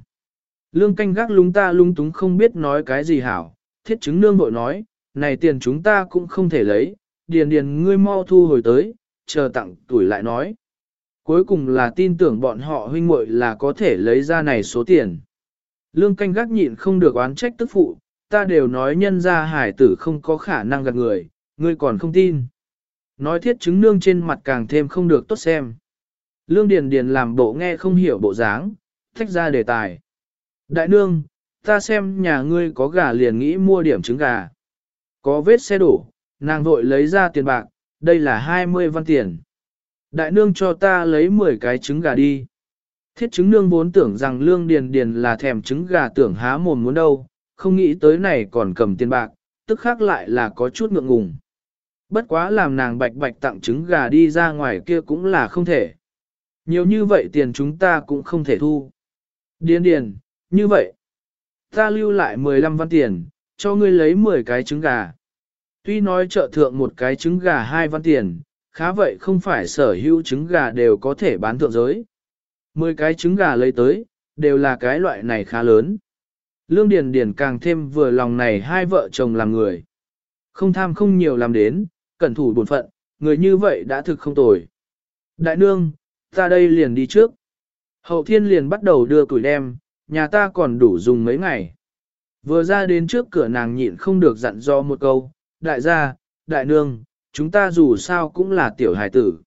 Lương canh gác lúng ta lung túng không biết nói cái gì hảo, thiết chứng nương bội nói, này tiền chúng ta cũng không thể lấy, Điền Điền ngươi mau thu hồi tới, chờ tặng tuổi lại nói. cuối cùng là tin tưởng bọn họ huynh muội là có thể lấy ra này số tiền. Lương canh gác nhịn không được oán trách tức phụ, ta đều nói nhân gia hải tử không có khả năng gạt người, ngươi còn không tin. Nói thiết chứng nương trên mặt càng thêm không được tốt xem. Lương Điền Điền làm bộ nghe không hiểu bộ dáng, thách ra đề tài. Đại nương, ta xem nhà ngươi có gà liền nghĩ mua điểm trứng gà. Có vết xe đổ, nàng vội lấy ra tiền bạc, đây là 20 văn tiền. Đại nương cho ta lấy 10 cái trứng gà đi. Thiết trứng nương vốn tưởng rằng lương điền điền là thèm trứng gà tưởng há mồm muốn đâu, không nghĩ tới này còn cầm tiền bạc, tức khác lại là có chút ngượng ngùng. Bất quá làm nàng bạch bạch tặng trứng gà đi ra ngoài kia cũng là không thể. Nhiều như vậy tiền chúng ta cũng không thể thu. Điền điền, như vậy. Ta lưu lại 15 văn tiền, cho ngươi lấy 10 cái trứng gà. Tuy nói trợ thượng một cái trứng gà hai văn tiền, khá vậy không phải sở hữu trứng gà đều có thể bán thượng giới. 10 cái trứng gà lấy tới, đều là cái loại này khá lớn. Lương Điền Điền càng thêm vừa lòng này hai vợ chồng làm người. Không tham không nhiều làm đến, cẩn thủ bổn phận, người như vậy đã thực không tồi. Đại nương, ta đây liền đi trước. Hậu thiên liền bắt đầu đưa tuổi đem, nhà ta còn đủ dùng mấy ngày. Vừa ra đến trước cửa nàng nhịn không được dặn do một câu, đại gia, đại nương, chúng ta dù sao cũng là tiểu hải tử.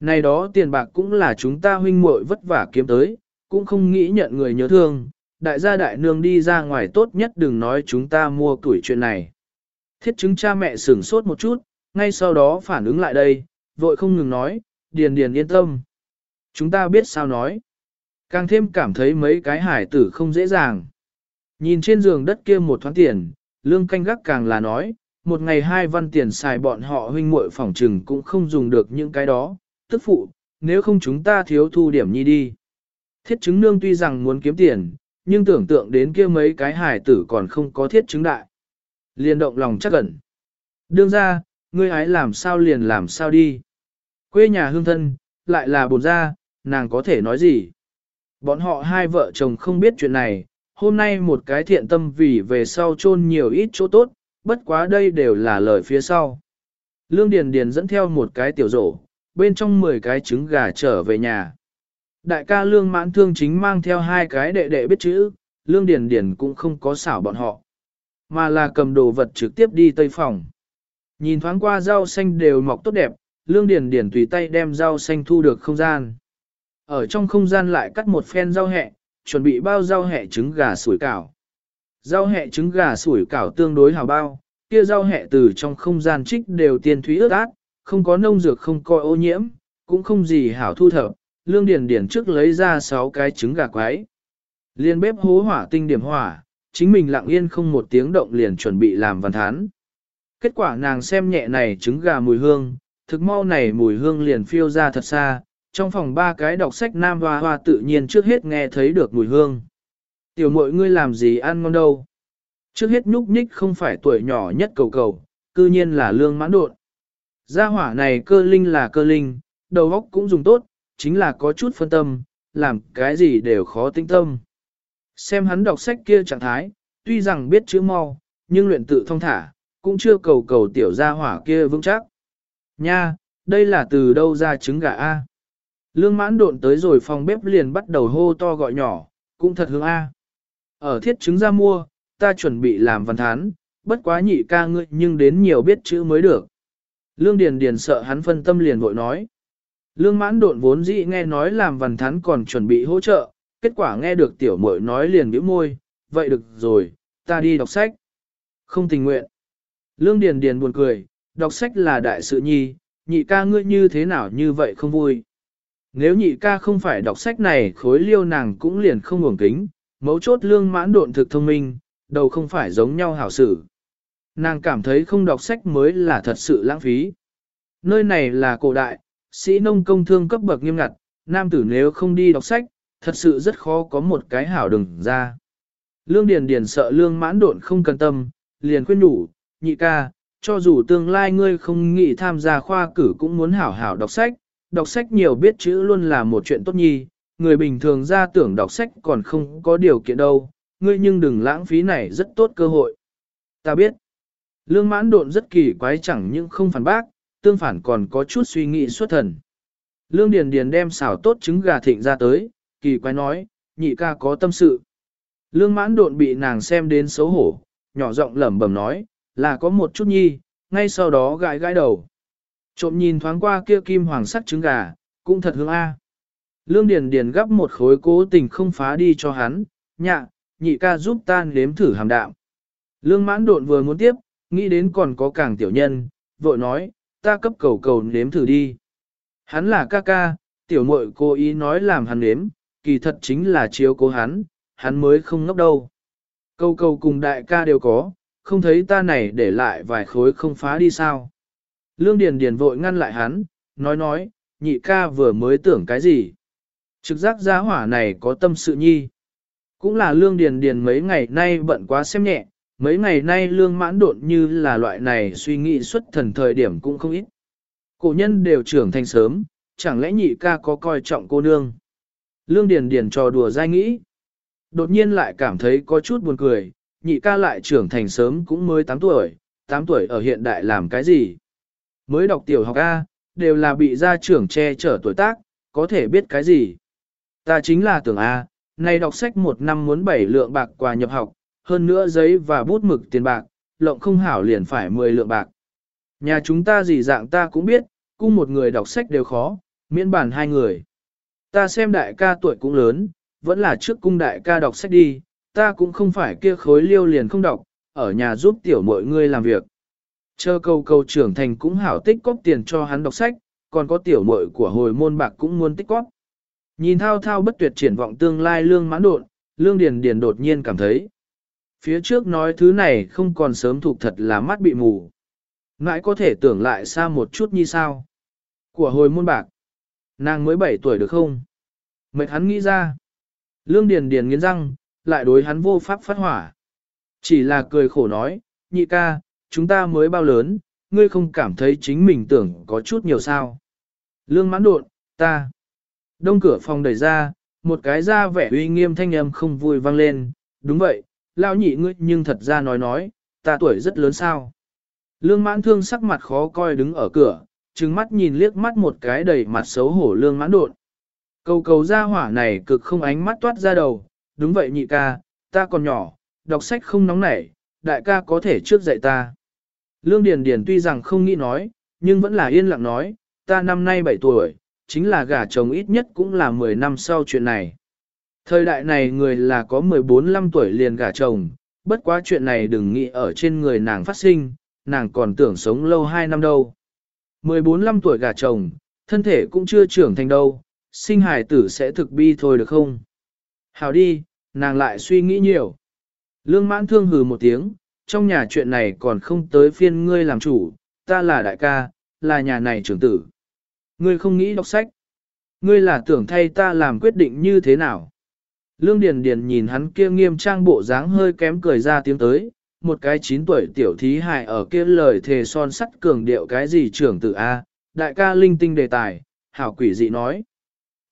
Này đó tiền bạc cũng là chúng ta huynh muội vất vả kiếm tới, cũng không nghĩ nhận người nhớ thương, đại gia đại nương đi ra ngoài tốt nhất đừng nói chúng ta mua tuổi chuyện này. Thiết chứng cha mẹ sửng sốt một chút, ngay sau đó phản ứng lại đây, vội không ngừng nói, điền điền yên tâm. Chúng ta biết sao nói. Càng thêm cảm thấy mấy cái hải tử không dễ dàng. Nhìn trên giường đất kia một thoáng tiền, lương canh gác càng là nói, một ngày hai văn tiền xài bọn họ huynh muội phỏng trừng cũng không dùng được những cái đó, tức phụ, nếu không chúng ta thiếu thu điểm nhi đi. Thiết chứng nương tuy rằng muốn kiếm tiền, nhưng tưởng tượng đến kia mấy cái hải tử còn không có thiết chứng đại. Liền động lòng chắc ẩn. Đương ra, ngươi ái làm sao liền làm sao đi. Quê nhà hương thân, lại là bồn ra, nàng có thể nói gì. Bọn họ hai vợ chồng không biết chuyện này, hôm nay một cái thiện tâm vì về sau chôn nhiều ít chỗ tốt, bất quá đây đều là lời phía sau. Lương Điền Điền dẫn theo một cái tiểu rổ, bên trong 10 cái trứng gà trở về nhà. Đại ca Lương Mãn Thương chính mang theo hai cái đệ đệ biết chữ, Lương Điền Điền cũng không có xảo bọn họ, mà là cầm đồ vật trực tiếp đi tây phòng. Nhìn thoáng qua rau xanh đều mọc tốt đẹp, Lương Điền Điền tùy tay đem rau xanh thu được không gian. Ở trong không gian lại cắt một phen rau hẹ, chuẩn bị bao rau hẹ trứng gà sủi cảo. Rau hẹ trứng gà sủi cảo tương đối hào bao, kia rau hẹ từ trong không gian trích đều tiên thúy ướt át, không có nông dược không coi ô nhiễm, cũng không gì hảo thu thập. Lương Điền Điền trước lấy ra 6 cái trứng gà quái. Liên bếp hố hỏa tinh điểm hỏa, chính mình lặng yên không một tiếng động liền chuẩn bị làm văn thán. Kết quả nàng xem nhẹ này trứng gà mùi hương, thực mau này mùi hương liền phiêu ra thật xa, trong phòng ba cái đọc sách nam hoa hoa tự nhiên trước hết nghe thấy được mùi hương. Tiểu mội ngươi làm gì ăn ngon đâu. Trước hết nhúc nhích không phải tuổi nhỏ nhất cầu cầu, cư nhiên là lương mãn đột. Gia hỏa này cơ linh là cơ linh, đầu óc cũng dùng tốt, chính là có chút phân tâm, làm cái gì đều khó tinh tâm. Xem hắn đọc sách kia trạng thái, tuy rằng biết chữ mau, nhưng luyện tự thông thả, cũng chưa cầu cầu tiểu gia hỏa kia vững chắc. Nha, đây là từ đâu ra trứng gà A. Lương mãn độn tới rồi phòng bếp liền bắt đầu hô to gọi nhỏ, cũng thật hướng A. Ở thiết trứng ra mua, ta chuẩn bị làm văn thán, bất quá nhị ca ngươi nhưng đến nhiều biết chữ mới được. Lương Điền Điền sợ hắn phân tâm liền vội nói. Lương mãn độn vốn dĩ nghe nói làm văn thán còn chuẩn bị hỗ trợ, kết quả nghe được tiểu muội nói liền bĩu môi, vậy được rồi, ta đi đọc sách. Không tình nguyện. Lương Điền Điền buồn cười, đọc sách là đại sự nhi, nhị ca ngươi như thế nào như vậy không vui. Nếu nhị ca không phải đọc sách này khối liêu nàng cũng liền không ngủng kính, mấu chốt lương mãn độn thực thông minh, đầu không phải giống nhau hảo sử. Nàng cảm thấy không đọc sách mới là thật sự lãng phí. Nơi này là cổ đại, sĩ nông công thương cấp bậc nghiêm ngặt, nam tử nếu không đi đọc sách, thật sự rất khó có một cái hảo đừng ra. Lương Điền Điền sợ lương mãn độn không cần tâm, liền khuyên nhủ, nhị ca, cho dù tương lai ngươi không nghĩ tham gia khoa cử cũng muốn hảo hảo đọc sách, đọc sách nhiều biết chữ luôn là một chuyện tốt nhi, người bình thường ra tưởng đọc sách còn không có điều kiện đâu, ngươi nhưng đừng lãng phí này rất tốt cơ hội. Ta biết, lương mãn độn rất kỳ quái chẳng những không phản bác, tương phản còn có chút suy nghĩ xuất thần. Lương Điền Điền đem xảo tốt trứng gà thịnh ra tới, kỳ quái nói, nhị ca có tâm sự. Lương mãn độn bị nàng xem đến xấu hổ, nhỏ giọng lẩm bẩm nói, là có một chút nhi, ngay sau đó gãi gãi đầu. Trộm nhìn thoáng qua kia kim hoàng sắc trứng gà, cũng thật hương A. Lương Điền Điền gấp một khối cố tình không phá đi cho hắn, nhạ, nhị ca giúp ta nếm thử hàm đạm. Lương mãn độn vừa muốn tiếp, nghĩ đến còn có càng tiểu nhân, vội nói, ta cấp cầu cầu nếm thử đi. Hắn là ca ca, tiểu muội cố ý nói làm hắn nếm, kỳ thật chính là chiếu cố hắn, hắn mới không ngốc đâu. Cầu cầu cùng đại ca đều có, không thấy ta này để lại vài khối không phá đi sao. Lương Điền Điền vội ngăn lại hắn, nói nói, nhị ca vừa mới tưởng cái gì. Trực giác gia hỏa này có tâm sự nhi. Cũng là Lương Điền Điền mấy ngày nay bận quá xem nhẹ, mấy ngày nay Lương mãn độn như là loại này suy nghĩ xuất thần thời điểm cũng không ít. Cổ nhân đều trưởng thành sớm, chẳng lẽ nhị ca có coi trọng cô nương. Lương Điền Điền trò đùa dai nghĩ. Đột nhiên lại cảm thấy có chút buồn cười, nhị ca lại trưởng thành sớm cũng mới 8 tuổi, 8 tuổi ở hiện đại làm cái gì? Mới đọc tiểu học A, đều là bị gia trưởng che chở tuổi tác, có thể biết cái gì? Ta chính là tưởng A, nay đọc sách một năm muốn 7 lượng bạc quà nhập học, hơn nữa giấy và bút mực tiền bạc, lộng không hảo liền phải 10 lượng bạc. Nhà chúng ta gì dạng ta cũng biết, cung một người đọc sách đều khó, miễn bản hai người. Ta xem đại ca tuổi cũng lớn, vẫn là trước cung đại ca đọc sách đi, ta cũng không phải kia khối liêu liền không đọc, ở nhà giúp tiểu mọi người làm việc. Chờ cầu cầu trưởng thành cũng hảo tích cóp tiền cho hắn đọc sách, còn có tiểu muội của hồi môn bạc cũng muốn tích cóp. Nhìn thao thao bất tuyệt triển vọng tương lai lương mãn đột, lương điền điền đột nhiên cảm thấy. Phía trước nói thứ này không còn sớm thuộc thật là mắt bị mù. Ngãi có thể tưởng lại xa một chút như sao. Của hồi môn bạc. Nàng mới 7 tuổi được không? Mệt hắn nghĩ ra. Lương Điền Điền nghiến răng, lại đối hắn vô pháp phát hỏa. Chỉ là cười khổ nói, nhị ca, chúng ta mới bao lớn, ngươi không cảm thấy chính mình tưởng có chút nhiều sao. Lương mãn đột, ta. Đông cửa phòng đẩy ra, một cái ra vẻ uy nghiêm thanh âm không vui vang lên, đúng vậy, lão nhị ngươi nhưng thật ra nói nói, ta tuổi rất lớn sao. Lương mãn thương sắc mặt khó coi đứng ở cửa, trừng mắt nhìn liếc mắt một cái đầy mặt xấu hổ lương mãn đột. Cầu cầu ra hỏa này cực không ánh mắt toát ra đầu, đúng vậy nhị ca, ta còn nhỏ, đọc sách không nóng nảy, đại ca có thể trước dạy ta. Lương Điền Điền tuy rằng không nghĩ nói, nhưng vẫn là yên lặng nói, ta năm nay 7 tuổi, chính là gả chồng ít nhất cũng là 10 năm sau chuyện này. Thời đại này người là có 14-15 tuổi liền gả chồng, bất quá chuyện này đừng nghĩ ở trên người nàng phát sinh, nàng còn tưởng sống lâu 2 năm đâu. 14-15 tuổi gả chồng, thân thể cũng chưa trưởng thành đâu, sinh hài tử sẽ thực bi thôi được không? Hào đi, nàng lại suy nghĩ nhiều. Lương mãn thương hừ một tiếng, trong nhà chuyện này còn không tới phiên ngươi làm chủ, ta là đại ca, là nhà này trưởng tử. Ngươi không nghĩ đọc sách. Ngươi là tưởng thay ta làm quyết định như thế nào? Lương Điền Điền nhìn hắn kia nghiêm trang bộ dáng hơi kém cười ra tiếng tới, một cái 9 tuổi tiểu thí hài ở kia lời thề son sắt cường điệu cái gì trưởng tử A, đại ca linh tinh đề tài, hảo quỷ dị nói.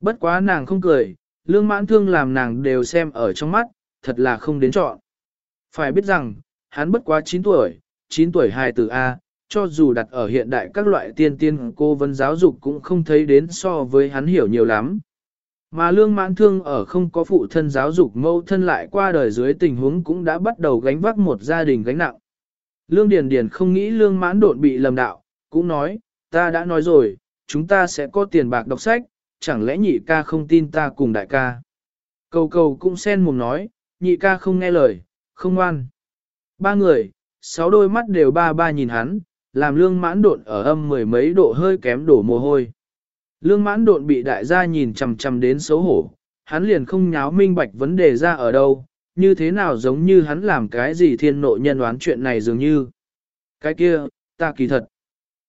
Bất quá nàng không cười, lương mãn thương làm nàng đều xem ở trong mắt, thật là không đến chọn. Phải biết rằng, hắn bất quá 9 tuổi, 9 tuổi hài tử A, cho dù đặt ở hiện đại các loại tiên tiên cô vấn giáo dục cũng không thấy đến so với hắn hiểu nhiều lắm. Mà lương mãn thương ở không có phụ thân giáo dục mâu thân lại qua đời dưới tình huống cũng đã bắt đầu gánh vác một gia đình gánh nặng. Lương Điền Điền không nghĩ lương mãn đột bị lầm đạo, cũng nói, ta đã nói rồi, chúng ta sẽ có tiền bạc đọc sách, chẳng lẽ nhị ca không tin ta cùng đại ca. Cầu cầu cũng sen mồm nói, nhị ca không nghe lời, không ngoan. Ba người, sáu đôi mắt đều ba ba nhìn hắn, làm lương mãn độn ở âm mười mấy độ hơi kém đổ mồ hôi. Lương mãn độn bị đại gia nhìn chằm chằm đến xấu hổ, hắn liền không nháo minh bạch vấn đề ra ở đâu, như thế nào giống như hắn làm cái gì thiên nộ nhân oán chuyện này dường như. Cái kia, ta kỳ thật.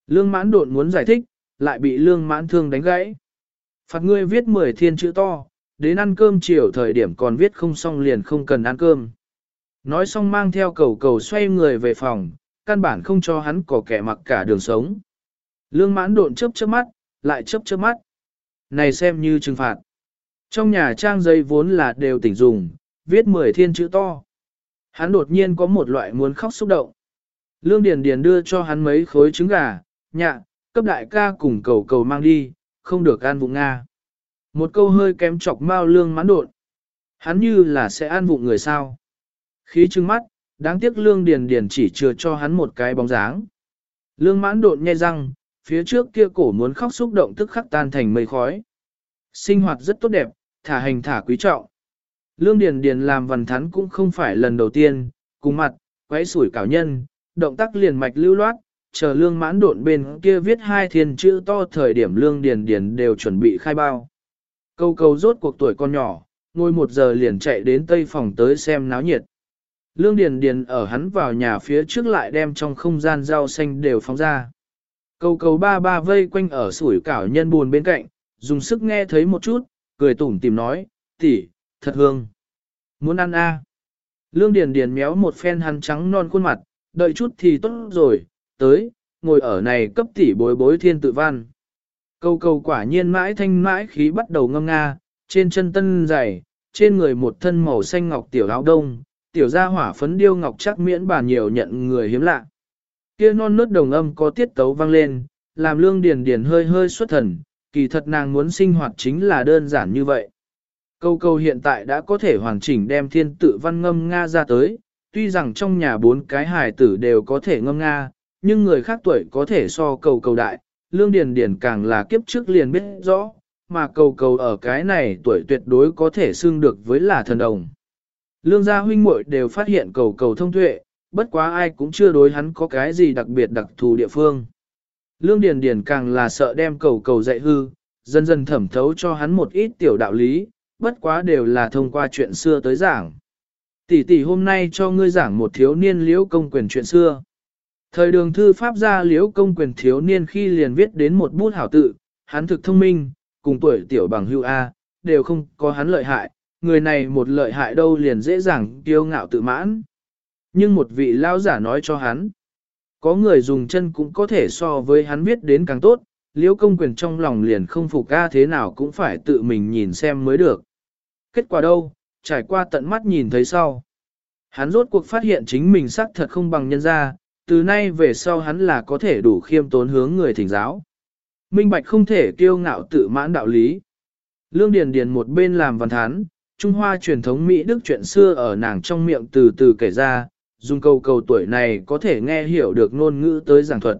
Lương mãn độn muốn giải thích, lại bị lương mãn thương đánh gãy. Phạt ngươi viết 10 thiên chữ to, đến ăn cơm chiều thời điểm còn viết không xong liền không cần ăn cơm. Nói xong mang theo cầu cầu xoay người về phòng, căn bản không cho hắn có kẻ mặc cả đường sống. Lương mãn độn chớp chớp mắt, lại chớp chớp mắt. Này xem như trừng phạt. Trong nhà trang giấy vốn là đều tỉnh dùng, viết 10 thiên chữ to. Hắn đột nhiên có một loại muốn khóc xúc động. Lương Điền Điền đưa cho hắn mấy khối trứng gà, nhạ, cấp đại ca cùng cầu cầu mang đi, không được an vụng Nga. Một câu hơi kém chọc mao lương mãn đột. Hắn như là sẽ an vụng người sao. Khí trưng mắt, đáng tiếc lương điền điền chỉ chừa cho hắn một cái bóng dáng. Lương mãn đột nhai răng, phía trước kia cổ muốn khóc xúc động tức khắc tan thành mây khói. Sinh hoạt rất tốt đẹp, thả hành thả quý trọng. Lương Điền Điền làm văn thắn cũng không phải lần đầu tiên, cùng mặt, quấy sủi cảo nhân, động tác liền mạch lưu loát, chờ lương mãn độn bên kia viết hai thiên chữ to thời điểm lương Điền Điền đều chuẩn bị khai bao. Câu câu rốt cuộc tuổi con nhỏ, ngồi một giờ liền chạy đến tây phòng tới xem náo nhiệt. Lương Điền Điền ở hắn vào nhà phía trước lại đem trong không gian rau xanh đều phóng ra. Câu cầu ba ba vây quanh ở sủi cảo nhân buồn bên cạnh, dùng sức nghe thấy một chút, cười tủm tìm nói, tỷ, thật hương. Muốn ăn a? Lương Điền Điền méo một phen hắn trắng non khuôn mặt, đợi chút thì tốt rồi, tới, ngồi ở này cấp tỷ bối bối thiên tự văn. Câu câu quả nhiên mãi thanh mãi khí bắt đầu ngâm nga, trên chân tân dày, trên người một thân màu xanh ngọc tiểu áo đông, tiểu gia hỏa phấn điêu ngọc chắc miễn bà nhiều nhận người hiếm lạ. Kia non nớt đồng âm có tiết tấu vang lên, làm lương điền điền hơi hơi xuất thần, kỳ thật nàng muốn sinh hoạt chính là đơn giản như vậy. Câu câu hiện tại đã có thể hoàn chỉnh đem thiên tự văn ngâm Nga ra tới, tuy rằng trong nhà bốn cái hài tử đều có thể ngâm Nga, nhưng người khác tuổi có thể so cầu cầu đại, lương điền điền càng là kiếp trước liền biết rõ, mà cầu cầu ở cái này tuổi tuyệt đối có thể xưng được với là thần đồng. Lương gia huynh muội đều phát hiện cầu cầu thông tuệ, bất quá ai cũng chưa đối hắn có cái gì đặc biệt đặc thù địa phương. Lương Điền Điền càng là sợ đem cầu cầu dạy hư, dần dần thẩm thấu cho hắn một ít tiểu đạo lý, bất quá đều là thông qua chuyện xưa tới giảng. Tỷ tỷ hôm nay cho ngươi giảng một thiếu niên liễu công quyền chuyện xưa. Thời đường thư pháp gia liễu công quyền thiếu niên khi liền viết đến một bút hảo tự, hắn thực thông minh, cùng tuổi tiểu bằng hưu A, đều không có hắn lợi hại, người này một lợi hại đâu liền dễ dàng kiêu ngạo tự mãn. Nhưng một vị lao giả nói cho hắn, có người dùng chân cũng có thể so với hắn viết đến càng tốt, liễu công quyền trong lòng liền không phục ca thế nào cũng phải tự mình nhìn xem mới được. Kết quả đâu, trải qua tận mắt nhìn thấy sau. Hắn rốt cuộc phát hiện chính mình xác thật không bằng nhân gia, từ nay về sau hắn là có thể đủ khiêm tốn hướng người thỉnh giáo. Minh Bạch không thể kiêu ngạo tự mãn đạo lý. Lương Điền Điền một bên làm văn thán, Trung Hoa truyền thống Mỹ Đức chuyện xưa ở nàng trong miệng từ từ kể ra, dùng câu cầu tuổi này có thể nghe hiểu được ngôn ngữ tới giảng thuật.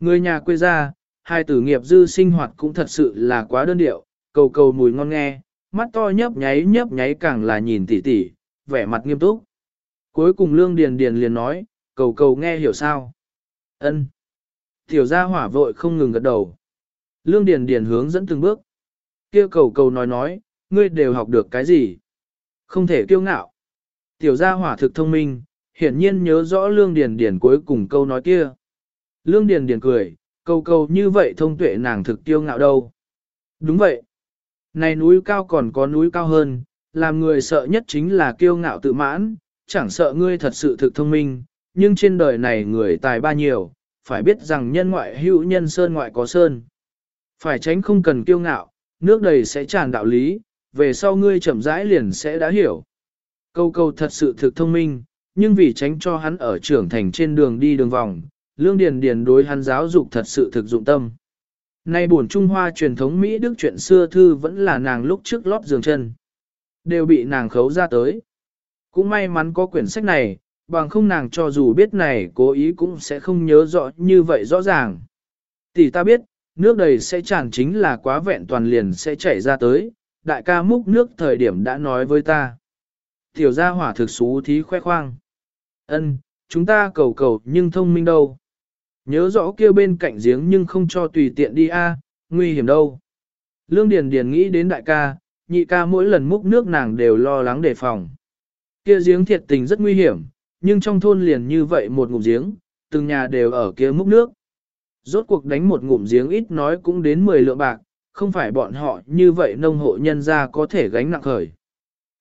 Người nhà quê ra, hai tử nghiệp dư sinh hoạt cũng thật sự là quá đơn điệu, cầu cầu mùi ngon nghe, mắt to nhấp nháy nhấp nháy càng là nhìn tỉ tỉ, vẻ mặt nghiêm túc. Cuối cùng Lương Điền Điền liền nói, cầu cầu nghe hiểu sao? Ân. Tiểu gia hỏa vội không ngừng gật đầu. Lương Điền Điền hướng dẫn từng bước. Kia cầu cầu nói nói, ngươi đều học được cái gì? Không thể kiêu ngạo. Tiểu gia hỏa thực thông minh, hiển nhiên nhớ rõ Lương Điền Điền cuối cùng câu nói kia. Lương Điền Điền cười, câu câu như vậy thông tuệ nàng thực kiêu ngạo đâu. Đúng vậy. Này núi cao còn có núi cao hơn, làm người sợ nhất chính là kiêu ngạo tự mãn, chẳng sợ ngươi thật sự thực thông minh, nhưng trên đời này người tài ba nhiều, phải biết rằng nhân ngoại hữu nhân sơn ngoại có sơn. Phải tránh không cần kiêu ngạo, nước đầy sẽ tràn đạo lý, về sau ngươi chậm rãi liền sẽ đã hiểu. Câu câu thật sự thực thông minh, nhưng vì tránh cho hắn ở trưởng thành trên đường đi đường vòng, Lương Điền Điền đối hắn giáo dục thật sự thực dụng tâm. Nay buồn Trung Hoa truyền thống Mỹ Đức chuyện xưa thư vẫn là nàng lúc trước lót giường chân. Đều bị nàng khấu ra tới. Cũng may mắn có quyển sách này, bằng không nàng cho dù biết này cố ý cũng sẽ không nhớ rõ như vậy rõ ràng. Tỷ ta biết, nước đầy sẽ tràn chính là quá vẹn toàn liền sẽ chảy ra tới, đại ca múc nước thời điểm đã nói với ta. Tiểu gia hỏa thực xú thí khoe khoang. Ân, chúng ta cầu cầu nhưng thông minh đâu. Nhớ rõ kia bên cạnh giếng nhưng không cho tùy tiện đi a, nguy hiểm đâu. Lương Điền Điền nghĩ đến đại ca, nhị ca mỗi lần múc nước nàng đều lo lắng đề phòng. Kia giếng thiệt tình rất nguy hiểm, nhưng trong thôn liền như vậy một ngụm giếng, từng nhà đều ở kia múc nước. Rốt cuộc đánh một ngụm giếng ít nói cũng đến 10 lượng bạc, không phải bọn họ như vậy nông hộ nhân gia có thể gánh nặng khởi.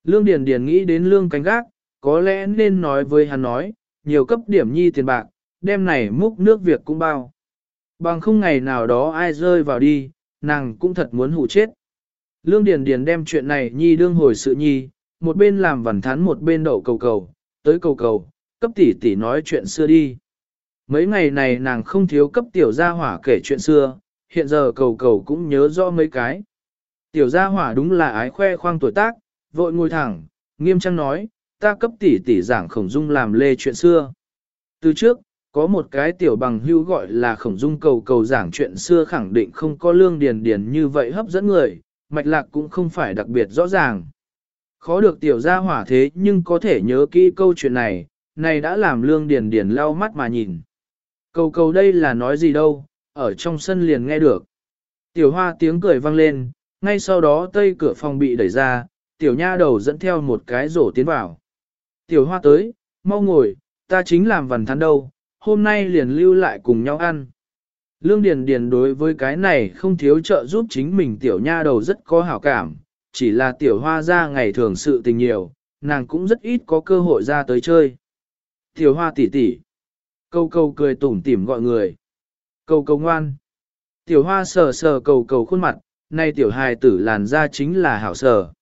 Lương Điền Điền nghĩ đến lương cánh gác, có lẽ nên nói với hắn nói, nhiều cấp điểm nhi tiền bạc, đêm này múc nước việc cũng bao. Bằng không ngày nào đó ai rơi vào đi, nàng cũng thật muốn hụ chết. Lương Điền Điền đem chuyện này nhi đương hồi sự nhi, một bên làm vẩn thán một bên đậu cầu cầu, tới cầu cầu, cấp tỷ tỷ nói chuyện xưa đi. Mấy ngày này nàng không thiếu cấp tiểu gia hỏa kể chuyện xưa, hiện giờ cầu cầu cũng nhớ rõ mấy cái. Tiểu gia hỏa đúng là ái khoe khoang tuổi tác, vội ngồi thẳng, nghiêm trang nói, ta cấp tỷ tỷ giảng khổng dung làm lê chuyện xưa. Từ trước, có một cái tiểu bằng hưu gọi là khổng dung cầu cầu giảng chuyện xưa khẳng định không có lương điền điền như vậy hấp dẫn người, mạch lạc cũng không phải đặc biệt rõ ràng. Khó được tiểu gia hỏa thế nhưng có thể nhớ kỹ câu chuyện này, này đã làm lương điền điền lau mắt mà nhìn. Cầu cầu đây là nói gì đâu, ở trong sân liền nghe được. Tiểu hoa tiếng cười vang lên, ngay sau đó tây cửa phòng bị đẩy ra, tiểu nha đầu dẫn theo một cái rổ tiến vào. Tiểu hoa tới, mau ngồi, ta chính làm vần thắn đâu, hôm nay liền lưu lại cùng nhau ăn. Lương Điền Điền đối với cái này không thiếu trợ giúp chính mình tiểu nha đầu rất có hảo cảm, chỉ là tiểu hoa ra ngày thường sự tình nhiều, nàng cũng rất ít có cơ hội ra tới chơi. Tiểu hoa tỷ tỷ. Câu câu cười tủm tỉm gọi người. Câu câu ngoan. Tiểu hoa sờ sờ cầu cầu khuôn mặt, nay tiểu hài tử làn da chính là hảo sờ.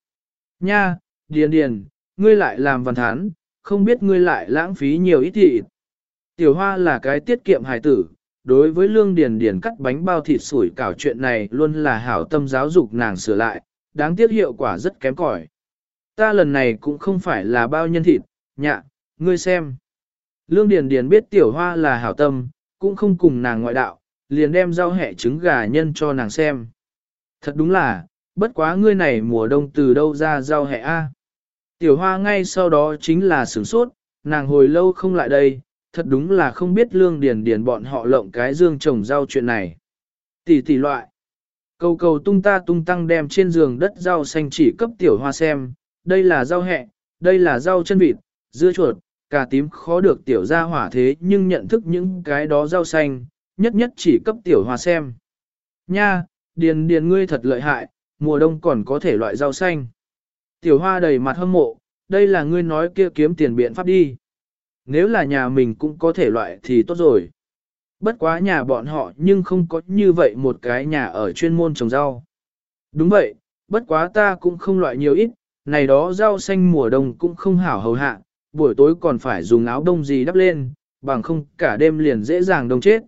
Nha, điền điền, ngươi lại làm văn thán, không biết ngươi lại lãng phí nhiều ít thịt. Tiểu hoa là cái tiết kiệm hài tử, đối với lương điền điền cắt bánh bao thịt sủi cảo chuyện này luôn là hảo tâm giáo dục nàng sửa lại, đáng tiếc hiệu quả rất kém cỏi. Ta lần này cũng không phải là bao nhân thịt, nhạ, ngươi xem. Lương Điền Điền biết tiểu hoa là hảo tâm, cũng không cùng nàng ngoại đạo, liền đem rau hẹ trứng gà nhân cho nàng xem. Thật đúng là, bất quá ngươi này mùa đông từ đâu ra rau hẹ a? Tiểu hoa ngay sau đó chính là sửng sốt, nàng hồi lâu không lại đây, thật đúng là không biết lương điền điền bọn họ lộng cái dương trồng rau chuyện này. Tỷ tỷ loại. Cầu cầu tung ta tung tăng đem trên giường đất rau xanh chỉ cấp tiểu hoa xem, đây là rau hẹ, đây là rau chân vịt, dưa chuột, cà tím khó được tiểu ra hỏa thế nhưng nhận thức những cái đó rau xanh, nhất nhất chỉ cấp tiểu hoa xem. Nha, điền điền ngươi thật lợi hại, mùa đông còn có thể loại rau xanh. Tiểu hoa đầy mặt hâm mộ, đây là ngươi nói kia kiếm tiền biện pháp đi. Nếu là nhà mình cũng có thể loại thì tốt rồi. Bất quá nhà bọn họ nhưng không có như vậy một cái nhà ở chuyên môn trồng rau. Đúng vậy, bất quá ta cũng không loại nhiều ít, này đó rau xanh mùa đông cũng không hảo hầu hạ, buổi tối còn phải dùng áo đông gì đắp lên, bằng không cả đêm liền dễ dàng đông chết.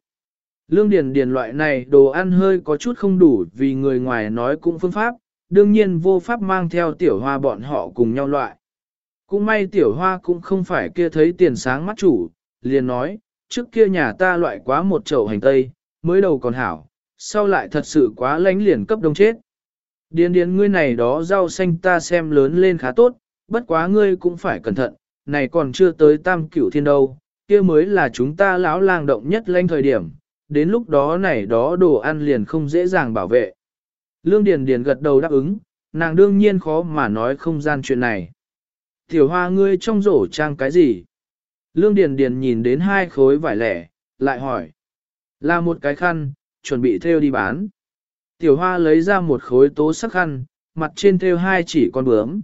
Lương điền điền loại này đồ ăn hơi có chút không đủ vì người ngoài nói cũng phương pháp, đương nhiên vô pháp mang theo tiểu hoa bọn họ cùng nhau loại. Cũng may tiểu hoa cũng không phải kia thấy tiền sáng mắt chủ, liền nói, trước kia nhà ta loại quá một chậu hành tây, mới đầu còn hảo, sau lại thật sự quá lánh liền cấp đông chết. Điền điền ngươi này đó rau xanh ta xem lớn lên khá tốt, bất quá ngươi cũng phải cẩn thận, này còn chưa tới tam cửu thiên đâu, kia mới là chúng ta lão lang động nhất lanh thời điểm, đến lúc đó này đó đồ ăn liền không dễ dàng bảo vệ. Lương Điền Điền gật đầu đáp ứng, nàng đương nhiên khó mà nói không gian chuyện này. Tiểu hoa ngươi trong rổ trang cái gì? Lương Điền Điền nhìn đến hai khối vải lẻ, lại hỏi. Là một cái khăn, chuẩn bị theo đi bán. Tiểu hoa lấy ra một khối tố sắc khăn, mặt trên theo hai chỉ con bướm.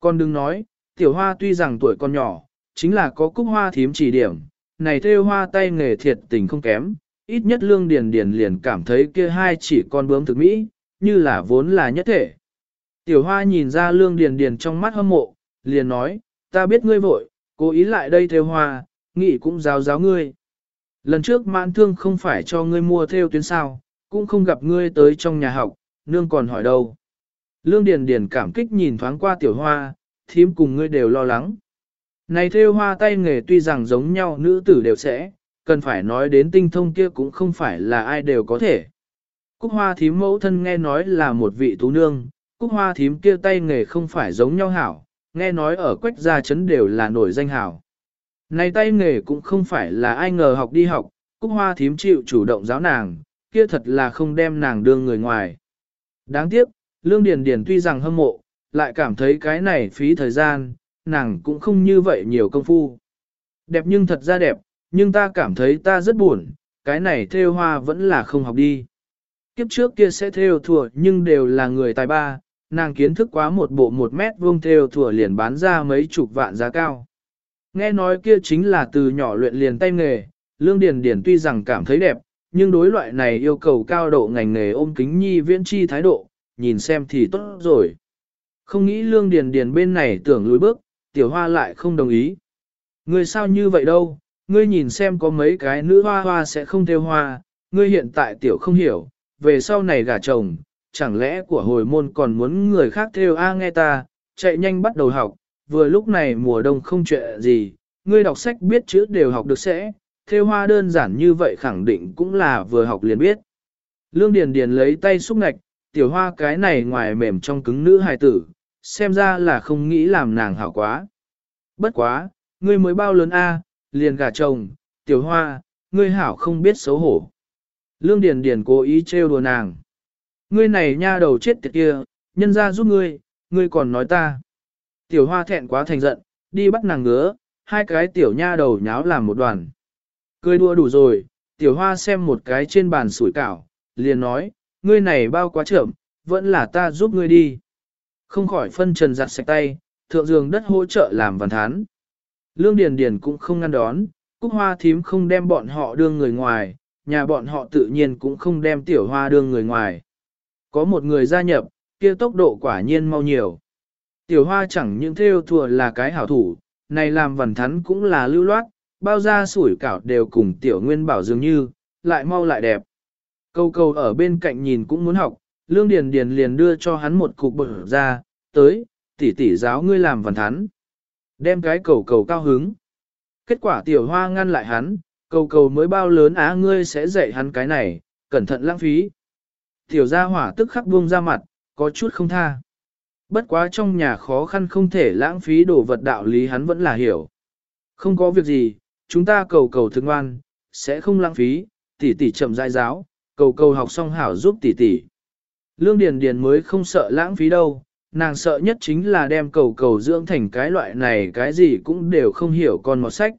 Con đừng nói, tiểu hoa tuy rằng tuổi con nhỏ, chính là có cúc hoa thím chỉ điểm, này theo hoa tay nghề thiệt tình không kém, ít nhất lương điền điền liền cảm thấy kia hai chỉ con bướm thực mỹ, như là vốn là nhất thể. Tiểu hoa nhìn ra lương điền điền trong mắt hâm mộ, liền nói, ta biết ngươi vội, cố ý lại đây theo hoa, nghĩ cũng giáo giáo ngươi. Lần trước mãn thương không phải cho ngươi mua theo tuyến sao, cũng không gặp ngươi tới trong nhà học, nương còn hỏi đâu. Lương Điền Điền cảm kích nhìn thoáng qua tiểu hoa, thím cùng ngươi đều lo lắng. Này theo hoa tay nghề tuy rằng giống nhau nữ tử đều sẽ, cần phải nói đến tinh thông kia cũng không phải là ai đều có thể. Cúc hoa thím mẫu thân nghe nói là một vị tú nương, cúc hoa thím kia tay nghề không phải giống nhau hảo, nghe nói ở quách gia chấn đều là nổi danh hảo. Này tay nghề cũng không phải là ai ngờ học đi học, cúc hoa thím chịu chủ động giáo nàng, kia thật là không đem nàng đương người ngoài. Đáng tiếc, Lương Điền Điền tuy rằng hâm mộ, lại cảm thấy cái này phí thời gian, nàng cũng không như vậy nhiều công phu. Đẹp nhưng thật ra đẹp, nhưng ta cảm thấy ta rất buồn, cái này theo hoa vẫn là không học đi. Kiếp trước kia sẽ theo thùa nhưng đều là người tài ba, nàng kiến thức quá một bộ một mét vuông theo thủa liền bán ra mấy chục vạn giá cao. Nghe nói kia chính là từ nhỏ luyện liền tay nghề, Lương Điền Điền tuy rằng cảm thấy đẹp, nhưng đối loại này yêu cầu cao độ ngành nghề ôm kính nhi viễn chi thái độ, nhìn xem thì tốt rồi. Không nghĩ Lương Điền Điền bên này tưởng lùi bước, tiểu hoa lại không đồng ý. Ngươi sao như vậy đâu, ngươi nhìn xem có mấy cái nữ hoa hoa sẽ không theo hoa, ngươi hiện tại tiểu không hiểu, về sau này gả chồng, chẳng lẽ của hồi môn còn muốn người khác theo A nghe ta, chạy nhanh bắt đầu học, vừa lúc này mùa đông không chuyện gì, ngươi đọc sách biết chữ đều học được sẽ, theo hoa đơn giản như vậy khẳng định cũng là vừa học liền biết. Lương Điền Điền lấy tay xúc ngạch, tiểu hoa cái này ngoài mềm trong cứng nữ hài tử, xem ra là không nghĩ làm nàng hảo quá. Bất quá, ngươi mới bao lớn a, liền gả chồng, tiểu hoa, ngươi hảo không biết xấu hổ. Lương Điền Điền cố ý trêu đùa nàng. Ngươi này nha đầu chết tiệt kia, nhân ra giúp ngươi, ngươi còn nói ta. Tiểu hoa thẹn quá thành giận, đi bắt nàng ngứa, hai cái tiểu nha đầu nháo làm một đoàn. Cười đua đủ rồi, tiểu hoa xem một cái trên bàn sủi cảo, liền nói, ngươi này bao quá chậm, vẫn là ta giúp ngươi đi. Không khỏi phân trần giặt sạch tay, thượng giường đất hỗ trợ làm văn thán. Lương Điền Điền cũng không ngăn đón, Cúc Hoa thím không đem bọn họ đương người ngoài, nhà bọn họ tự nhiên cũng không đem tiểu hoa đương người ngoài. Có một người gia nhập, kia tốc độ quả nhiên mau nhiều. Tiểu hoa chẳng những theo thùa là cái hảo thủ, này làm vần thắn cũng là lưu loát, bao da sủi cảo đều cùng tiểu nguyên bảo dường như, lại mau lại đẹp. Câu câu ở bên cạnh nhìn cũng muốn học, lương điền điền liền đưa cho hắn một cục bở ra, tới, tỷ tỷ giáo ngươi làm vần thắn. Đem cái cầu cầu cao hứng. Kết quả tiểu hoa ngăn lại hắn, cầu cầu mới bao lớn á ngươi sẽ dạy hắn cái này, cẩn thận lãng phí. Tiểu gia hỏa tức khắc buông ra mặt, có chút không tha. Bất quá trong nhà khó khăn không thể lãng phí đồ vật đạo lý hắn vẫn là hiểu. Không có việc gì, chúng ta cầu cầu thương ngoan, sẽ không lãng phí, tỷ tỷ chậm rãi giáo, cầu cầu học xong hảo giúp tỷ tỷ. Lương Điền Điền mới không sợ lãng phí đâu, nàng sợ nhất chính là đem cầu cầu dưỡng thành cái loại này cái gì cũng đều không hiểu con một sách.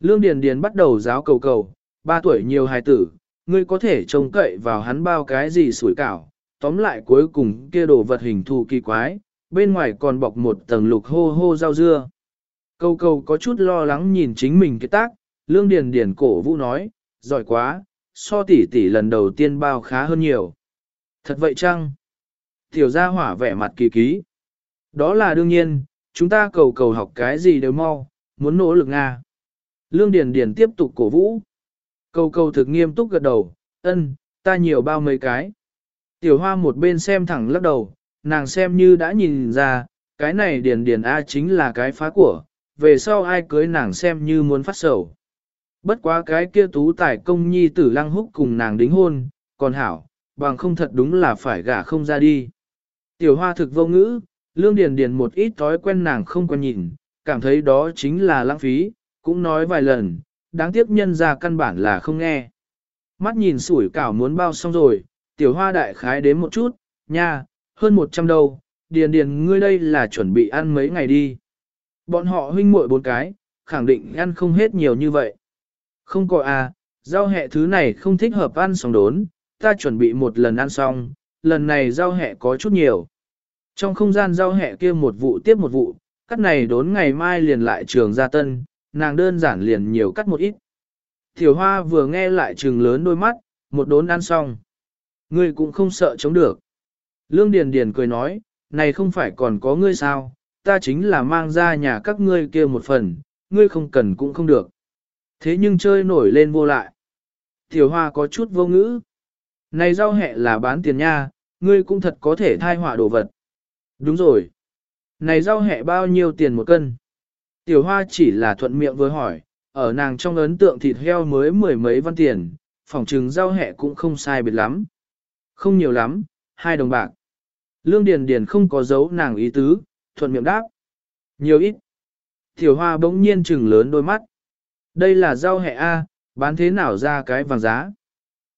Lương Điền Điền bắt đầu giáo cầu cầu, ba tuổi nhiều hài tử, ngươi có thể trông cậy vào hắn bao cái gì sủi cảo, tóm lại cuối cùng kia đồ vật hình thù kỳ quái, bên ngoài còn bọc một tầng lục hô hô rau dưa. Cầu cầu có chút lo lắng nhìn chính mình cái tác, Lương Điền Điền cổ vũ nói, giỏi quá, so tỷ tỷ lần đầu tiên bao khá hơn nhiều. Thật vậy chăng? Tiểu gia hỏa vẻ mặt kỳ ký. Đó là đương nhiên, chúng ta cầu cầu học cái gì đều mau, muốn nỗ lực Nga. Lương Điền Điền tiếp tục cổ vũ. Câu câu thực nghiêm túc gật đầu, ân, ta nhiều bao mấy cái. Tiểu hoa một bên xem thẳng lắc đầu, nàng xem như đã nhìn ra, cái này Điền Điền A chính là cái phá của, về sau ai cưới nàng xem như muốn phát sầu. Bất quá cái kia tú tài công nhi tử lăng húc cùng nàng đính hôn, còn hảo, bằng không thật đúng là phải gả không ra đi. Tiểu hoa thực vô ngữ, lương điền điền một ít thói quen nàng không quen nhìn, cảm thấy đó chính là lãng phí, cũng nói vài lần, đáng tiếc nhân ra căn bản là không nghe. Mắt nhìn sủi cảo muốn bao xong rồi, tiểu hoa đại khái đến một chút, nha, hơn một trăm đâu, điền điền ngươi đây là chuẩn bị ăn mấy ngày đi. Bọn họ huynh muội bốn cái, khẳng định ăn không hết nhiều như vậy. Không có à, rau hẹ thứ này không thích hợp ăn xong đốn, ta chuẩn bị một lần ăn xong, lần này rau hẹ có chút nhiều. Trong không gian rau hẹ kia một vụ tiếp một vụ, cắt này đốn ngày mai liền lại trường gia tân, nàng đơn giản liền nhiều cắt một ít. Tiểu hoa vừa nghe lại trường lớn đôi mắt, một đốn ăn xong. Ngươi cũng không sợ chống được. Lương Điền Điền cười nói, này không phải còn có ngươi sao, ta chính là mang ra nhà các ngươi kia một phần, ngươi không cần cũng không được. Thế nhưng chơi nổi lên vô lại. Tiểu hoa có chút vô ngữ. Này rau hẹ là bán tiền nha, ngươi cũng thật có thể thai họa đồ vật. Đúng rồi. Này rau hẹ bao nhiêu tiền một cân? Tiểu hoa chỉ là thuận miệng với hỏi, ở nàng trong ấn tượng thịt heo mới mười mấy văn tiền, phòng trừng rau hẹ cũng không sai biệt lắm. Không nhiều lắm, hai đồng bạc. Lương Điền Điền không có dấu nàng ý tứ, thuận miệng đáp. Nhiều ít. Tiểu hoa bỗng nhiên trừng lớn đôi mắt. Đây là rau hẹ A, bán thế nào ra cái vàng giá.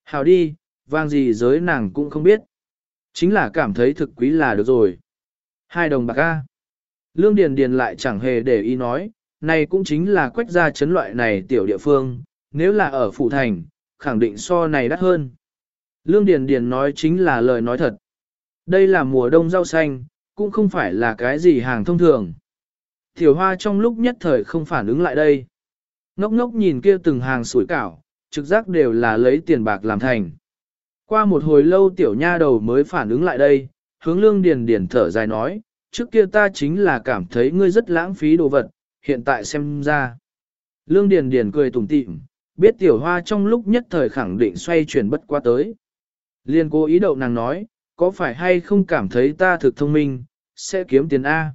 Hào đi, vàng gì giới nàng cũng không biết. Chính là cảm thấy thực quý là được rồi. Hai đồng bạc A. Lương Điền Điền lại chẳng hề để ý nói, này cũng chính là quách gia chấn loại này tiểu địa phương, nếu là ở Phụ Thành, khẳng định so này đắt hơn. Lương Điền Điền nói chính là lời nói thật. Đây là mùa đông rau xanh, cũng không phải là cái gì hàng thông thường. Tiểu hoa trong lúc nhất thời không phản ứng lại đây. Ngốc ngốc nhìn kia từng hàng sủi cảo, trực giác đều là lấy tiền bạc làm thành. Qua một hồi lâu tiểu nha đầu mới phản ứng lại đây, hướng lương điền điền thở dài nói, trước kia ta chính là cảm thấy ngươi rất lãng phí đồ vật, hiện tại xem ra. Lương điền điền cười tủm tỉm, biết tiểu hoa trong lúc nhất thời khẳng định xoay chuyển bất qua tới. Liên cố ý đậu nàng nói, có phải hay không cảm thấy ta thực thông minh, sẽ kiếm tiền A.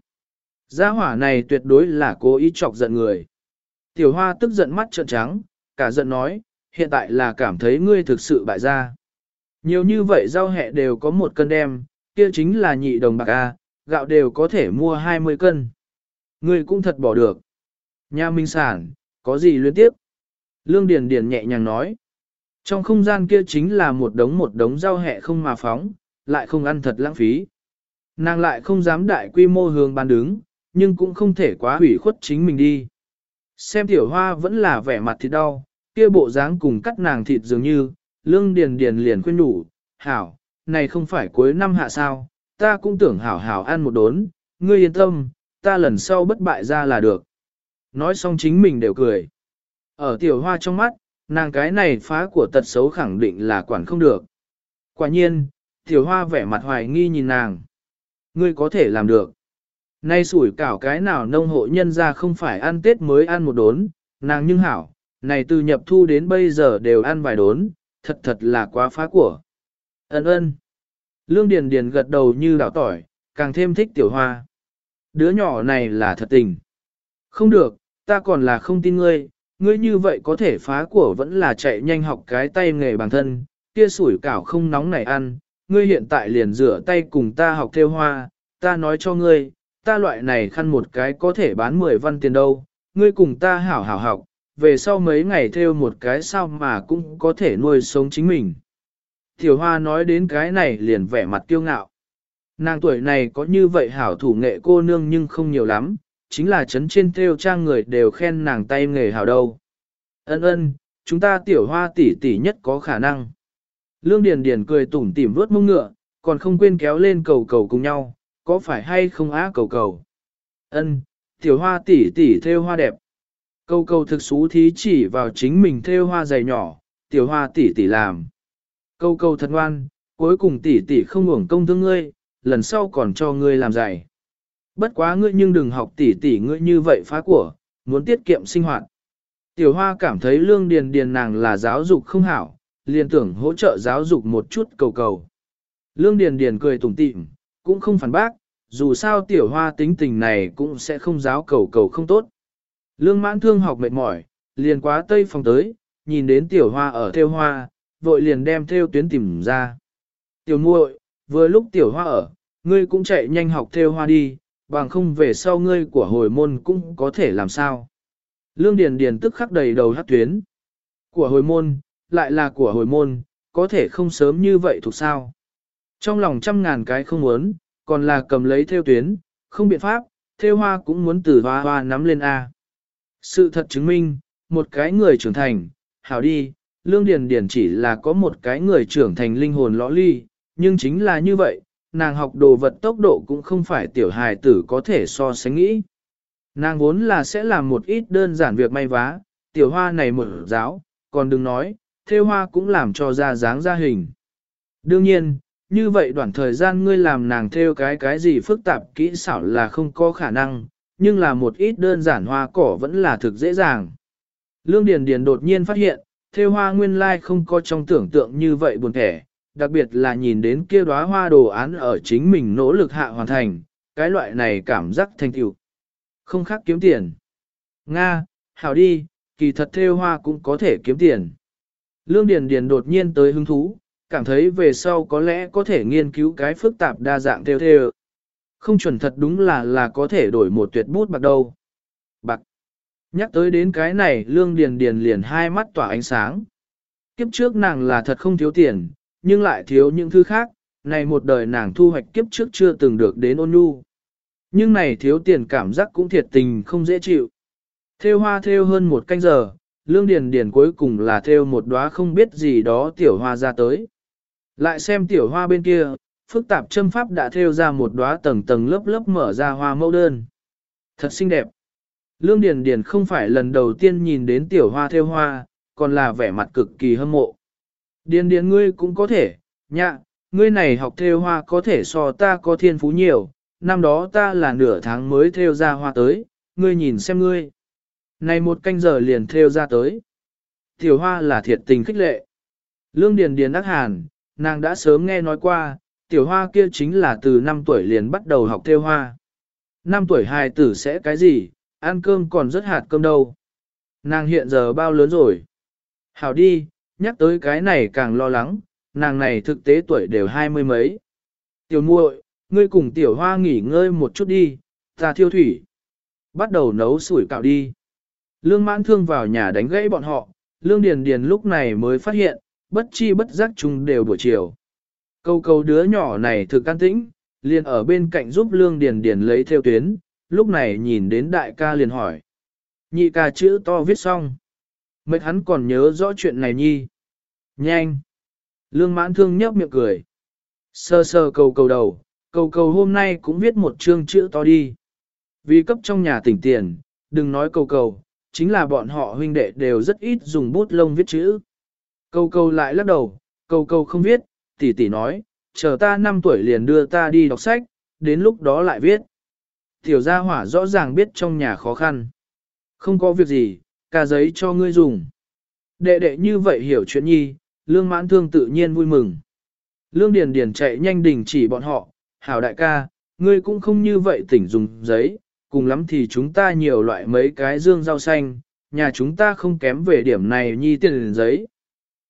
Gia hỏa này tuyệt đối là cố ý chọc giận người. Tiểu hoa tức giận mắt trợn trắng, cả giận nói, hiện tại là cảm thấy ngươi thực sự bại gia. Nhiều như vậy rau hẹ đều có một cân đem, kia chính là nhị đồng bạc A, gạo đều có thể mua 20 cân. Ngươi cũng thật bỏ được. Nhà minh sản, có gì luyến tiếp? Lương Điền Điền nhẹ nhàng nói. Trong không gian kia chính là một đống một đống rau hẹ không mà phóng, lại không ăn thật lãng phí. Nàng lại không dám đại quy mô hướng bán đứng, nhưng cũng không thể quá hủy khuất chính mình đi. Xem tiểu hoa vẫn là vẻ mặt thịt đau, kia bộ dáng cùng cắt nàng thịt dường như, lương điền điền liền khuyên đủ, hảo, này không phải cuối năm hạ sao, ta cũng tưởng hảo hảo ăn một đốn, ngươi yên tâm, ta lần sau bất bại ra là được. Nói xong chính mình đều cười. Ở tiểu hoa trong mắt, nàng cái này phá của tật xấu khẳng định là quản không được. Quả nhiên, tiểu hoa vẻ mặt hoài nghi nhìn nàng. Ngươi có thể làm được. Nay sủi cảo cái nào nông hộ nhân ra không phải ăn tết mới ăn một đốn, nàng nhưng hảo, này từ nhập thu đến bây giờ đều ăn vài đốn, thật thật là quá phá của. Ấn ơn. Lương Điền Điền gật đầu như đảo tỏi, càng thêm thích tiểu hoa. Đứa nhỏ này là thật tình. Không được, ta còn là không tin ngươi, ngươi như vậy có thể phá của vẫn là chạy nhanh học cái tay nghề bản thân, kia sủi cảo không nóng này ăn, ngươi hiện tại liền rửa tay cùng ta học theo hoa, ta nói cho ngươi, ta loại này khăn một cái có thể bán 10 văn tiền đâu, ngươi cùng ta hảo hảo học, về sau mấy ngày theo một cái sao mà cũng có thể nuôi sống chính mình. Tiểu Hoa nói đến cái này liền vẻ mặt kiêu ngạo. Nàng tuổi này có như vậy hảo thủ nghệ cô nương nhưng không nhiều lắm, chính là chấn trên theo trang người đều khen nàng tay nghề hảo đâu. Ân ân, chúng ta tiểu hoa tỷ tỷ nhất có khả năng. Lương Điền Điền cười tủm tỉm vuốt mông ngựa, còn không quên kéo lên cầu cầu cùng nhau, có phải hay không á cầu cầu. Ân, tiểu hoa tỷ tỷ theo hoa đẹp. Cầu cầu thực xú thí chỉ vào chính mình theo hoa dày nhỏ, tiểu hoa tỷ tỷ làm. Cầu cầu thật ngoan, cuối cùng tỷ tỷ không uổng công thương ngươi, lần sau còn cho ngươi làm dạy. Bất quá ngươi nhưng đừng học tỷ tỷ ngươi như vậy phá của, muốn tiết kiệm sinh hoạt. Tiểu hoa cảm thấy lương điền điền nàng là giáo dục không hảo, liền tưởng hỗ trợ giáo dục một chút cầu cầu. Lương điền điền cười tủm tỉm, cũng không phản bác, dù sao tiểu hoa tính tình này cũng sẽ không giáo cầu cầu không tốt. Lương mãn thương học mệt mỏi, liền quá tây phòng tới, nhìn đến tiểu hoa ở theo hoa, vội liền đem theo tuyến tìm ra. Tiểu muội, vừa lúc tiểu hoa ở, ngươi cũng chạy nhanh học theo hoa đi, bằng không về sau ngươi của hồi môn cũng có thể làm sao. Lương Điền Điền tức khắc đầy đầu hát tuyến. Của hồi môn, lại là của hồi môn, có thể không sớm như vậy thuộc sao. Trong lòng trăm ngàn cái không muốn, còn là cầm lấy theo tuyến, không biện pháp, theo hoa cũng muốn từ hoa hoa nắm lên A. Sự thật chứng minh, một cái người trưởng thành, hảo đi, Lương Điền Điền chỉ là có một cái người trưởng thành linh hồn lõ ly, nhưng chính là như vậy, nàng học đồ vật tốc độ cũng không phải tiểu hài tử có thể so sánh nghĩ. Nàng vốn là sẽ làm một ít đơn giản việc may vá, tiểu hoa này một giáo, còn đừng nói, theo hoa cũng làm cho ra dáng ra hình. Đương nhiên, như vậy đoạn thời gian ngươi làm nàng theo cái cái gì phức tạp kỹ xảo là không có khả năng, nhưng là một ít đơn giản hoa cỏ vẫn là thực dễ dàng. Lương Điền Điền đột nhiên phát hiện, theo hoa nguyên lai không có trong tưởng tượng như vậy buồn thẻ, đặc biệt là nhìn đến kia đóa hoa đồ án ở chính mình nỗ lực hạ hoàn thành, cái loại này cảm giác thành tựu. Không khác kiếm tiền. Nga, hảo đi, kỳ thật theo hoa cũng có thể kiếm tiền. Lương Điền Điền đột nhiên tới hứng thú, cảm thấy về sau có lẽ có thể nghiên cứu cái phức tạp đa dạng theo theo. Không chuẩn thật đúng là là có thể đổi một tuyệt bút bạc đâu. Bạc. Nhắc tới đến cái này Lương Điền Điền liền hai mắt tỏa ánh sáng. Kiếp trước nàng là thật không thiếu tiền, nhưng lại thiếu những thứ khác, này một đời nàng thu hoạch kiếp trước chưa từng được đến ôn nhu. Nhưng này thiếu tiền cảm giác cũng thiệt tình không dễ chịu. Theo hoa theo hơn một canh giờ, lương điền điền cuối cùng là theo một đóa không biết gì đó tiểu hoa ra tới. Lại xem tiểu hoa bên kia, phức tạp châm pháp đã theo ra một đóa tầng tầng lớp lớp mở ra hoa mẫu đơn. Thật xinh đẹp. Lương Điền Điền không phải lần đầu tiên nhìn đến tiểu hoa theo hoa, còn là vẻ mặt cực kỳ hâm mộ. Điền điền ngươi cũng có thể, nhạ, ngươi này học theo hoa có thể so ta có thiên phú nhiều, năm đó ta là nửa tháng mới theo ra hoa tới, ngươi nhìn xem ngươi. Này một canh giờ liền theo ra tới. Tiểu hoa là thiệt tình khích lệ. Lương điền điền ác hàn, nàng đã sớm nghe nói qua, tiểu hoa kia chính là từ 5 tuổi liền bắt đầu học theo hoa. 5 tuổi hài tử sẽ cái gì, ăn cơm còn rất hạt cơm đâu. Nàng hiện giờ bao lớn rồi? Hảo đi, nhắc tới cái này càng lo lắng, nàng này thực tế tuổi đều hai mươi mấy. Tiểu muội, ngươi cùng tiểu hoa nghỉ ngơi một chút đi, ta thiêu thủy. Bắt đầu nấu sủi cạo đi. Lương mãn thương vào nhà đánh gãy bọn họ, lương điền điền lúc này mới phát hiện, bất chi bất giác chung đều buổi chiều. Câu câu đứa nhỏ này thực can tĩnh, liền ở bên cạnh giúp lương điền điền lấy theo tuyến, lúc này nhìn đến đại ca liền hỏi. Nhị ca chữ to viết xong. Mệt hắn còn nhớ rõ chuyện này nhi. Nhanh. Lương mãn thương nhấp miệng cười. Sơ sơ cầu cầu đầu, cầu cầu hôm nay cũng viết một chương chữ to đi. Vì cấp trong nhà tỉnh tiền, đừng nói cầu cầu, chính là bọn họ huynh đệ đều rất ít dùng bút lông viết chữ. Cầu cầu lại lắc đầu, cầu cầu không viết, tỷ tỷ nói, chờ ta 5 tuổi liền đưa ta đi đọc sách, đến lúc đó lại viết. Tiểu gia hỏa rõ ràng biết trong nhà khó khăn. Không có việc gì, cả giấy cho ngươi dùng. Đệ đệ như vậy hiểu chuyện nhi, lương mãn thương tự nhiên vui mừng. Lương Điền Điền chạy nhanh đình chỉ bọn họ, hảo đại ca, ngươi cũng không như vậy tỉnh dùng giấy, cùng lắm thì chúng ta nhiều loại mấy cái dương rau xanh, nhà chúng ta không kém về điểm này nhi tiền giấy.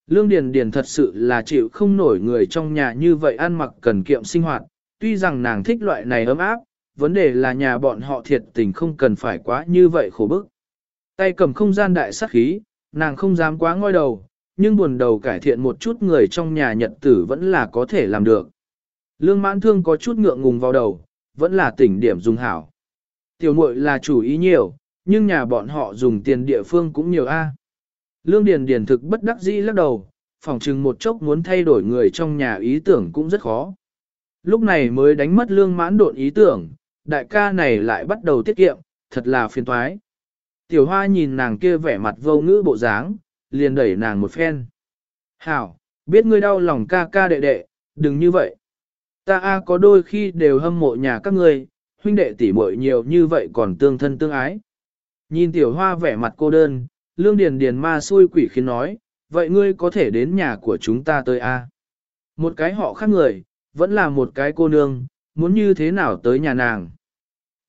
Lương Điền Điền thật sự là chịu không nổi người trong nhà như vậy ăn mặc cần kiệm sinh hoạt, tuy rằng nàng thích loại này ấm áp, vấn đề là nhà bọn họ thiệt tình không cần phải quá như vậy khổ bức. Tay cầm không gian đại sát khí, nàng không dám quá ngoi đầu, nhưng buồn đầu cải thiện một chút người trong nhà nhật tử vẫn là có thể làm được. Lương mãn thương có chút ngượng ngùng vào đầu, vẫn là tỉnh điểm dùng hảo. Tiểu muội là chủ ý nhiều, nhưng nhà bọn họ dùng tiền địa phương cũng nhiều a. Lương Điền Điền thực bất đắc dĩ lắc đầu, phòng chừng một chốc muốn thay đổi người trong nhà ý tưởng cũng rất khó. Lúc này mới đánh mất lương mãn độn ý tưởng, đại ca này lại bắt đầu tiết kiệm, thật là phiền toái. Tiểu hoa nhìn nàng kia vẻ mặt vô ngữ bộ dáng, liền đẩy nàng một phen. Hảo, biết ngươi đau lòng ca ca đệ đệ, đừng như vậy. Ta a có đôi khi đều hâm mộ nhà các ngươi, huynh đệ tỷ muội nhiều như vậy còn tương thân tương ái. Nhìn tiểu hoa vẻ mặt cô đơn, lương điền điền ma xui quỷ khiến nói, vậy ngươi có thể đến nhà của chúng ta tới a? Một cái họ khác người, vẫn là một cái cô nương, muốn như thế nào tới nhà nàng?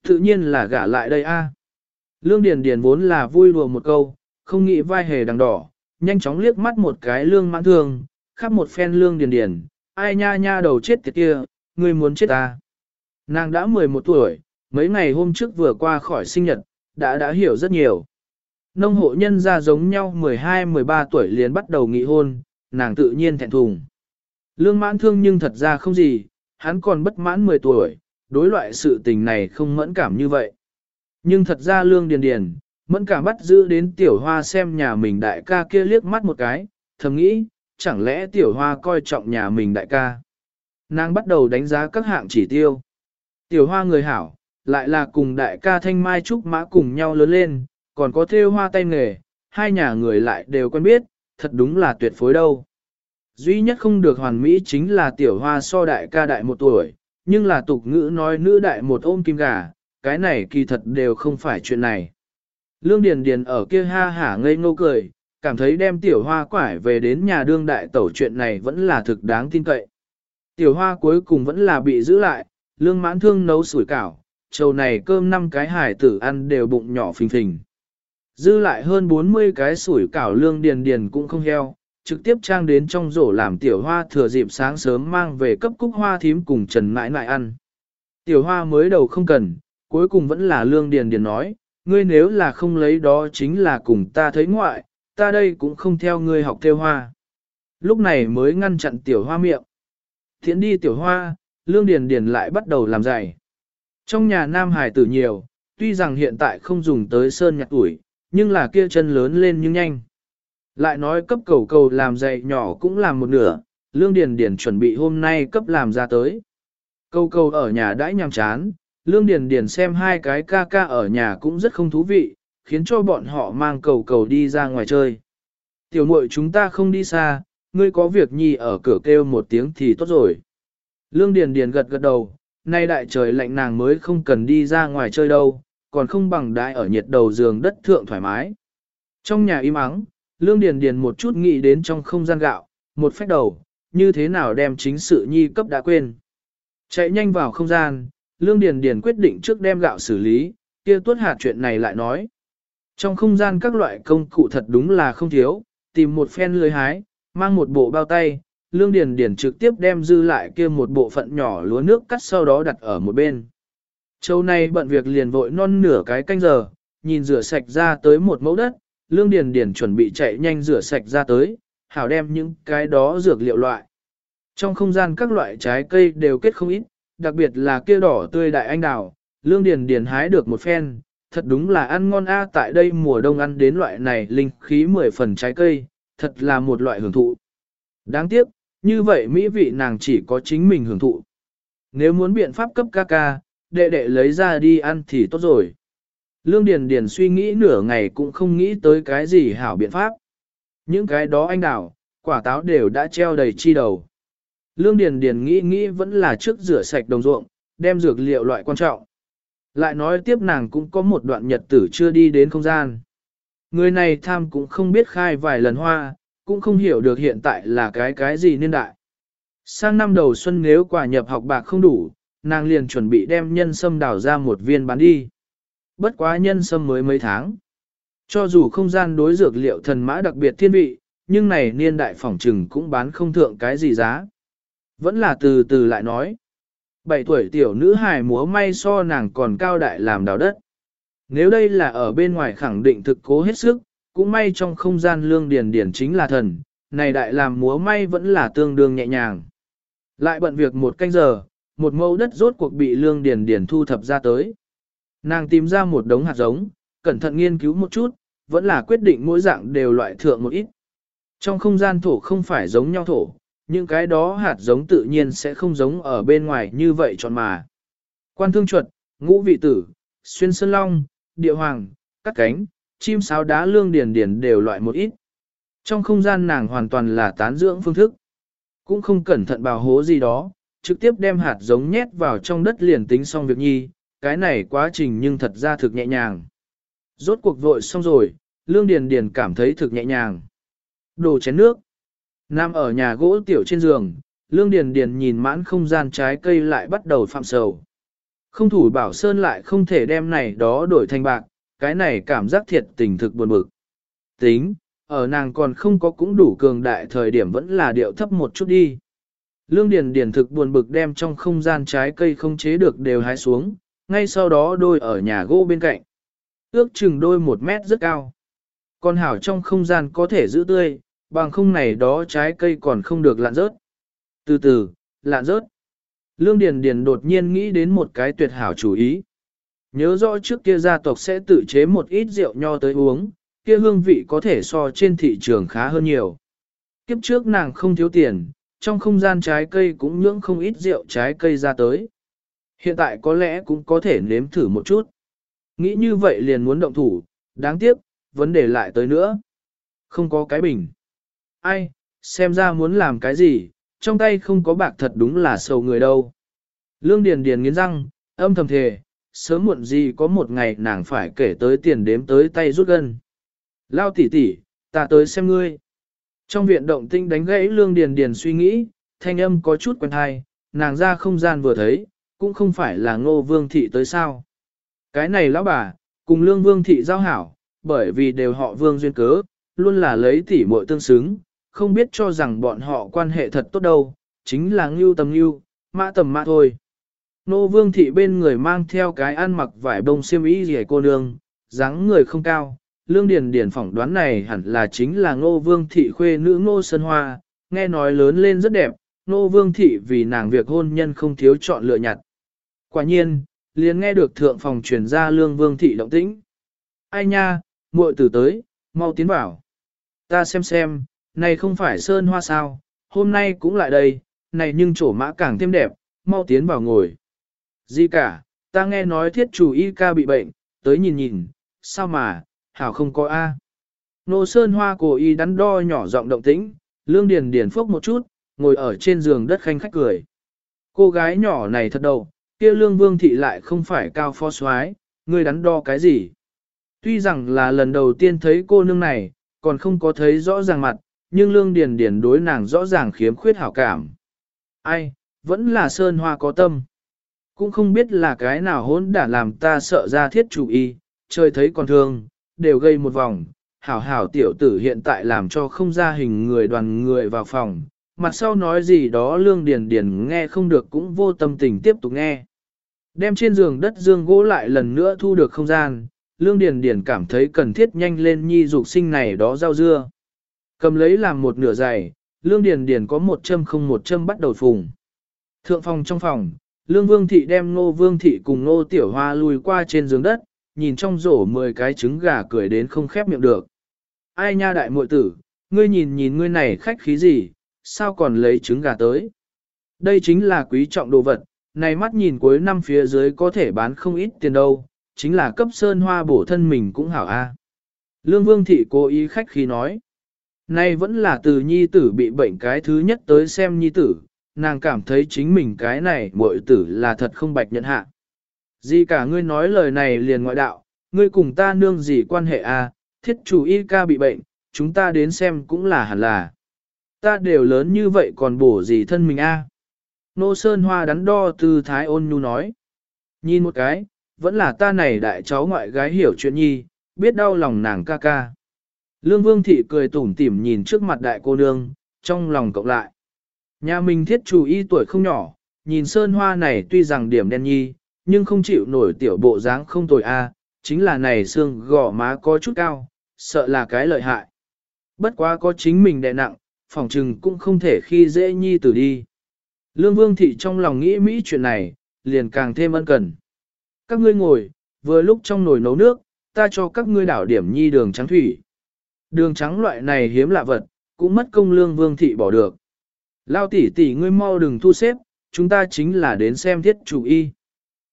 Tự nhiên là gả lại đây a. Lương Điền Điền vốn là vui đùa một câu, không nghĩ vai hề đằng đỏ, nhanh chóng liếc mắt một cái lương mãn thương, khắp một phen lương Điền Điền, ai nha nha đầu chết tiệt kia, ngươi muốn chết ta. Nàng đã 11 tuổi, mấy ngày hôm trước vừa qua khỏi sinh nhật, đã đã hiểu rất nhiều. Nông hộ nhân gia giống nhau 12-13 tuổi liền bắt đầu nghị hôn, nàng tự nhiên thẹn thùng. Lương mãn thương nhưng thật ra không gì, hắn còn bất mãn 10 tuổi, đối loại sự tình này không mẫn cảm như vậy. Nhưng thật ra lương điền điền, mẫn cảm bắt giữ đến tiểu hoa xem nhà mình đại ca kia liếc mắt một cái, thầm nghĩ, chẳng lẽ tiểu hoa coi trọng nhà mình đại ca. Nàng bắt đầu đánh giá các hạng chỉ tiêu. Tiểu hoa người hảo, lại là cùng đại ca thanh mai trúc mã cùng nhau lớn lên, còn có thêu hoa tay nghề, hai nhà người lại đều quen biết, thật đúng là tuyệt phối đâu. Duy nhất không được hoàn mỹ chính là tiểu hoa so đại ca đại một tuổi, nhưng là tục ngữ nói nữ đại một ôm kim gà, cái này kỳ thật đều không phải chuyện này. Lương Điền Điền ở kia ha hả ngây ngô cười, cảm thấy đem tiểu hoa quải về đến nhà đương đại tẩu chuyện này vẫn là thực đáng tin cậy. Tiểu hoa cuối cùng vẫn là bị giữ lại, lương mãn thương nấu sủi cảo, trầu này cơm năm cái hải tử ăn đều bụng nhỏ phình phình. Dư lại hơn 40 cái sủi cảo lương điền điền cũng không heo, trực tiếp trang đến trong rổ làm tiểu hoa thừa dịp sáng sớm mang về cấp cúc hoa thím cùng trần mãi mãi ăn. Tiểu hoa mới đầu không cần, cuối cùng vẫn là lương điền điền nói, ngươi nếu là không lấy đó chính là cùng ta thấy ngoại, ta đây cũng không theo ngươi học theo hoa. Lúc này mới ngăn chặn tiểu hoa miệng. Thiện đi tiểu hoa, lương điền điền lại bắt đầu làm dạy Trong nhà nam hải tử nhiều, tuy rằng hiện tại không dùng tới sơn nhạc tuổi, nhưng là kia chân lớn lên nhưng nhanh. Lại nói cấp cầu cầu làm dạy nhỏ cũng làm một nửa, lương điền điền chuẩn bị hôm nay cấp làm ra tới. Cầu cầu ở nhà đãi nhằm chán, Lương Điền Điền xem hai cái ca ca ở nhà cũng rất không thú vị, khiến cho bọn họ mang cầu cầu đi ra ngoài chơi. Tiểu muội chúng ta không đi xa, ngươi có việc nhi ở cửa kêu một tiếng thì tốt rồi. Lương Điền Điền gật gật đầu, nay đại trời lạnh nàng mới không cần đi ra ngoài chơi đâu, còn không bằng đại ở nhiệt đầu giường đất thượng thoải mái. Trong nhà im ắng, Lương Điền Điền một chút nghĩ đến trong không gian gạo, một phách đầu, như thế nào đem chính sự nhi cấp đã quên. Chạy nhanh vào không gian, Lương Điền Điền quyết định trước đem gạo xử lý, kia tuốt hạt chuyện này lại nói. Trong không gian các loại công cụ thật đúng là không thiếu, tìm một phen lưới hái, mang một bộ bao tay, Lương Điền Điền trực tiếp đem dư lại kia một bộ phận nhỏ lúa nước cắt sau đó đặt ở một bên. Châu này bận việc liền vội non nửa cái canh giờ, nhìn rửa sạch ra tới một mẫu đất, Lương Điền Điền chuẩn bị chạy nhanh rửa sạch ra tới, hảo đem những cái đó dược liệu loại. Trong không gian các loại trái cây đều kết không ít, đặc biệt là kia đỏ tươi đại anh đào, Lương Điền Điền hái được một phen, thật đúng là ăn ngon a tại đây mùa đông ăn đến loại này linh khí mười phần trái cây, thật là một loại hưởng thụ. Đáng tiếc, như vậy mỹ vị nàng chỉ có chính mình hưởng thụ. Nếu muốn biện pháp cấp ca ca, đệ đệ lấy ra đi ăn thì tốt rồi. Lương Điền Điền suy nghĩ nửa ngày cũng không nghĩ tới cái gì hảo biện pháp. Những cái đó anh đào, quả táo đều đã treo đầy chi đầu. Lương Điền Điền nghĩ nghĩ vẫn là trước rửa sạch đồng ruộng, đem dược liệu loại quan trọng. Lại nói tiếp nàng cũng có một đoạn nhật tử chưa đi đến không gian. Người này tham cũng không biết khai vài lần hoa, cũng không hiểu được hiện tại là cái cái gì niên đại. Sang năm đầu xuân nếu quả nhập học bạc không đủ, nàng liền chuẩn bị đem nhân sâm đào ra một viên bán đi. Bất quá nhân sâm mới mấy tháng. Cho dù không gian đối dược liệu thần mã đặc biệt thiên vị, nhưng này niên đại phỏng trừng cũng bán không thượng cái gì giá. Vẫn là từ từ lại nói. Bảy tuổi tiểu nữ hài múa may so nàng còn cao đại làm đào đất. Nếu đây là ở bên ngoài khẳng định thực cố hết sức, cũng may trong không gian lương điền điển chính là thần, này đại làm múa may vẫn là tương đương nhẹ nhàng. Lại bận việc một canh giờ, một mẫu đất rốt cuộc bị lương điền điển thu thập ra tới. Nàng tìm ra một đống hạt giống, cẩn thận nghiên cứu một chút, vẫn là quyết định mỗi dạng đều loại thượng một ít. Trong không gian thổ không phải giống nhau thổ, những cái đó hạt giống tự nhiên sẽ không giống ở bên ngoài như vậy tròn mà. Quan thương chuột, ngũ vị tử, xuyên sơn long, địa hoàng, cắt cánh, chim sáo đá lương điền điền đều loại một ít. Trong không gian nàng hoàn toàn là tán dưỡng phương thức. Cũng không cẩn thận bào hố gì đó, trực tiếp đem hạt giống nhét vào trong đất liền tính xong việc nhi, cái này quá trình nhưng thật ra thực nhẹ nhàng. Rốt cuộc vội xong rồi, lương điền điền cảm thấy thực nhẹ nhàng. Đồ chén nước. Nam ở nhà gỗ tiểu trên giường, lương điền điền nhìn mãn không gian trái cây lại bắt đầu phạm sầu. Không thủ bảo sơn lại không thể đem này đó đổi thành bạc, cái này cảm giác thiệt tình thực buồn bực. Tính, ở nàng còn không có cũng đủ cường đại thời điểm vẫn là điệu thấp một chút đi. Lương Điền Điền thực buồn bực đem trong không gian trái cây không chế được đều hái xuống, ngay sau đó đôi ở nhà gỗ bên cạnh. Ước chừng đôi một mét rất cao. Con hảo trong không gian có thể giữ tươi, bằng không này đó trái cây còn không được lạn rớt. Từ từ, lạn rớt. Lương Điền Điền đột nhiên nghĩ đến một cái tuyệt hảo chủ ý. Nhớ rõ trước kia gia tộc sẽ tự chế một ít rượu nho tới uống, kia hương vị có thể so trên thị trường khá hơn nhiều. Kiếp trước nàng không thiếu tiền, trong không gian trái cây cũng nhưỡng không ít rượu trái cây ra tới. Hiện tại có lẽ cũng có thể nếm thử một chút. Nghĩ như vậy liền muốn động thủ, đáng tiếc, vấn đề lại tới nữa. Không có cái bình. Ai, xem ra muốn làm cái gì, trong tay không có bạc thật đúng là sầu người đâu. Lương Điền Điền nghiến răng, âm thầm thề, sớm muộn gì có một ngày nàng phải kể tới tiền đếm tới tay rút gân. Lao tỷ tỷ, ta tới xem ngươi. Trong viện động tinh đánh gãy Lương Điền Điền suy nghĩ, thanh âm có chút quen hay, nàng ra không gian vừa thấy, cũng không phải là ngô vương thị tới sao. Cái này lão bà, cùng Lương Vương thị giao hảo, bởi vì đều họ vương duyên cớ, luôn là lấy tỷ muội tương xứng, không biết cho rằng bọn họ quan hệ thật tốt đâu, chính là ngưu tầm ngưu, mã tầm mã thôi. Nô vương thị bên người mang theo cái ăn mặc vải bông xiêm y rẻ cô nương, dáng người không cao, lương điền điền phỏng đoán này hẳn là chính là ngô vương thị khuê nữ ngô sơn hoa, nghe nói lớn lên rất đẹp, nô vương thị vì nàng việc hôn nhân không thiếu chọn lựa nhặt. Quả nhiên, liền nghe được thượng phòng truyền ra lương vương thị động tĩnh. Ai nha, muội tử tới, mau tiến vào. Ta xem xem, này không phải sơn hoa sao, hôm nay cũng lại đây, này nhưng chỗ mã càng thêm đẹp, mau tiến vào ngồi. Gì cả, ta nghe nói thiết chủ y ca bị bệnh, tới nhìn nhìn, sao mà, hảo không có A. Nô sơn hoa cổ y đắn đo nhỏ giọng động tĩnh, lương điền điền phốc một chút, ngồi ở trên giường đất khanh khách cười. Cô gái nhỏ này thật đầu, kia lương vương thị lại không phải cao phó soái, ngươi đắn đo cái gì. Tuy rằng là lần đầu tiên thấy cô nương này, còn không có thấy rõ ràng mặt, nhưng lương điền điền đối nàng rõ ràng khiếm khuyết hảo cảm. Ai, vẫn là sơn hoa có tâm. Cũng không biết là cái nào hỗn đã làm ta sợ ra thiết chủ y, trời thấy còn thương, đều gây một vòng. Hảo hảo tiểu tử hiện tại làm cho không ra hình người đoàn người vào phòng, mặt sau nói gì đó lương điền điền nghe không được cũng vô tâm tình tiếp tục nghe. Đem trên giường đất dương gỗ lại lần nữa thu được không gian, lương điền điền cảm thấy cần thiết nhanh lên nhi dục sinh này đó rau dưa. Cầm lấy làm một nửa dày, lương điền điền có một châm không một châm bắt đầu phùng. Thượng phòng trong phòng, lương vương thị đem nô vương thị cùng nô tiểu hoa lùi qua trên giường đất, nhìn trong rổ 10 cái trứng gà cười đến không khép miệng được. Ai nha đại muội tử, ngươi nhìn nhìn ngươi này khách khí gì, sao còn lấy trứng gà tới. Đây chính là quý trọng đồ vật, này mắt nhìn cuối năm phía dưới có thể bán không ít tiền đâu, chính là cấp sơn hoa bổ thân mình cũng hảo a. Lương Vương Thị cố ý khách khí nói. Nay vẫn là từ nhi tử bị bệnh cái thứ nhất tới xem nhi tử, nàng cảm thấy chính mình cái này muội tử là thật không bạch nhận hạ. Gì cả ngươi nói lời này liền ngoại đạo, ngươi cùng ta nương gì quan hệ a? thiết chủ y ca bị bệnh, chúng ta đến xem cũng là hẳn là. Ta đều lớn như vậy còn bổ gì thân mình a? Nô Sơn Hoa đắn đo tư thái ôn nhu nói. Nhìn một cái, vẫn là ta này đại cháu ngoại gái hiểu chuyện nhi, biết đau lòng nàng ca ca. Lương Vương Thị cười tủm tỉm nhìn trước mặt đại cô nương, trong lòng cộng lại. Nhà mình thiết chủ y tuổi không nhỏ, nhìn Sơn Hoa này tuy rằng điểm đen nhi, nhưng không chịu nổi tiểu bộ dáng không tồi a, chính là này xương gò má có chút cao, sợ là cái lợi hại. Bất quá có chính mình đè nặng, phòng trừng cũng không thể khi dễ nhi tử đi. Lương Vương Thị trong lòng nghĩ Mỹ chuyện này, liền càng thêm ân cần. Các ngươi ngồi, vừa lúc trong nồi nấu nước, ta cho các ngươi đảo điểm nhi đường trắng thủy. Đường trắng loại này hiếm lạ vật, cũng mất công Lương Vương Thị bỏ được. Lao tỷ tỷ ngươi mau đừng thu xếp, chúng ta chính là đến xem thiết chủ y.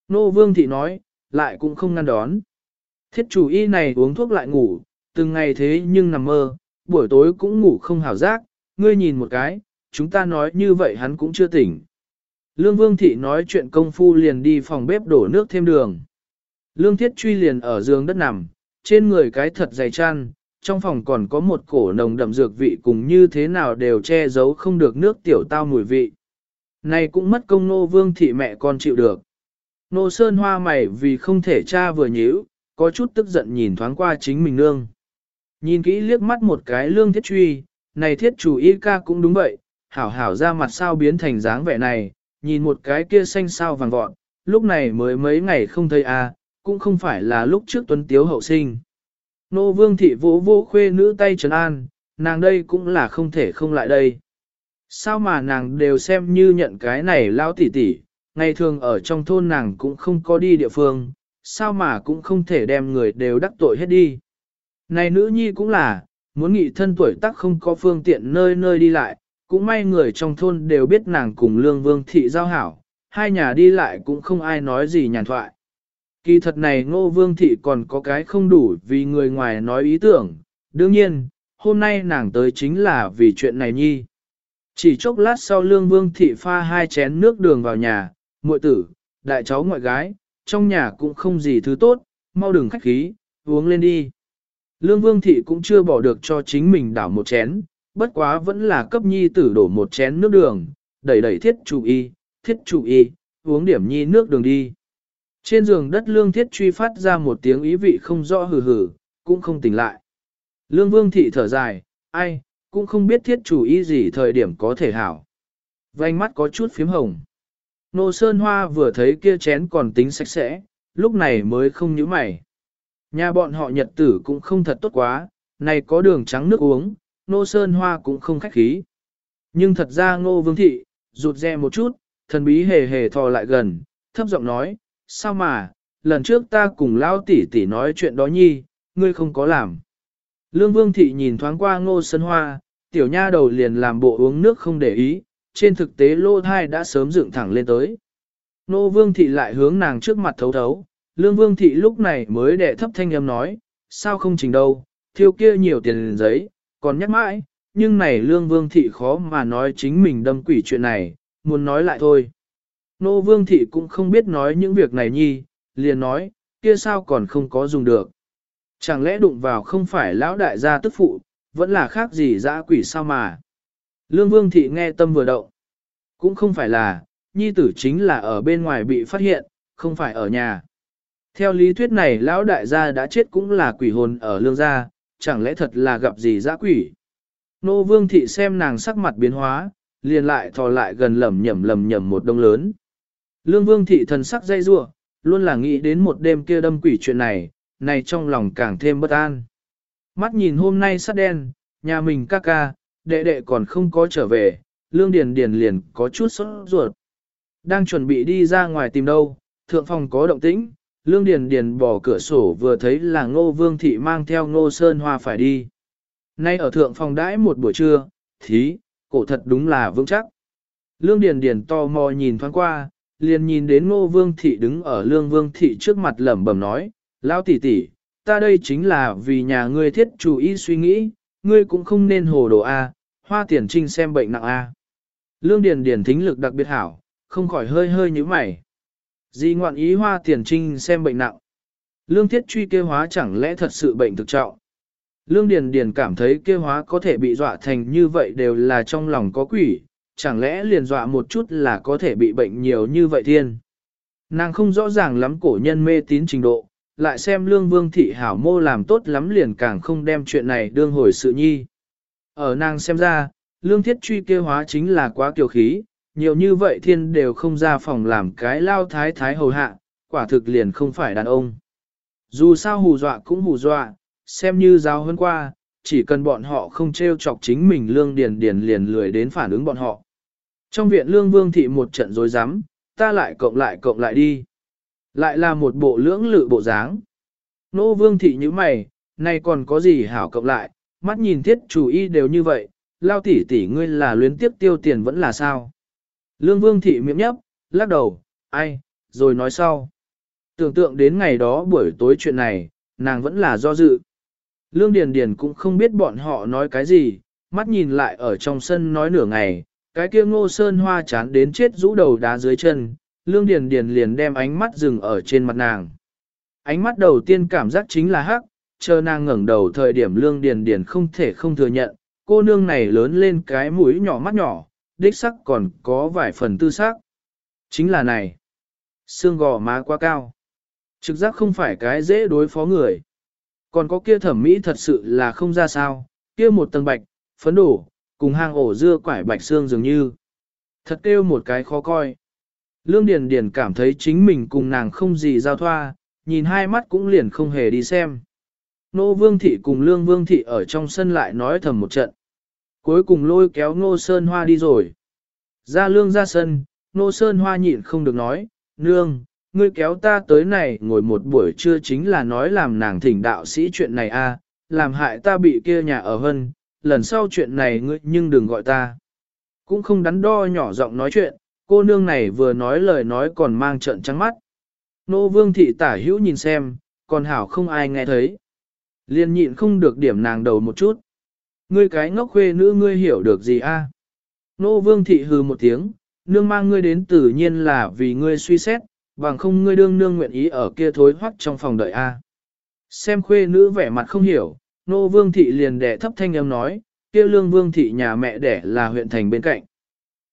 Nô Vương Thị nói, lại cũng không ngăn đón. Thiết chủ y này uống thuốc lại ngủ, từng ngày thế nhưng nằm mơ, buổi tối cũng ngủ không hảo giác, ngươi nhìn một cái, chúng ta nói như vậy hắn cũng chưa tỉnh. Lương Vương Thị nói chuyện công phu liền đi phòng bếp đổ nước thêm đường. Lương Thiết Truy liền ở giường đất nằm, trên người cái thật dày chăn, trong phòng còn có một cổ nồng đậm dược vị cùng như thế nào đều che giấu không được nước tiểu tao mùi vị. Này cũng mất công nô Vương Thị mẹ con chịu được. Nô Sơn Hoa mày vì không thể cha vừa nhíu, có chút tức giận nhìn thoáng qua chính mình nương. Nhìn kỹ liếc mắt một cái lương thiết truy, này thiết chủ y ca cũng đúng vậy, hảo hảo ra mặt sao biến thành dáng vẻ này, nhìn một cái kia xanh sao vàng vọt, lúc này mới mấy ngày không thấy a, à, cũng không phải là lúc trước tuấn tiếu hậu sinh. Nô vương thị vỗ vỗ khuê nữ tay trấn an, nàng đây cũng là không thể không lại đây. Sao mà nàng đều xem như nhận cái này lao tỉ tỉ, ngày thường ở trong thôn nàng cũng không có đi địa phương, sao mà cũng không thể đem người đều đắc tội hết đi. Này nữ nhi cũng là, muốn nghị thân tuổi tác không có phương tiện nơi nơi đi lại, cũng may người trong thôn đều biết nàng cùng lương vương thị giao hảo, hai nhà đi lại cũng không ai nói gì nhàn thoại. Kỳ thật này ngô vương thị còn có cái không đủ vì người ngoài nói ý tưởng, đương nhiên, hôm nay nàng tới chính là vì chuyện này nhi. Chỉ chốc lát sau lương vương thị pha hai chén nước đường vào nhà, muội tử, đại cháu ngoại gái, trong nhà cũng không gì thứ tốt, mau đừng khách khí, uống lên đi. Lương vương thị cũng chưa bỏ được cho chính mình đảo một chén, bất quá vẫn là cấp nhi tử đổ một chén nước đường, đẩy đẩy thiết chủ y, thiết chủ y, uống điểm nhi nước đường đi. Trên giường đất lương thiết truy phát ra một tiếng ý vị không rõ hừ hừ, cũng không tỉnh lại. Lương vương thị thở dài, ai, cũng không biết thiết chủ y gì thời điểm có thể hảo. Vành mắt có chút phím hồng. Nô Sơn Hoa vừa thấy kia chén còn tính sạch sẽ, lúc này mới không nhíu mày. Nhà bọn họ nhật tử cũng không thật tốt quá, này có đường trắng nước uống, Nô Sơn Hoa cũng không khách khí. Nhưng thật ra Ngô Vương Thị, rụt rè một chút, thần bí hề hề thò lại gần, thấp giọng nói, sao mà, lần trước ta cùng Lão tỷ tỷ nói chuyện đó nhi, ngươi không có làm. Lương Vương Thị nhìn thoáng qua Ngô Sơn Hoa, tiểu nha đầu liền làm bộ uống nước không để ý, trên thực tế lô thai đã sớm dựng thẳng lên tới. Ngô Vương Thị lại hướng nàng trước mặt thấu thấu, Lương Vương Thị lúc này mới đệ thấp thanh âm nói, sao không trình đâu, thiêu kia nhiều tiền giấy, còn nhắc mãi, nhưng này lương vương thị khó mà nói chính mình đâm quỷ chuyện này, muốn nói lại thôi. Nô vương thị cũng không biết nói những việc này nhi, liền nói, kia sao còn không có dùng được. Chẳng lẽ đụng vào không phải lão đại gia tức phụ, vẫn là khác gì dã quỷ sao mà. Lương Vương Thị nghe tâm vừa động. Cũng không phải là, nhi tử chính là ở bên ngoài bị phát hiện, không phải ở nhà. Theo lý thuyết này lão đại gia đã chết cũng là quỷ hồn ở lương gia, chẳng lẽ thật là gặp gì dã quỷ. Nô Vương Thị xem nàng sắc mặt biến hóa, liền lại thò lại gần lầm nhầm lầm nhầm một đông lớn. Lương Vương Thị thần sắc dây rua, luôn là nghĩ đến một đêm kia đâm quỷ chuyện này, này trong lòng càng thêm bất an. Mắt nhìn hôm nay sắt đen, nhà mình ca ca, đệ đệ còn không có trở về, Lương Điền Điền liền có chút sốt ruột. Đang chuẩn bị đi ra ngoài tìm đâu, thượng phòng có động tĩnh, Lương Điền Điền bỏ cửa sổ vừa thấy là Ngô Vương Thị mang theo Ngô Sơn Hoa phải đi. Nay ở thượng phòng đãi một buổi trưa, thí, cổ thật đúng là vững chắc. Lương Điền Điền to mò nhìn thoáng qua, liền nhìn đến Ngô Vương Thị đứng ở Lương Vương Thị trước mặt lẩm bẩm nói, Lão tỷ tỷ, ta đây chính là vì nhà ngươi thiết chủ ý suy nghĩ, ngươi cũng không nên hồ đồ A, hoa tiền trinh xem bệnh nặng A. Lương Điền Điền thính lực đặc biệt hảo, không khỏi hơi hơi như mày. Di ngoạn ý hoa tiền trinh xem bệnh nặng. Lương thiết truy kêu hóa chẳng lẽ thật sự bệnh thực trọng. Lương Điền Điền cảm thấy kêu hóa có thể bị dọa thành như vậy đều là trong lòng có quỷ, chẳng lẽ liền dọa một chút là có thể bị bệnh nhiều như vậy thiên. Nàng không rõ ràng lắm cổ nhân mê tín trình độ, lại xem lương vương thị hảo mô làm tốt lắm liền càng không đem chuyện này đương hồi sự nhi. Ở nàng xem ra, lương thiết truy kêu hóa chính là quá kiều khí, nhiều như vậy thiên đều không ra phòng làm cái lao thái thái hầu hạ, quả thực liền không phải đàn ông. Dù sao hù dọa cũng hù dọa, xem như giáo hơn qua, chỉ cần bọn họ không trêu chọc chính mình lương điền điền liền lười đến phản ứng bọn họ. Trong viện lương vương thị một trận rối rắm, ta lại cộng lại cộng lại đi. Lại là một bộ lưỡng lự bộ dáng. Nô vương thị như mày, này còn có gì hảo cộng lại, mắt nhìn thiết chủ y đều như vậy, lao tỷ tỷ ngươi là luyến tiếp tiêu tiền vẫn là sao. Lương vương thị miệng nhấp, lắc đầu, ai, rồi nói sau. Tưởng tượng đến ngày đó buổi tối chuyện này, nàng vẫn là do dự. Lương Điền Điền cũng không biết bọn họ nói cái gì, mắt nhìn lại ở trong sân nói nửa ngày, cái kia ngô sơn hoa chán đến chết rũ đầu đá dưới chân, Lương Điền Điền liền đem ánh mắt dừng ở trên mặt nàng. Ánh mắt đầu tiên cảm giác chính là hắc, chờ nàng ngẩng đầu thời điểm Lương Điền Điền không thể không thừa nhận, cô nương này lớn lên cái mũi nhỏ mắt nhỏ, đích sắc còn có vài phần tư sắc. Chính là này, xương gò má quá cao. Trực giác không phải cái dễ đối phó người. Còn có kia thẩm mỹ thật sự là không ra sao, kia một tầng bạch, phấn đổ, cùng hang ổ dưa quải bạch xương dường như. Thật kêu một cái khó coi. Lương Điền Điền cảm thấy chính mình cùng nàng không gì giao thoa, nhìn hai mắt cũng liền không hề đi xem. Nô Vương Thị cùng Lương Vương Thị ở trong sân lại nói thầm một trận. Cuối cùng lôi kéo Nô Sơn Hoa đi rồi. Ra lương ra sân, Nô Sơn Hoa nhịn không được nói, Nương, ngươi kéo ta tới này ngồi một buổi trưa chính là nói làm nàng thỉnh đạo sĩ chuyện này a, làm hại ta bị kia nhà ở hân, lần sau chuyện này ngươi nhưng đừng gọi ta. Cũng không đắn đo nhỏ giọng nói chuyện, cô nương này vừa nói lời nói còn mang trận trắng mắt. Nô vương thị tả hữu nhìn xem, còn hảo không ai nghe thấy. Liên nhịn không được điểm nàng đầu một chút. Ngươi cái ngốc khuê nữ ngươi hiểu được gì a? Nô vương thị hừ một tiếng, nương mang ngươi đến tự nhiên là vì ngươi suy xét, bằng không ngươi đương nương nguyện ý ở kia thối hoắc trong phòng đợi a. Xem khuê nữ vẻ mặt không hiểu, nô vương thị liền đẻ thấp thanh âm nói, kia lương vương thị nhà mẹ đẻ là huyện thành bên cạnh.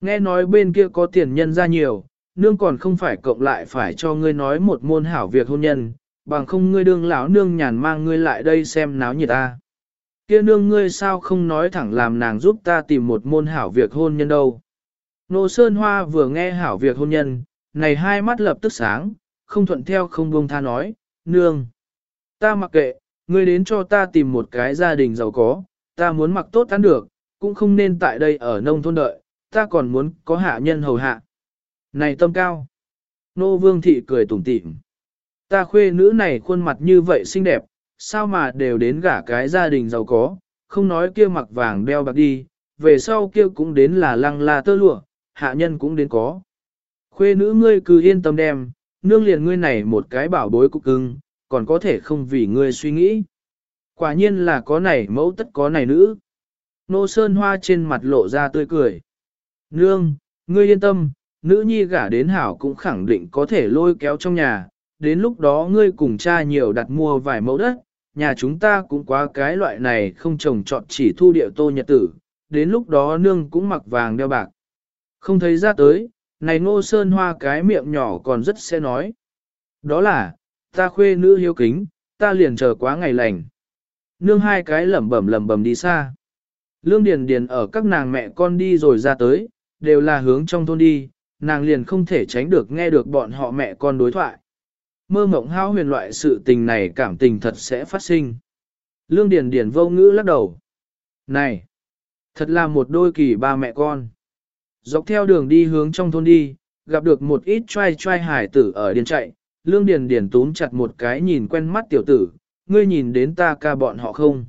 Nghe nói bên kia có tiền nhân ra nhiều, nương còn không phải cộng lại phải cho ngươi nói một môn hảo việc hôn nhân, bằng không ngươi đương lão nương nhàn mang ngươi lại đây xem náo nhiệt ta. Kia nương ngươi sao không nói thẳng làm nàng giúp ta tìm một môn hảo việc hôn nhân đâu. Nô Sơn Hoa vừa nghe hảo việc hôn nhân, này hai mắt lập tức sáng, không thuận theo không buông tha nói, nương. Ta mặc kệ, ngươi đến cho ta tìm một cái gia đình giàu có, ta muốn mặc tốt ăn được, cũng không nên tại đây ở nông thôn đợi, ta còn muốn có hạ nhân hầu hạ. Này tâm cao. Nô vương thị cười tủm tỉm. Ta khuê nữ này khuôn mặt như vậy xinh đẹp, sao mà đều đến gả cái gia đình giàu có, không nói kia mặc vàng đeo bạc đi, về sau kia cũng đến là lăng la tơ lụa, hạ nhân cũng đến có. Khuê nữ ngươi cứ yên tâm đem, nương liền ngươi này một cái bảo bối cục cưng, còn có thể không vì ngươi suy nghĩ. Quả nhiên là có này mẫu tất có này nữ. Nô Sơn Hoa trên mặt lộ ra tươi cười. Nương, ngươi yên tâm, nữ nhi gả đến hảo cũng khẳng định có thể lôi kéo trong nhà, đến lúc đó ngươi cùng cha nhiều đặt mua vài mẫu đất, nhà chúng ta cũng quá cái loại này không trồng trọt chỉ thu địa tô nhật tử, đến lúc đó nương cũng mặc vàng đeo bạc. Không thấy ra tới, này ngô sơn hoa cái miệng nhỏ còn rất sẽ nói. Đó là, ta khuê nữ hiếu kính, ta liền chờ quá ngày lành. Nương hai cái lẩm bẩm lẩm bẩm đi xa. Lương Điền Điền ở các nàng mẹ con đi rồi ra tới, đều là hướng trong thôn đi, nàng liền không thể tránh được nghe được bọn họ mẹ con đối thoại. Mơ mộng hao huyền loại sự tình này cảm tình thật sẽ phát sinh. Lương Điền Điền vô ngữ lắc đầu. Này, thật là một đôi kỳ ba mẹ con. Dọc theo đường đi hướng trong thôn đi, gặp được một ít trai trai hải tử ở điền chạy, Lương Điền Điền túm chặt một cái nhìn quen mắt tiểu tử, ngươi nhìn đến ta ca bọn họ không?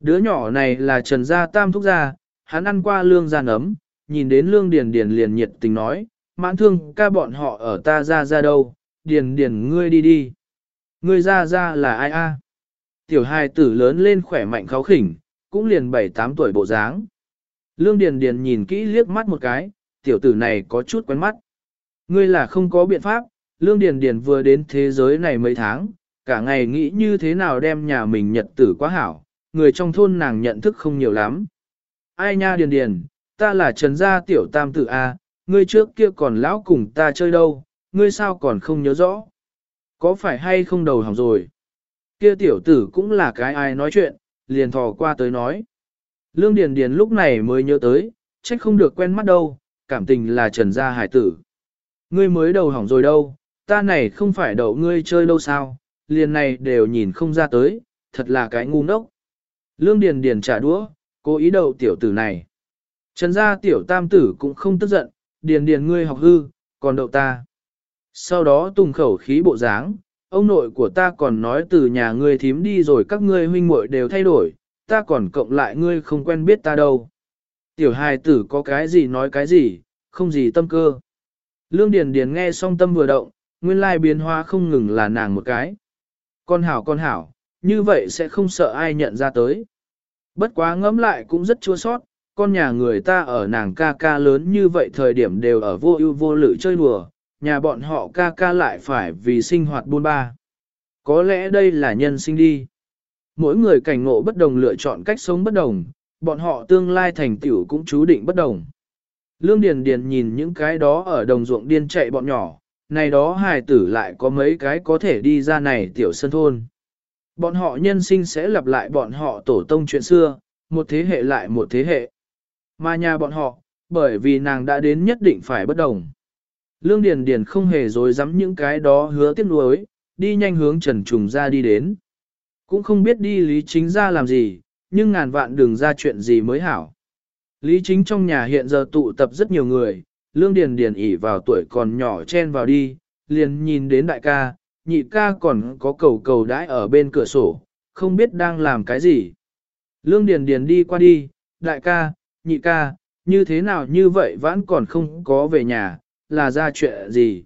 Đứa nhỏ này là Trần Gia Tam Thúc Gia, hắn ăn qua lương gia nấm, nhìn đến lương điền điền liền nhiệt tình nói, mãn thương ca bọn họ ở ta ra ra đâu, điền điền ngươi đi đi. Ngươi ra ra là ai a? Tiểu hài tử lớn lên khỏe mạnh kháo khỉnh, cũng liền 7-8 tuổi bộ dáng. Lương điền điền nhìn kỹ liếc mắt một cái, tiểu tử này có chút quen mắt. Ngươi là không có biện pháp, lương điền điền vừa đến thế giới này mấy tháng, cả ngày nghĩ như thế nào đem nhà mình nhật tử quá hảo, người trong thôn nàng nhận thức không nhiều lắm. Ai nha điền điền, ta là trần gia tiểu tam tử A, ngươi trước kia còn lão cùng ta chơi đâu, ngươi sao còn không nhớ rõ. Có phải hay không đầu hỏng rồi? Kia tiểu tử cũng là cái ai nói chuyện, liền thò qua tới nói. Lương Điền Điền lúc này mới nhớ tới, trách không được quen mắt đâu, cảm tình là trần gia hải tử. Ngươi mới đầu hỏng rồi đâu, ta này không phải đậu ngươi chơi lâu sao, liền này đều nhìn không ra tới, thật là cái ngu ngốc. Lương Điền Điền trả đũa, cố ý đậu tiểu tử này. Trần gia tiểu tam tử cũng không tức giận, Điền Điền ngươi học hư, còn đậu ta. Sau đó tùng khẩu khí bộ dáng, ông nội của ta còn nói từ nhà ngươi thím đi rồi các ngươi huynh muội đều thay đổi, ta còn cộng lại ngươi không quen biết ta đâu. Tiểu hài tử có cái gì nói cái gì, không gì tâm cơ. Lương Điền Điền nghe xong tâm vừa động, nguyên lai biến hóa không ngừng là nàng một cái. Con hảo con hảo, như vậy sẽ không sợ ai nhận ra tới. Bất quá ngẫm lại cũng rất chua sót, con nhà người ta ở nàng ca ca lớn như vậy thời điểm đều ở vô ưu vô lự chơi đùa, nhà bọn họ ca ca lại phải vì sinh hoạt buôn ba. Có lẽ đây là nhân sinh đi. Mỗi người cảnh ngộ bất đồng lựa chọn cách sống bất đồng, bọn họ tương lai thành tiểu cũng chú định bất đồng. Lương Điền Điền nhìn những cái đó ở đồng ruộng điên chạy bọn nhỏ, này đó hài tử lại có mấy cái có thể đi ra này tiểu sân thôn. Bọn họ nhân sinh sẽ lặp lại bọn họ tổ tông chuyện xưa, một thế hệ lại một thế hệ. Mà nhà bọn họ, bởi vì nàng đã đến nhất định phải bất đồng. Lương Điền Điền không hề dối dám những cái đó hứa tiếc nuối, đi nhanh hướng Trần Trùng ra đi đến. Cũng không biết đi Lý Chính ra làm gì, nhưng ngàn vạn đừng ra chuyện gì mới hảo. Lý Chính trong nhà hiện giờ tụ tập rất nhiều người, Lương Điền Điền ỉ vào tuổi còn nhỏ chen vào đi, liền nhìn đến đại ca, nhị ca còn có cầu cầu đãi ở bên cửa sổ, không biết đang làm cái gì. Lương Điền Điền đi qua đi, đại ca, nhị ca, như thế nào như vậy vẫn còn không có về nhà, là ra chuyện gì.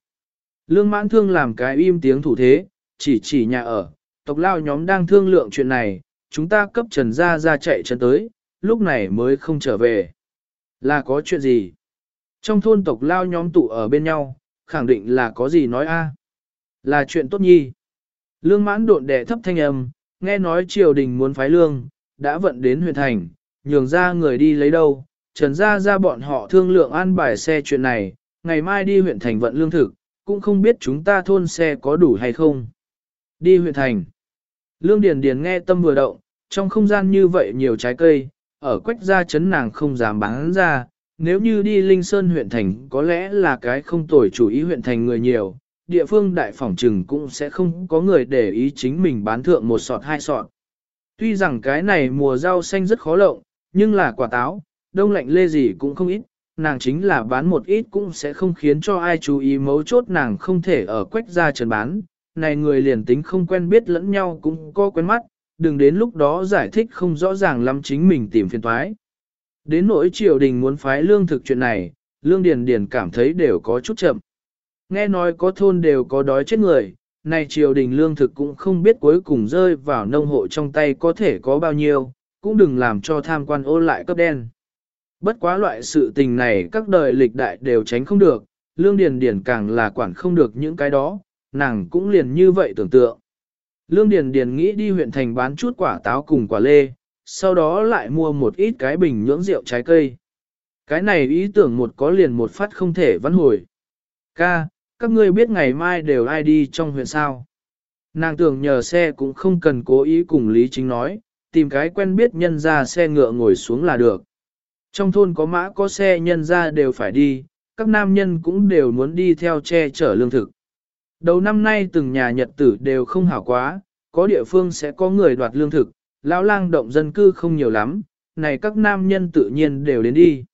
Lương mãn thương làm cái im tiếng thủ thế, chỉ chỉ nhà ở, tộc lao nhóm đang thương lượng chuyện này, chúng ta cấp trần ra ra chạy chân tới, lúc này mới không trở về. Là có chuyện gì? Trong thôn tộc lao nhóm tụ ở bên nhau, khẳng định là có gì nói a Là chuyện tốt nhi. Lương mãn độn đẻ thấp thanh âm, nghe nói triều đình muốn phái lương, đã vận đến huyện thành, nhường ra người đi lấy đâu, trần ra ra bọn họ thương lượng an bài xe chuyện này, ngày mai đi huyện thành vận lương thực, cũng không biết chúng ta thôn xe có đủ hay không. Đi huyện thành. Lương Điền Điền nghe tâm vừa động, trong không gian như vậy nhiều trái cây, ở quách gia chấn nàng không dám bán ra, nếu như đi Linh Sơn huyện thành có lẽ là cái không tồi chủ ý huyện thành người nhiều, địa phương đại phỏng trừng cũng sẽ không có người để ý chính mình bán thượng một sọt hai sọt. Tuy rằng cái này mùa rau xanh rất khó lộng, nhưng là quả táo, đông lạnh lê gì cũng không ít, nàng chính là bán một ít cũng sẽ không khiến cho ai chú ý mấu chốt nàng không thể ở quách ra trần bán, này người liền tính không quen biết lẫn nhau cũng có quen mắt, đừng đến lúc đó giải thích không rõ ràng lắm chính mình tìm phiền toái. Đến nỗi triều đình muốn phái lương thực chuyện này, lương điền điền cảm thấy đều có chút chậm. Nghe nói có thôn đều có đói chết người, này triều đình lương thực cũng không biết cuối cùng rơi vào nông hộ trong tay có thể có bao nhiêu, cũng đừng làm cho tham quan ô lại cấp đen. Bất quá loại sự tình này các đời lịch đại đều tránh không được, lương điền điền càng là quản không được những cái đó, nàng cũng liền như vậy tưởng tượng. Lương Điền Điền nghĩ đi huyện thành bán chút quả táo cùng quả lê, sau đó lại mua một ít cái bình nhưỡng rượu trái cây. Cái này ý tưởng một có liền một phát không thể vãn hồi. Ca, các ngươi biết ngày mai đều ai đi trong huyện sao. Nàng tưởng nhờ xe cũng không cần cố ý cùng Lý Chính nói, tìm cái quen biết nhân ra xe ngựa ngồi xuống là được. Trong thôn có mã có xe nhân ra đều phải đi, các nam nhân cũng đều muốn đi theo che chở lương thực. Đầu năm nay từng nhà nhật tử đều không hảo quá, có địa phương sẽ có người đoạt lương thực, lão lang động dân cư không nhiều lắm, này các nam nhân tự nhiên đều đến đi.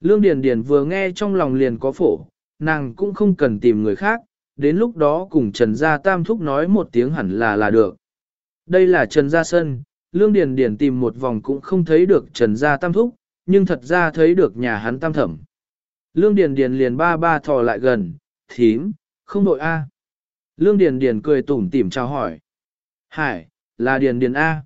Lương Điền Điền vừa nghe trong lòng liền có phổ, nàng cũng không cần tìm người khác, đến lúc đó cùng Trần Gia Tam Thúc nói một tiếng hẳn là là được. Đây là Trần Gia Sân, Lương Điền Điền tìm một vòng cũng không thấy được Trần Gia Tam Thúc, nhưng thật ra thấy được nhà hắn Tam Thẩm. Lương Điền Điền liền ba ba thò lại gần, thím, không đội A. Lương Điền Điền cười tủm tỉm chào hỏi. Hải, là Điền Điền A.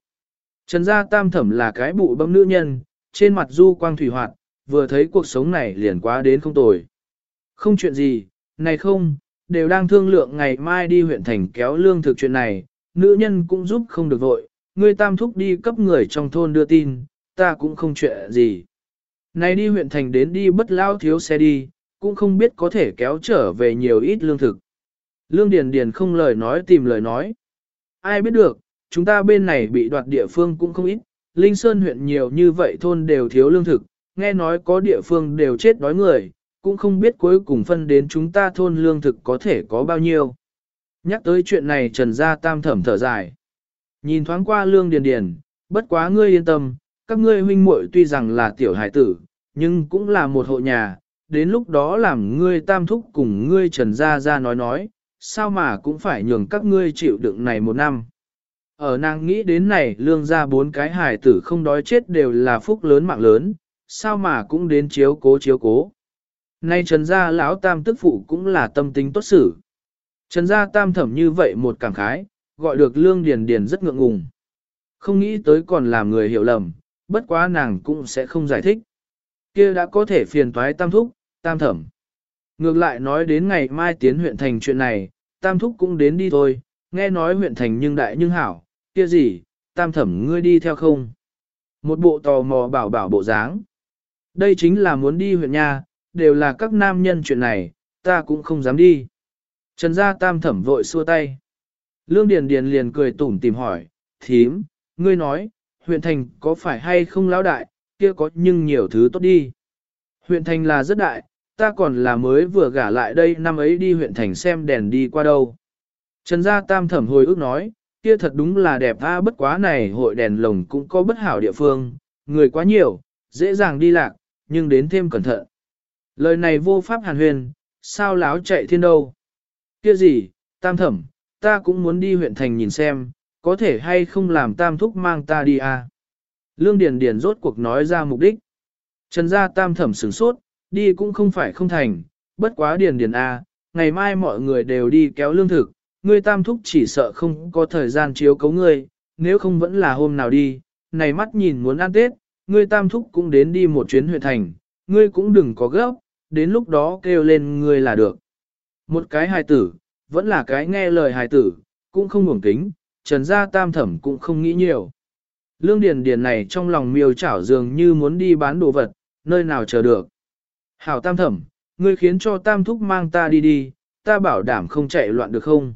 Trần Gia Tam Thẩm là cái bụ bấm nữ nhân, trên mặt du quang thủy hoạt, vừa thấy cuộc sống này liền quá đến không tồi. Không chuyện gì, này không, đều đang thương lượng ngày mai đi huyện thành kéo lương thực chuyện này, nữ nhân cũng giúp không được vội, ngươi tam thúc đi cấp người trong thôn đưa tin, ta cũng không chuyện gì. Này đi huyện thành đến đi bất lao thiếu xe đi, cũng không biết có thể kéo trở về nhiều ít lương thực. Lương Điền Điền không lời nói tìm lời nói. Ai biết được, chúng ta bên này bị đoạt địa phương cũng không ít, Linh Sơn huyện nhiều như vậy thôn đều thiếu lương thực, nghe nói có địa phương đều chết đói người, cũng không biết cuối cùng phân đến chúng ta thôn lương thực có thể có bao nhiêu. Nhắc tới chuyện này Trần Gia Tam thẩm thở dài. Nhìn thoáng qua lương điền điền, bất quá ngươi yên tâm, các ngươi huynh muội tuy rằng là tiểu hải tử, nhưng cũng là một hộ nhà, đến lúc đó làm ngươi tam thúc cùng ngươi Trần Gia Gia nói nói, sao mà cũng phải nhường các ngươi chịu đựng này một năm. Ở nàng nghĩ đến này lương ra bốn cái hải tử không đói chết đều là phúc lớn mạng lớn, sao mà cũng đến chiếu cố chiếu cố. Nay Trần gia lão tam tức phụ cũng là tâm tính tốt xử. Trần gia tam thẩm như vậy một cảm khái, gọi được lương điền điền rất ngượng ngùng. Không nghĩ tới còn làm người hiểu lầm, bất quá nàng cũng sẽ không giải thích. kia đã có thể phiền toái tam thúc, tam thẩm. Ngược lại nói đến ngày mai tiến huyện thành chuyện này, tam thúc cũng đến đi thôi, nghe nói huyện thành nhưng đại nhưng hảo, kia gì, tam thẩm ngươi đi theo không? Một bộ tò mò bảo bảo bộ dáng. Đây chính là muốn đi huyện nha, đều là các nam nhân chuyện này, ta cũng không dám đi. Trần gia tam thẩm vội xua tay. Lương Điền Điền liền cười tủm tìm hỏi, thím, ngươi nói, huyện thành có phải hay không lão đại, kia có nhưng nhiều thứ tốt đi. Huyện thành là rất đại, ta còn là mới vừa gả lại đây năm ấy đi huyện thành xem đèn đi qua đâu. Trần gia tam thẩm hồi ước nói, kia thật đúng là đẹp a bất quá này hội đèn lồng cũng có bất hảo địa phương, người quá nhiều, dễ dàng đi lạc, nhưng đến thêm cẩn thận. Lời này vô pháp hàn huyền, sao láo chạy thiên đâu. Kia gì, tam thẩm, ta cũng muốn đi huyện thành nhìn xem, có thể hay không làm tam thúc mang ta đi à. Lương Điền Điền rốt cuộc nói ra mục đích. Trần gia tam thẩm sửng sốt, đi cũng không phải không thành, bất quá Điền Điền à, ngày mai mọi người đều đi kéo lương thực, ngươi tam thúc chỉ sợ không có thời gian chiếu cấu ngươi, nếu không vẫn là hôm nào đi, này mắt nhìn muốn ăn Tết, ngươi tam thúc cũng đến đi một chuyến huyện thành, ngươi cũng đừng có gấp, đến lúc đó kêu lên ngươi là được. Một cái hài tử, vẫn là cái nghe lời hài tử, cũng không ngủng kính, trần gia tam thẩm cũng không nghĩ nhiều. Lương Điền Điền này trong lòng miêu chảo dường như muốn đi bán đồ vật, nơi nào chờ được. Hảo tam thẩm, ngươi khiến cho tam thúc mang ta đi đi, ta bảo đảm không chạy loạn được không?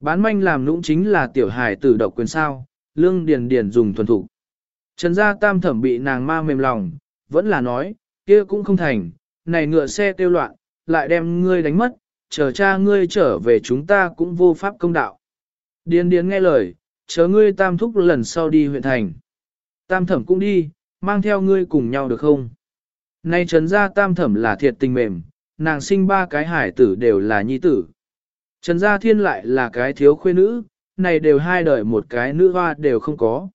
Bán manh làm nũng chính là tiểu hài tử độc quyền sao, Lương Điền Điền dùng thuần thủ. Trần gia tam thẩm bị nàng ma mềm lòng, vẫn là nói, kia cũng không thành, này ngựa xe tiêu loạn, lại đem ngươi đánh mất, chờ cha ngươi trở về chúng ta cũng vô pháp công đạo. Điền điền nghe lời, chờ ngươi tam thúc lần sau đi huyện thành. Tam thẩm cũng đi, mang theo ngươi cùng nhau được không? Nay trần gia tam thẩm là thiệt tình mềm, nàng sinh ba cái hải tử đều là nhi tử. Trần gia thiên lại là cái thiếu khuê nữ, này đều hai đời một cái nữ hoa đều không có.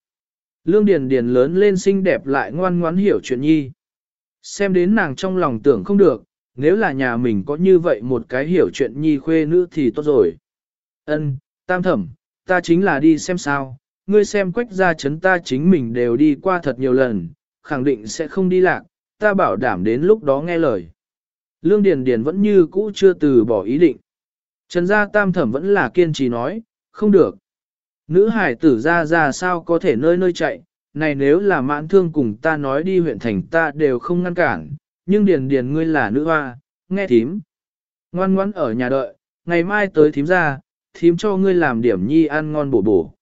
Lương Điền Điền lớn lên xinh đẹp lại ngoan ngoãn hiểu chuyện nhi. Xem đến nàng trong lòng tưởng không được, nếu là nhà mình có như vậy một cái hiểu chuyện nhi khuê nữ thì tốt rồi. Ân, tam thẩm, ta chính là đi xem sao, ngươi xem quách gia chấn ta chính mình đều đi qua thật nhiều lần, khẳng định sẽ không đi lạc, ta bảo đảm đến lúc đó nghe lời. Lương Điền Điền vẫn như cũ chưa từ bỏ ý định. Trần gia tam thẩm vẫn là kiên trì nói, không được. Nữ hải tử ra ra sao có thể nơi nơi chạy, này nếu là mãn thương cùng ta nói đi huyện thành ta đều không ngăn cản, nhưng điền điền ngươi là nữ hoa, nghe thím. Ngoan ngoãn ở nhà đợi, ngày mai tới thím ra, thím cho ngươi làm điểm nhi ăn ngon bổ bổ.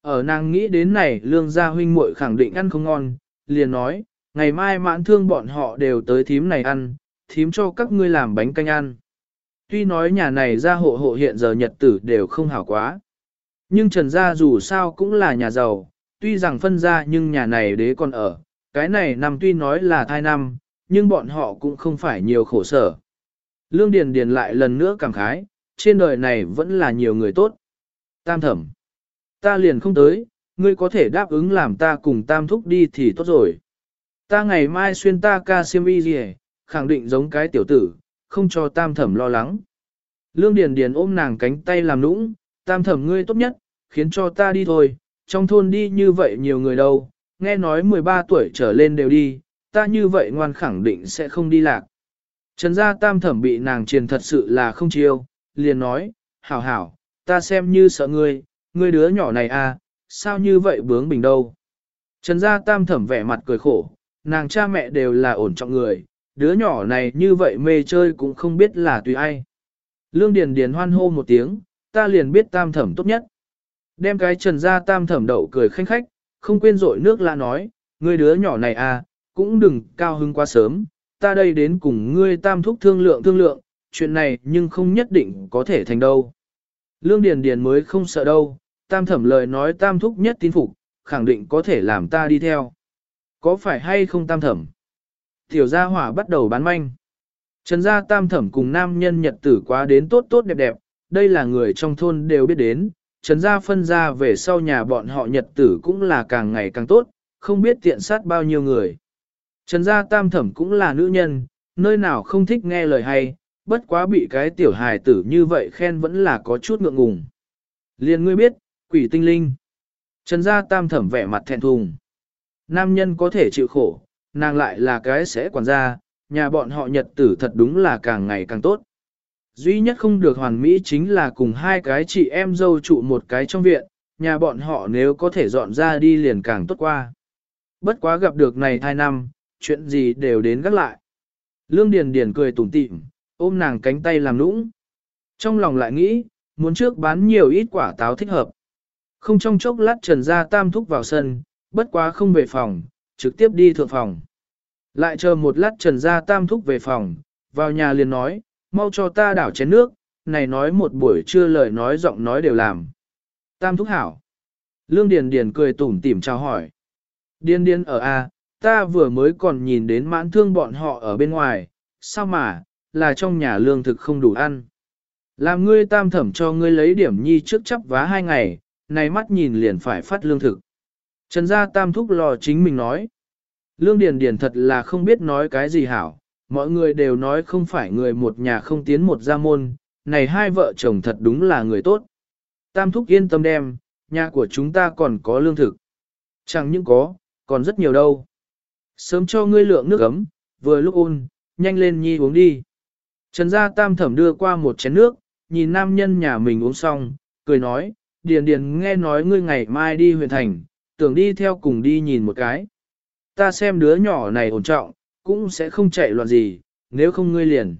Ở nàng nghĩ đến này lương gia huynh muội khẳng định ăn không ngon, liền nói, ngày mai mãn thương bọn họ đều tới thím này ăn, thím cho các ngươi làm bánh canh ăn. Tuy nói nhà này ra hộ hộ hiện giờ nhật tử đều không hảo quá. Nhưng Trần Gia dù sao cũng là nhà giàu, tuy rằng phân ra nhưng nhà này đế còn ở, cái này năm tuy nói là thai năm, nhưng bọn họ cũng không phải nhiều khổ sở. Lương Điền Điền lại lần nữa cảm khái, trên đời này vẫn là nhiều người tốt. Tam thẩm, ta liền không tới, ngươi có thể đáp ứng làm ta cùng tam thúc đi thì tốt rồi. Ta ngày mai xuyên ta ca siêm y gì, khẳng định giống cái tiểu tử, không cho tam thẩm lo lắng. Lương Điền Điền ôm nàng cánh tay làm nũng, tam thẩm ngươi tốt nhất, khiến cho ta đi thôi, trong thôn đi như vậy nhiều người đâu, nghe nói 13 tuổi trở lên đều đi, ta như vậy ngoan khẳng định sẽ không đi lạc. Trần gia tam thẩm bị nàng truyền thật sự là không chiêu, liền nói, hảo hảo, ta xem như sợ ngươi, ngươi đứa nhỏ này à, sao như vậy bướng bình đâu. Trần gia tam thẩm vẻ mặt cười khổ, nàng cha mẹ đều là ổn trọng người, đứa nhỏ này như vậy mê chơi cũng không biết là tùy ai. Lương Điền Điền hoan hô một tiếng, ta liền biết tam thẩm tốt nhất. Đem cái trần gia tam thẩm đậu cười khanh khách, không quên rội nước la nói, ngươi đứa nhỏ này à, cũng đừng cao hứng quá sớm, ta đây đến cùng ngươi tam thúc thương lượng thương lượng, chuyện này nhưng không nhất định có thể thành đâu. Lương Điền Điền mới không sợ đâu, tam thẩm lời nói tam thúc nhất tin phục, khẳng định có thể làm ta đi theo. Có phải hay không tam thẩm? Tiểu gia hỏa bắt đầu bán manh. Trần gia tam thẩm cùng nam nhân nhật tử quá đến tốt tốt đẹp đẹp, đây là người trong thôn đều biết đến. Trần gia phân ra về sau nhà bọn họ nhật tử cũng là càng ngày càng tốt, không biết tiện sát bao nhiêu người. Trần gia tam thẩm cũng là nữ nhân, nơi nào không thích nghe lời hay, bất quá bị cái tiểu hài tử như vậy khen vẫn là có chút ngượng ngùng. Liên ngươi biết, quỷ tinh linh. Trần gia tam thẩm vẻ mặt thẹn thùng. Nam nhân có thể chịu khổ, nàng lại là cái sẽ quản gia, nhà bọn họ nhật tử thật đúng là càng ngày càng tốt. Duy nhất không được hoàn mỹ chính là cùng hai cái chị em dâu trụ một cái trong viện, nhà bọn họ nếu có thể dọn ra đi liền càng tốt qua. Bất quá gặp được này thai năm, chuyện gì đều đến gác lại. Lương Điền Điền cười tủm tỉm, ôm nàng cánh tay làm nũng. Trong lòng lại nghĩ, muốn trước bán nhiều ít quả táo thích hợp. Không trong chốc lát trần ra tam thúc vào sân, bất quá không về phòng, trực tiếp đi thượng phòng. Lại chờ một lát trần ra tam thúc về phòng, vào nhà liền nói, mau cho ta đảo chén nước, này nói một buổi trưa lời nói giọng nói đều làm. Tam thúc hảo. Lương Điền Điền cười tủm tỉm chào hỏi. Điền Điền ở A, ta vừa mới còn nhìn đến mãn thương bọn họ ở bên ngoài, sao mà, là trong nhà lương thực không đủ ăn. Làm ngươi tam thẩm cho ngươi lấy điểm nhi trước chấp vá hai ngày, này mắt nhìn liền phải phát lương thực. Trần gia tam thúc lò chính mình nói. Lương Điền Điền thật là không biết nói cái gì hảo, mọi người đều nói không phải người một nhà không tiến một gia môn, này hai vợ chồng thật đúng là người tốt. Tam thúc yên tâm đem, nhà của chúng ta còn có lương thực. Chẳng những có, còn rất nhiều đâu. Sớm cho ngươi lượng nước ấm, vừa lúc ôn, nhanh lên nhi uống đi. Trần gia tam thẩm đưa qua một chén nước, nhìn nam nhân nhà mình uống xong, cười nói, Điền Điền nghe nói ngươi ngày mai đi huyện thành, tưởng đi theo cùng đi nhìn một cái. Ta xem đứa nhỏ này ổn trọng, cũng sẽ không chạy loạn gì, nếu không ngươi liền.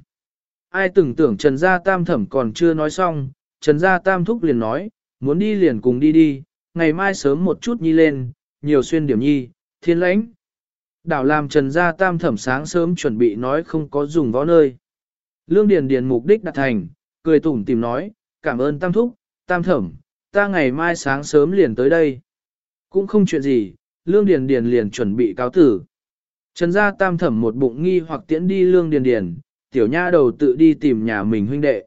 Ai từng tưởng Trần Gia Tam Thẩm còn chưa nói xong, Trần Gia Tam Thúc liền nói, muốn đi liền cùng đi đi, ngày mai sớm một chút nhi lên, nhiều xuyên điểm nhi, thiên lãnh. Đảo làm Trần Gia Tam Thẩm sáng sớm chuẩn bị nói không có dùng võ nơi. Lương Điền Điền mục đích đạt thành, cười tủm tìm nói, cảm ơn Tam Thúc, Tam Thẩm, ta ngày mai sáng sớm liền tới đây. Cũng không chuyện gì, Lương Điền Điền liền chuẩn bị cáo tử. Trần gia tam thẩm một bụng nghi hoặc tiễn đi Lương Điền Điền, tiểu nha đầu tự đi tìm nhà mình huynh đệ.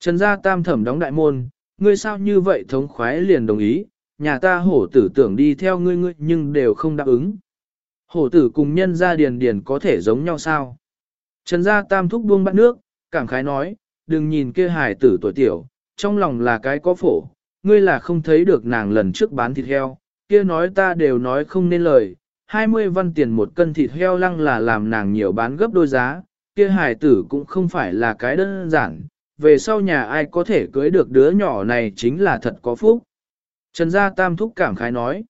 Trần gia tam thẩm đóng đại môn, ngươi sao như vậy thống khoái liền đồng ý, nhà ta hổ tử tưởng đi theo ngươi ngươi nhưng đều không đáp ứng. Hổ tử cùng nhân gia điền điền có thể giống nhau sao? Trần gia tam thúc buông bát nước, cảm khái nói, đừng nhìn kia Hải tử tuổi tiểu, trong lòng là cái có phổ, ngươi là không thấy được nàng lần trước bán thịt heo, kia nói ta đều nói không nên lời, 20 văn tiền một cân thịt heo lăng là làm nàng nhiều bán gấp đôi giá, kia Hải tử cũng không phải là cái đơn giản, về sau nhà ai có thể cưới được đứa nhỏ này chính là thật có phúc. Trần gia tam thúc cảm khái nói.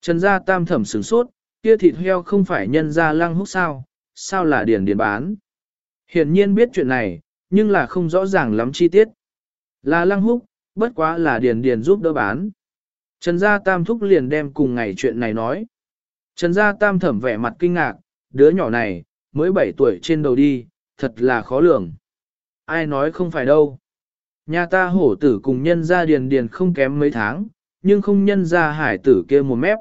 Trần gia tam thẩm sửng sốt, kia thịt heo không phải nhân gia lăng húc sao, sao là điền điền bán. Hiển nhiên biết chuyện này, nhưng là không rõ ràng lắm chi tiết. Là lăng húc, bất quá là điền điền giúp đỡ bán. Trần gia tam thúc liền đem cùng ngày chuyện này nói. Trần gia tam thẩm vẻ mặt kinh ngạc, đứa nhỏ này, mới 7 tuổi trên đầu đi, thật là khó lường. Ai nói không phải đâu. Nhà ta hổ tử cùng nhân gia điền điền không kém mấy tháng, nhưng không nhân gia hải tử kia một mép.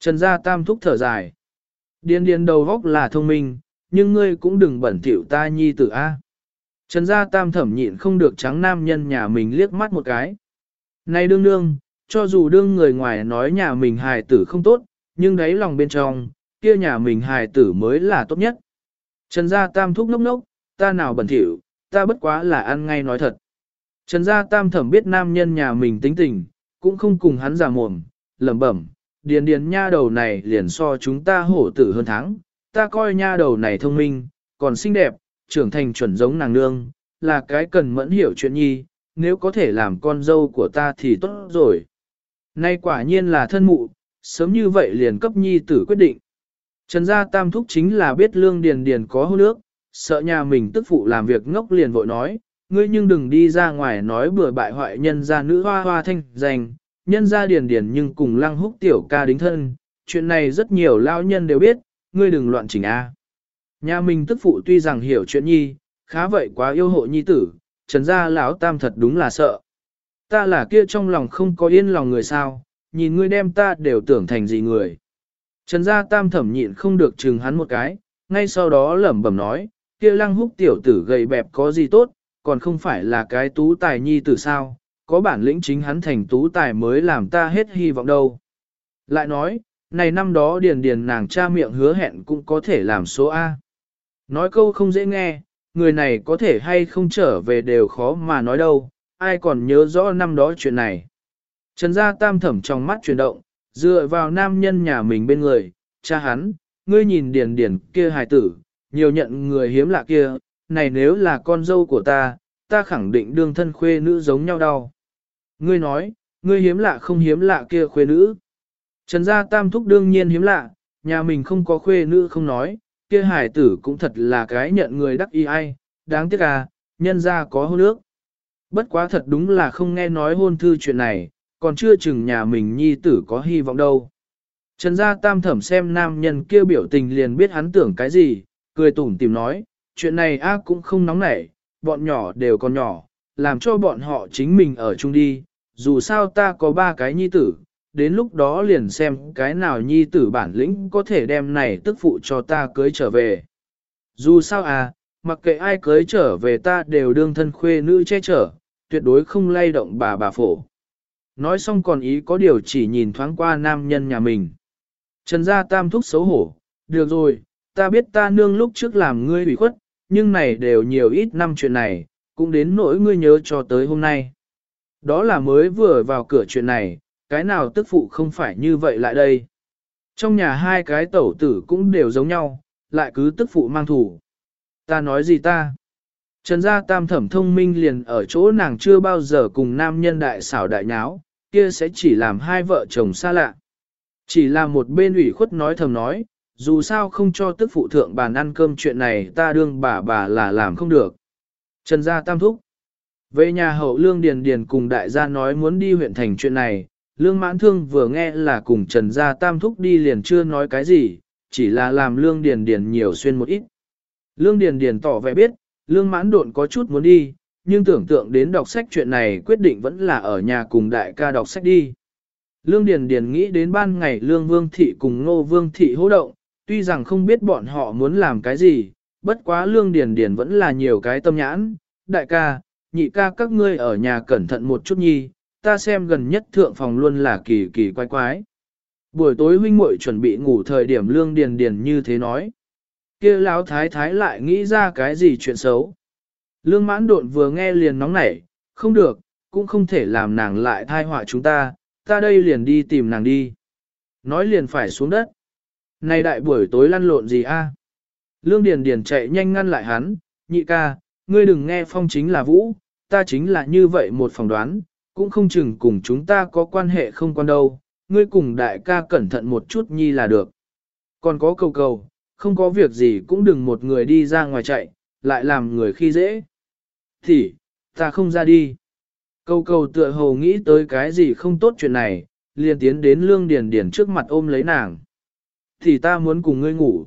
Trần gia tam thúc thở dài. Điền điền đầu góc là thông minh, nhưng ngươi cũng đừng bẩn thỉu ta nhi tử A. Trần gia tam thẩm nhịn không được trắng nam nhân nhà mình liếc mắt một cái. Này đương đương, cho dù đương người ngoài nói nhà mình hài tử không tốt, nhưng đấy lòng bên trong, kia nhà mình hài tử mới là tốt nhất. Trần gia tam thúc nốc nốc ta nào bẩn thỉu, ta bất quá là ăn ngay nói thật. Trần gia tam thẩm biết nam nhân nhà mình tính tình, cũng không cùng hắn giả mồm, lẩm bẩm, điền điền nha đầu này liền so chúng ta hổ tử hơn tháng, ta coi nha đầu này thông minh, còn xinh đẹp, trưởng thành chuẩn giống nàng nương, là cái cần mẫn hiểu chuyện nhi, nếu có thể làm con dâu của ta thì tốt rồi. Nay quả nhiên là thân mụ, sớm như vậy liền cấp nhi tử quyết định. Trần gia tam thúc chính là biết lương điền điền có hôn nước, sợ nhà mình tức phụ làm việc ngốc liền vội nói, ngươi nhưng đừng đi ra ngoài nói bừa bại hoại nhân gia nữ hoa hoa thanh danh, nhân gia điền điền nhưng cùng lăng húc tiểu ca đính thân, chuyện này rất nhiều lao nhân đều biết, ngươi đừng loạn chỉnh a. Nhà mình tức phụ tuy rằng hiểu chuyện nhi, khá vậy quá yêu hộ nhi tử, trần gia lão tam thật đúng là sợ. Ta là kia trong lòng không có yên lòng người sao, nhìn ngươi đem ta đều tưởng thành gì người. Trần gia tam thẩm nhịn không được chừng hắn một cái, ngay sau đó lẩm bẩm nói, kia lăng húc tiểu tử gầy bẹp có gì tốt, còn không phải là cái tú tài nhi tử sao, có bản lĩnh chính hắn thành tú tài mới làm ta hết hy vọng đâu. Lại nói, này năm đó điền điền nàng cha miệng hứa hẹn cũng có thể làm số A. Nói câu không dễ nghe, người này có thể hay không trở về đều khó mà nói đâu, ai còn nhớ rõ năm đó chuyện này. Trần gia tam thẩm trong mắt chuyển động, dựa vào nam nhân nhà mình bên người, cha hắn, ngươi nhìn điền điền kia hài tử, nhiều nhận người hiếm lạ kia, này nếu là con dâu của ta, ta khẳng định đương thân khuê nữ giống nhau đâu. Ngươi nói, ngươi hiếm lạ không hiếm lạ kia khuê nữ. Trần gia tam thúc đương nhiên hiếm lạ, nhà mình không có khuê nữ không nói, kia hải tử cũng thật là cái nhận người đắc y ai, đáng tiếc à, nhân gia có hôn nước. Bất quá thật đúng là không nghe nói hôn thư chuyện này, còn chưa chừng nhà mình nhi tử có hy vọng đâu. Trần gia tam thẩm xem nam nhân kia biểu tình liền biết hắn tưởng cái gì, cười tủm tìm nói, chuyện này a cũng không nóng nảy, bọn nhỏ đều còn nhỏ, làm cho bọn họ chính mình ở chung đi, dù sao ta có ba cái nhi tử, đến lúc đó liền xem cái nào nhi tử bản lĩnh có thể đem này tức phụ cho ta cưới trở về. Dù sao à, mặc kệ ai cưới trở về ta đều đương thân khuê nữ che chở, tuyệt đối không lay động bà bà phổ. Nói xong còn ý có điều chỉ nhìn thoáng qua nam nhân nhà mình. Trần gia tam thúc xấu hổ, được rồi, ta biết ta nương lúc trước làm ngươi bị khuất, nhưng này đều nhiều ít năm chuyện này, cũng đến nỗi ngươi nhớ cho tới hôm nay. Đó là mới vừa vào cửa chuyện này, cái nào tức phụ không phải như vậy lại đây. Trong nhà hai cái tẩu tử cũng đều giống nhau, lại cứ tức phụ mang thủ. Ta nói gì ta? Trần gia tam thẩm thông minh liền ở chỗ nàng chưa bao giờ cùng nam nhân đại xảo đại nháo, kia sẽ chỉ làm hai vợ chồng xa lạ. Chỉ là một bên ủy khuất nói thầm nói, dù sao không cho tức phụ thượng bàn ăn cơm chuyện này ta đương bà bà là làm không được. Trần gia tam thúc. Về nhà hậu lương điền điền cùng đại gia nói muốn đi huyện thành chuyện này, lương mãn thương vừa nghe là cùng trần gia tam thúc đi liền chưa nói cái gì, chỉ là làm lương điền điền nhiều xuyên một ít. Lương điền điền tỏ vẻ biết, lương mãn độn có chút muốn đi, nhưng tưởng tượng đến đọc sách chuyện này quyết định vẫn là ở nhà cùng đại ca đọc sách đi. Lương Điền Điền nghĩ đến ban ngày Lương Vương Thị cùng Ngô Vương Thị hỗ động, tuy rằng không biết bọn họ muốn làm cái gì, bất quá Lương Điền Điền vẫn là nhiều cái tâm nhãn. Đại ca, nhị ca các ngươi ở nhà cẩn thận một chút nhi, ta xem gần nhất thượng phòng luôn là kỳ kỳ quái quái. Buổi tối huynh muội chuẩn bị ngủ thời điểm Lương Điền Điền như thế nói. kia lão thái thái lại nghĩ ra cái gì chuyện xấu. Lương mãn độn vừa nghe liền nóng nảy, không được, cũng không thể làm nàng lại thai họa chúng ta, ta đây liền đi tìm nàng đi. Nói liền phải xuống đất. Này đại buổi tối lăn lộn gì a? Lương Điền Điền chạy nhanh ngăn lại hắn, nhị ca, ngươi đừng nghe phong chính là vũ, ta chính là như vậy một phỏng đoán, cũng không chừng cùng chúng ta có quan hệ không quan đâu, ngươi cùng đại ca cẩn thận một chút nhi là được. Còn có cầu cầu, không có việc gì cũng đừng một người đi ra ngoài chạy, lại làm người khi dễ. Thì, ta không ra đi. Cầu cầu tựa hồ nghĩ tới cái gì không tốt chuyện này, liền tiến đến lương điền điền trước mặt ôm lấy nàng. Thì ta muốn cùng ngươi ngủ.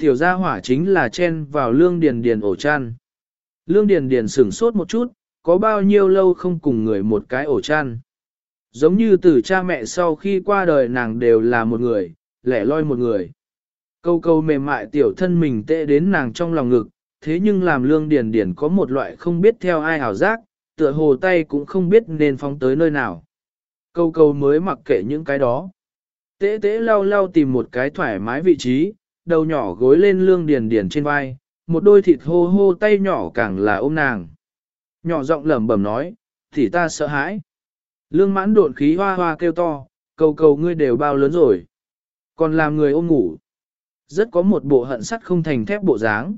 Tiểu gia hỏa chính là chen vào lương điền điền ổ chăn. Lương điền điền sửng sốt một chút, có bao nhiêu lâu không cùng người một cái ổ chăn. Giống như từ cha mẹ sau khi qua đời nàng đều là một người, lẻ loi một người. Câu câu mềm mại tiểu thân mình tệ đến nàng trong lòng ngực, thế nhưng làm lương điền điền có một loại không biết theo ai hảo giác, tựa hồ tay cũng không biết nên phóng tới nơi nào. Câu câu mới mặc kệ những cái đó. Tế tế lau lau tìm một cái thoải mái vị trí, đầu nhỏ gối lên lương điền điền trên vai, một đôi thịt hô hô tay nhỏ càng là ôm nàng. Nhỏ giọng lẩm bẩm nói, thì ta sợ hãi. Lương mãn độn khí hoa hoa kêu to, cầu cầu ngươi đều bao lớn rồi. Còn làm người ôm ngủ. Rất có một bộ hận sắt không thành thép bộ dáng.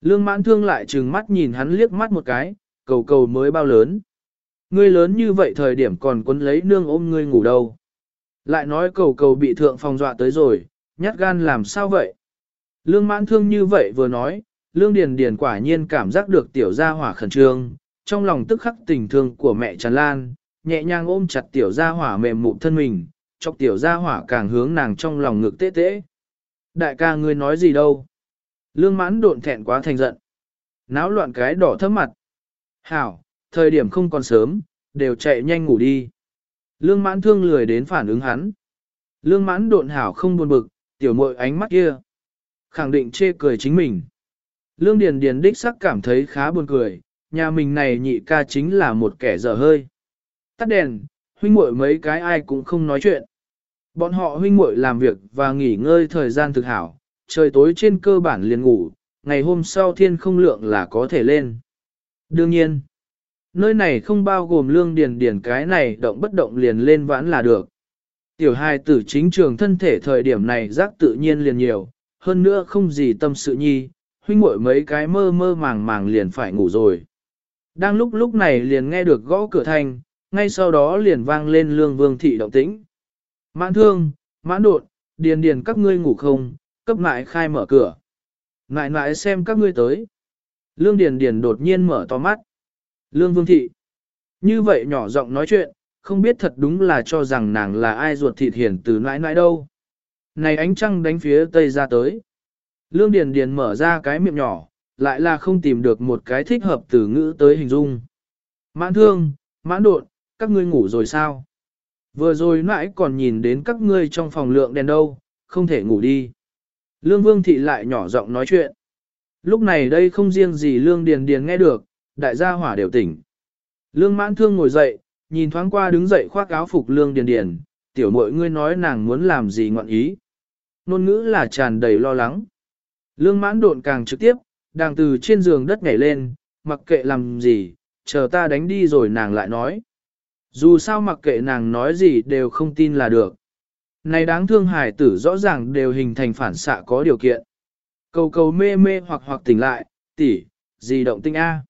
Lương mãn thương lại trừng mắt nhìn hắn liếc mắt một cái, cầu cầu mới bao lớn. Ngươi lớn như vậy thời điểm còn quấn lấy nương ôm ngươi ngủ đâu. Lại nói cầu cầu bị thượng phòng dọa tới rồi, nhát gan làm sao vậy? Lương mãn thương như vậy vừa nói, lương điền điền quả nhiên cảm giác được tiểu gia hỏa khẩn trương, trong lòng tức khắc tình thương của mẹ tràn lan, nhẹ nhàng ôm chặt tiểu gia hỏa mềm mụn thân mình, chọc tiểu gia hỏa càng hướng nàng trong lòng ngực tê tê. Đại ca ngươi nói gì đâu? Lương mãn độn thẹn quá thành giận. Náo loạn cái đỏ thấp mặt. Hảo, thời điểm không còn sớm, đều chạy nhanh ngủ đi. Lương mãn thương lười đến phản ứng hắn. Lương mãn độn hảo không buồn bực, tiểu Mội ánh mắt kia. Khẳng định chê cười chính mình. Lương Điền Điền đích sắc cảm thấy khá buồn cười, nhà mình này nhị ca chính là một kẻ dở hơi. Tắt đèn, huynh muội mấy cái ai cũng không nói chuyện. Bọn họ huynh muội làm việc và nghỉ ngơi thời gian thực hảo, trời tối trên cơ bản liền ngủ, ngày hôm sau thiên không lượng là có thể lên. Đương nhiên, nơi này không bao gồm lương điền điền cái này động bất động liền lên vãn là được. Tiểu hai tử chính trường thân thể thời điểm này giác tự nhiên liền nhiều, hơn nữa không gì tâm sự nhi, huynh muội mấy cái mơ mơ màng màng liền phải ngủ rồi. Đang lúc lúc này liền nghe được gõ cửa thành, ngay sau đó liền vang lên lương vương thị động tĩnh. Mãn thương, mãn đột, điền điền các ngươi ngủ không, cấp mại khai mở cửa. Ngại ngại xem các ngươi tới. Lương điền điền đột nhiên mở to mắt. Lương vương thị. Như vậy nhỏ giọng nói chuyện, không biết thật đúng là cho rằng nàng là ai ruột thịt hiển từ nãi nãi đâu. Này ánh trăng đánh phía tây ra tới. Lương Điền Điền mở ra cái miệng nhỏ, lại là không tìm được một cái thích hợp từ ngữ tới hình dung. Mãn thương, mãn đột, các ngươi ngủ rồi sao? Vừa rồi nãy còn nhìn đến các ngươi trong phòng lượng đèn đâu, không thể ngủ đi. Lương Vương Thị lại nhỏ giọng nói chuyện. Lúc này đây không riêng gì Lương Điền Điền nghe được, đại gia hỏa đều tỉnh. Lương mãn thương ngồi dậy, nhìn thoáng qua đứng dậy khoác áo phục Lương Điền Điền, tiểu muội ngươi nói nàng muốn làm gì ngọn ý. Nôn ngữ là tràn đầy lo lắng. Lương mãn độn càng trực tiếp, đang từ trên giường đất nhảy lên, mặc kệ làm gì, chờ ta đánh đi rồi nàng lại nói. Dù sao mặc kệ nàng nói gì đều không tin là được. Này đáng thương hải tử rõ ràng đều hình thành phản xạ có điều kiện. Cầu cầu mê mê hoặc hoặc tỉnh lại, tỷ, gì động tinh A.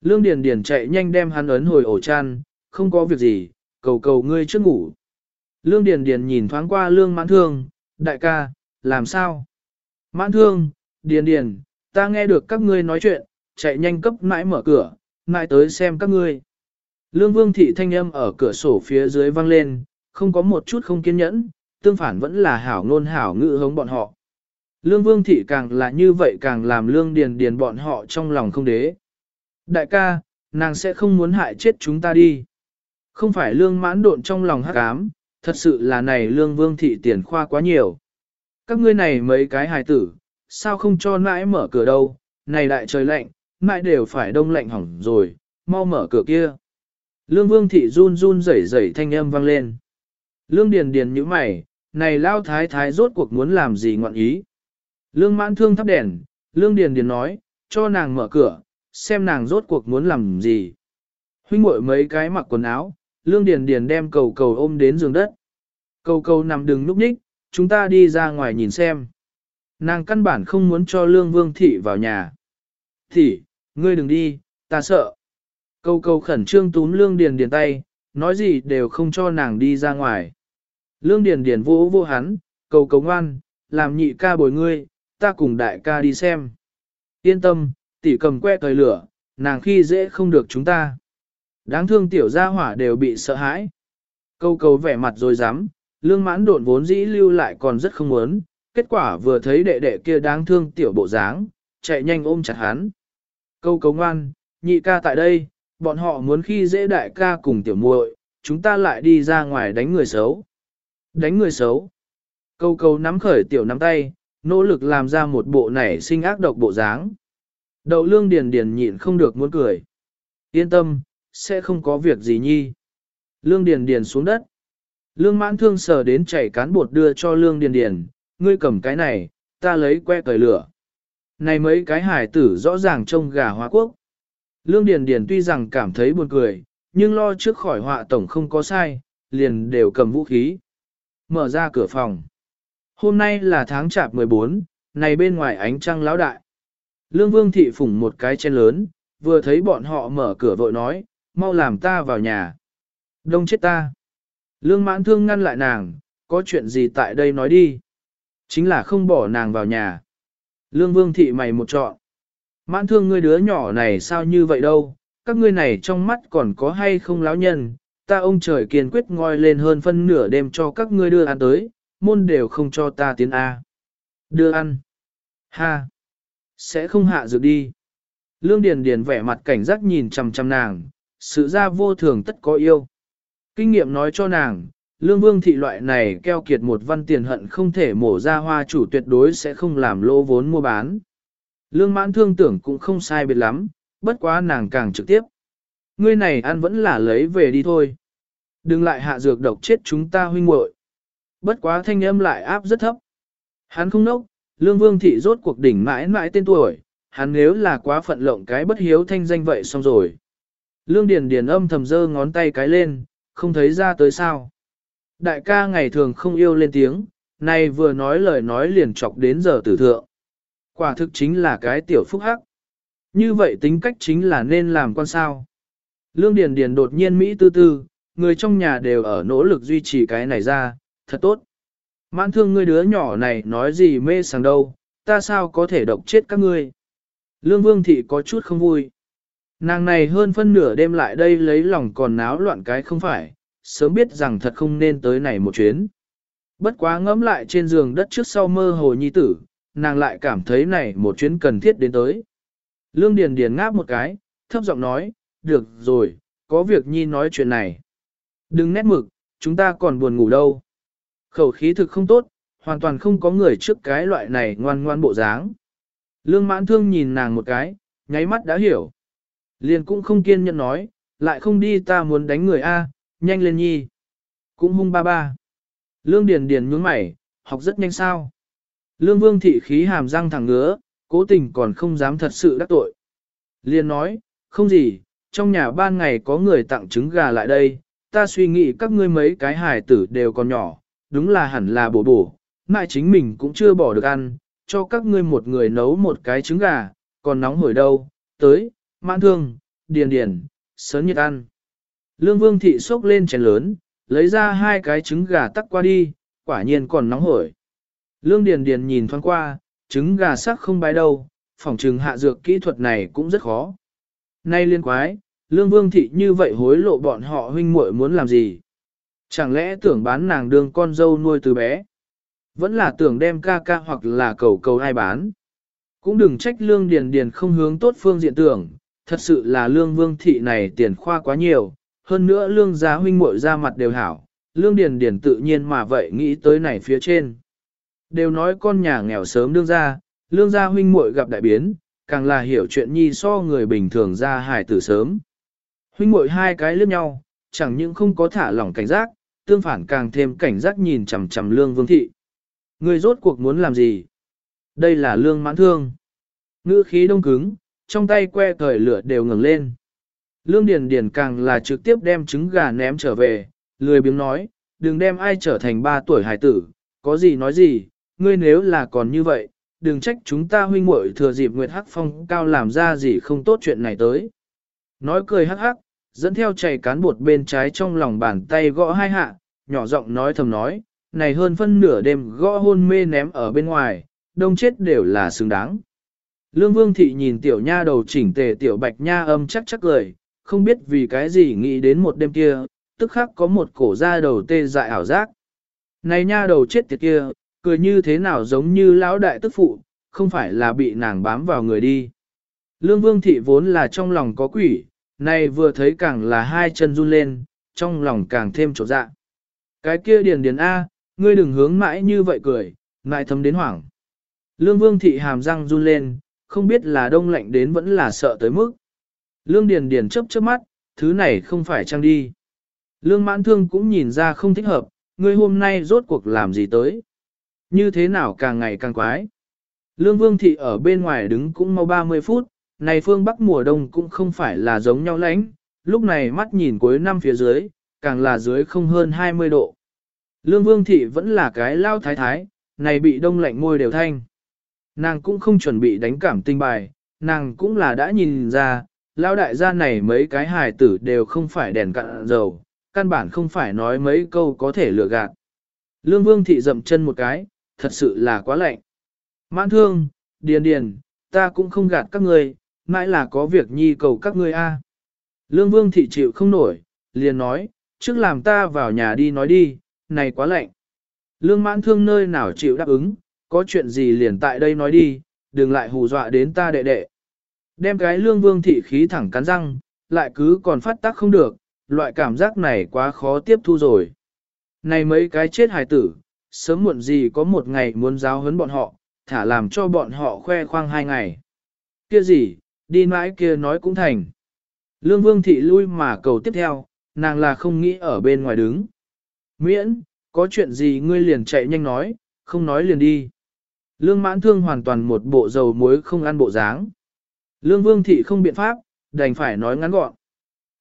Lương Điền Điền chạy nhanh đem hắn ấn hồi ổ chăn, không có việc gì, cầu cầu ngươi trước ngủ. Lương Điền Điền nhìn thoáng qua Lương Mãn Thương, đại ca, làm sao? Mãn Thương, Điền Điền, ta nghe được các ngươi nói chuyện, chạy nhanh cấp mãi mở cửa, mãi tới xem các ngươi. Lương Vương Thị thanh âm ở cửa sổ phía dưới vang lên, không có một chút không kiên nhẫn, tương phản vẫn là hảo ngôn hảo ngữ hống bọn họ. Lương Vương Thị càng là như vậy càng làm Lương Điền Điền bọn họ trong lòng không đế. Đại ca, nàng sẽ không muốn hại chết chúng ta đi. Không phải Lương mãn độn trong lòng hắc ám, thật sự là này Lương Vương Thị tiền khoa quá nhiều. Các ngươi này mấy cái hài tử, sao không cho nãi mở cửa đâu, này đại trời lạnh, nãi đều phải đông lạnh hỏng rồi, mau mở cửa kia. Lương Vương Thị run run rẩy rẩy thanh âm vang lên. Lương Điền Điền nhíu mày, này lao thái thái rốt cuộc muốn làm gì ngọn ý. Lương mãn thương thắp đèn, Lương Điền Điền nói, cho nàng mở cửa, xem nàng rốt cuộc muốn làm gì. Huynh muội mấy cái mặc quần áo, Lương Điền Điền đem cầu cầu ôm đến giường đất. Cầu cầu nằm đừng núp nhích, chúng ta đi ra ngoài nhìn xem. Nàng căn bản không muốn cho Lương Vương Thị vào nhà. Thị, ngươi đừng đi, ta sợ. Câu câu khẩn trương túm lương điền điền tay, nói gì đều không cho nàng đi ra ngoài. Lương điền điền vô vô hắn, cầu cầu ngoan, làm nhị ca bồi ngươi, ta cùng đại ca đi xem. Yên tâm, tỷ cầm que thời lửa, nàng khi dễ không được chúng ta. Đáng thương tiểu gia hỏa đều bị sợ hãi. Câu cầu vẻ mặt rồi dám, lương mãn độn vốn dĩ lưu lại còn rất không muốn, kết quả vừa thấy đệ đệ kia đáng thương tiểu bộ dáng, chạy nhanh ôm chặt hắn. Câu cấu ngoan, nhị ca tại đây, bọn họ muốn khi dễ đại ca cùng tiểu muội, chúng ta lại đi ra ngoài đánh người xấu. Đánh người xấu. Câu câu nắm khởi tiểu nắm tay, nỗ lực làm ra một bộ nảy sinh ác độc bộ dáng. Đậu lương điền điền nhịn không được muốn cười. Yên tâm, sẽ không có việc gì nhi. Lương điền điền xuống đất. Lương mãn thương sờ đến chảy cán bột đưa cho lương điền điền, ngươi cầm cái này, ta lấy que cởi lửa. Này mấy cái hải tử rõ ràng trông gà hóa quốc. Lương Điền Điền tuy rằng cảm thấy buồn cười, nhưng lo trước khỏi họa tổng không có sai, liền đều cầm vũ khí. Mở ra cửa phòng. Hôm nay là tháng chạp 14, này bên ngoài ánh trăng lão đại. Lương Vương Thị phủng một cái chén lớn, vừa thấy bọn họ mở cửa vội nói, mau làm ta vào nhà. Đông chết ta. Lương mãn thương ngăn lại nàng, có chuyện gì tại đây nói đi. Chính là không bỏ nàng vào nhà. Lương Vương Thị mày một trọn. Mãn thương ngươi đứa nhỏ này sao như vậy đâu, các ngươi này trong mắt còn có hay không láo nhân, ta ông trời kiên quyết ngoi lên hơn phân nửa đêm cho các ngươi đưa ăn tới, môn đều không cho ta tiến A. Đưa ăn. Ha. Sẽ không hạ dược đi. Lương Điền Điền vẻ mặt cảnh giác nhìn chằm chằm nàng, sự ra vô thường tất có yêu. Kinh nghiệm nói cho nàng, lương vương thị loại này keo kiệt một văn tiền hận không thể mổ ra hoa chủ tuyệt đối sẽ không làm lỗ vốn mua bán. Lương mãn thương tưởng cũng không sai biệt lắm, bất quá nàng càng trực tiếp. Ngươi này ăn vẫn là lấy về đi thôi. Đừng lại hạ dược độc chết chúng ta huynh muội. Bất quá thanh âm lại áp rất thấp. Hắn không nốc, lương vương thị rốt cuộc đỉnh mãi mãi tên tuổi, hắn nếu là quá phận lộng cái bất hiếu thanh danh vậy xong rồi. Lương Điền Điền âm thầm giơ ngón tay cái lên, không thấy ra tới sao. Đại ca ngày thường không yêu lên tiếng, nay vừa nói lời nói liền chọc đến giờ tử thượng. Quả thực chính là cái tiểu phúc hắc. Như vậy tính cách chính là nên làm con sao. Lương Điền Điền đột nhiên Mỹ tư tư, người trong nhà đều ở nỗ lực duy trì cái này ra, thật tốt. Mãn thương ngươi đứa nhỏ này nói gì mê sảng đâu, ta sao có thể độc chết các ngươi. Lương Vương Thị có chút không vui. Nàng này hơn phân nửa đêm lại đây lấy lòng còn náo loạn cái không phải, sớm biết rằng thật không nên tới này một chuyến. Bất quá ngẫm lại trên giường đất trước sau mơ hồ nhi tử, nàng lại cảm thấy này một chuyến cần thiết đến tới. Lương Điền Điền ngáp một cái, thấp giọng nói, được rồi, có việc nhi nói chuyện này. Đừng nét mực, chúng ta còn buồn ngủ đâu. Khẩu khí thực không tốt, hoàn toàn không có người trước cái loại này ngoan ngoan bộ dáng. Lương mãn thương nhìn nàng một cái, nháy mắt đã hiểu. Liền cũng không kiên nhẫn nói, lại không đi ta muốn đánh người A, nhanh lên nhi. Cũng hung ba ba. Lương Điền Điền nhướng mày, học rất nhanh sao. Lương Vương thị khí hàm răng thẳng ngứa, cố tình còn không dám thật sự đắc tội. Liên nói, không gì, trong nhà ban ngày có người tặng trứng gà lại đây, ta suy nghĩ các ngươi mấy cái hài tử đều còn nhỏ, đúng là hẳn là bổ bổ, mại chính mình cũng chưa bỏ được ăn, cho các ngươi một người nấu một cái trứng gà, còn nóng hổi đâu, tới, mãn thương, điền điền, sớm nhiệt ăn. Lương Vương thị xốc lên chén lớn, lấy ra hai cái trứng gà tắc qua đi, quả nhiên còn nóng hổi. Lương Điền Điền nhìn thoáng qua, trứng gà sắc không bái đâu, phòng trừng hạ dược kỹ thuật này cũng rất khó. Nay liên quái, Lương Vương Thị như vậy hối lộ bọn họ huynh muội muốn làm gì? Chẳng lẽ tưởng bán nàng đường con dâu nuôi từ bé? Vẫn là tưởng đem ca ca hoặc là cầu cầu ai bán? Cũng đừng trách Lương Điền Điền không hướng tốt phương diện tưởng, thật sự là Lương Vương Thị này tiền khoa quá nhiều, hơn nữa Lương gia huynh muội ra mặt đều hảo, Lương Điền Điền tự nhiên mà vậy nghĩ tới này phía trên. Đều nói con nhà nghèo sớm đương ra, lương gia huynh muội gặp đại biến, càng là hiểu chuyện nhi so người bình thường ra hài tử sớm. Huynh muội hai cái liếc nhau, chẳng những không có thả lỏng cảnh giác, tương phản càng thêm cảnh giác nhìn chằm chằm lương vương thị. Người rốt cuộc muốn làm gì? Đây là lương mãn thương. Ngữ khí đông cứng, trong tay que thời lửa đều ngừng lên. Lương Điền Điền càng là trực tiếp đem trứng gà ném trở về, lười biếng nói, đừng đem ai trở thành ba tuổi hải tử, có gì nói gì, ngươi nếu là còn như vậy, đừng trách chúng ta huynh muội thừa dịp Nguyệt Hắc Phong cao làm ra gì không tốt chuyện này tới. Nói cười hắc hắc, dẫn theo chảy cán bột bên trái trong lòng bàn tay gõ hai hạ, nhỏ giọng nói thầm nói, này hơn phân nửa đêm gõ hôn mê ném ở bên ngoài, đông chết đều là xứng đáng. Lương Vương Thị nhìn tiểu nha đầu chỉnh tề tiểu bạch nha âm chắc chắc lời không biết vì cái gì nghĩ đến một đêm kia, tức khắc có một cổ da đầu tê dại ảo giác. Này nha đầu chết tiệt kia, cười như thế nào giống như lão đại tức phụ, không phải là bị nàng bám vào người đi. Lương Vương Thị vốn là trong lòng có quỷ, này vừa thấy càng là hai chân run lên, trong lòng càng thêm trột dạ. Cái kia điền điền A, ngươi đừng hướng mãi như vậy cười, ngại thấm đến hoảng. Lương Vương Thị hàm răng run lên, không biết là đông lạnh đến vẫn là sợ tới mức. Lương Điền Điền chớp chớp mắt, thứ này không phải trang đi. Lương Mãn Thương cũng nhìn ra không thích hợp, ngươi hôm nay rốt cuộc làm gì tới. Như thế nào càng ngày càng quái. Lương Vương Thị ở bên ngoài đứng cũng mau 30 phút, này phương Bắc mùa đông cũng không phải là giống nhau lánh, lúc này mắt nhìn cuối năm phía dưới, càng là dưới không hơn 20 độ. Lương Vương Thị vẫn là cái lao thái thái, này bị đông lạnh môi đều thanh. Nàng cũng không chuẩn bị đánh cảm tinh bài, nàng cũng là đã nhìn ra, Lão đại gia này mấy cái hài tử đều không phải đèn cạn dầu, căn bản không phải nói mấy câu có thể lừa gạt. Lương Vương Thị dậm chân một cái, thật sự là quá lạnh. Mãn thương, điền điền, ta cũng không gạt các ngươi, mãi là có việc nhi cầu các ngươi a. Lương Vương Thị chịu không nổi, liền nói, trước làm ta vào nhà đi nói đi, này quá lạnh. Lương mãn thương nơi nào chịu đáp ứng, có chuyện gì liền tại đây nói đi, đừng lại hù dọa đến ta đệ đệ. Đem cái lương vương thị khí thẳng cắn răng, lại cứ còn phát tác không được, loại cảm giác này quá khó tiếp thu rồi. Này mấy cái chết hài tử, sớm muộn gì có một ngày muốn giáo huấn bọn họ, thả làm cho bọn họ khoe khoang hai ngày. Kia gì, đi mãi kia nói cũng thành. Lương vương thị lui mà cầu tiếp theo, nàng là không nghĩ ở bên ngoài đứng. Miễn, có chuyện gì ngươi liền chạy nhanh nói, không nói liền đi. Lương mãn thương hoàn toàn một bộ dầu muối không ăn bộ dáng. Lương vương thị không biện pháp, đành phải nói ngắn gọn.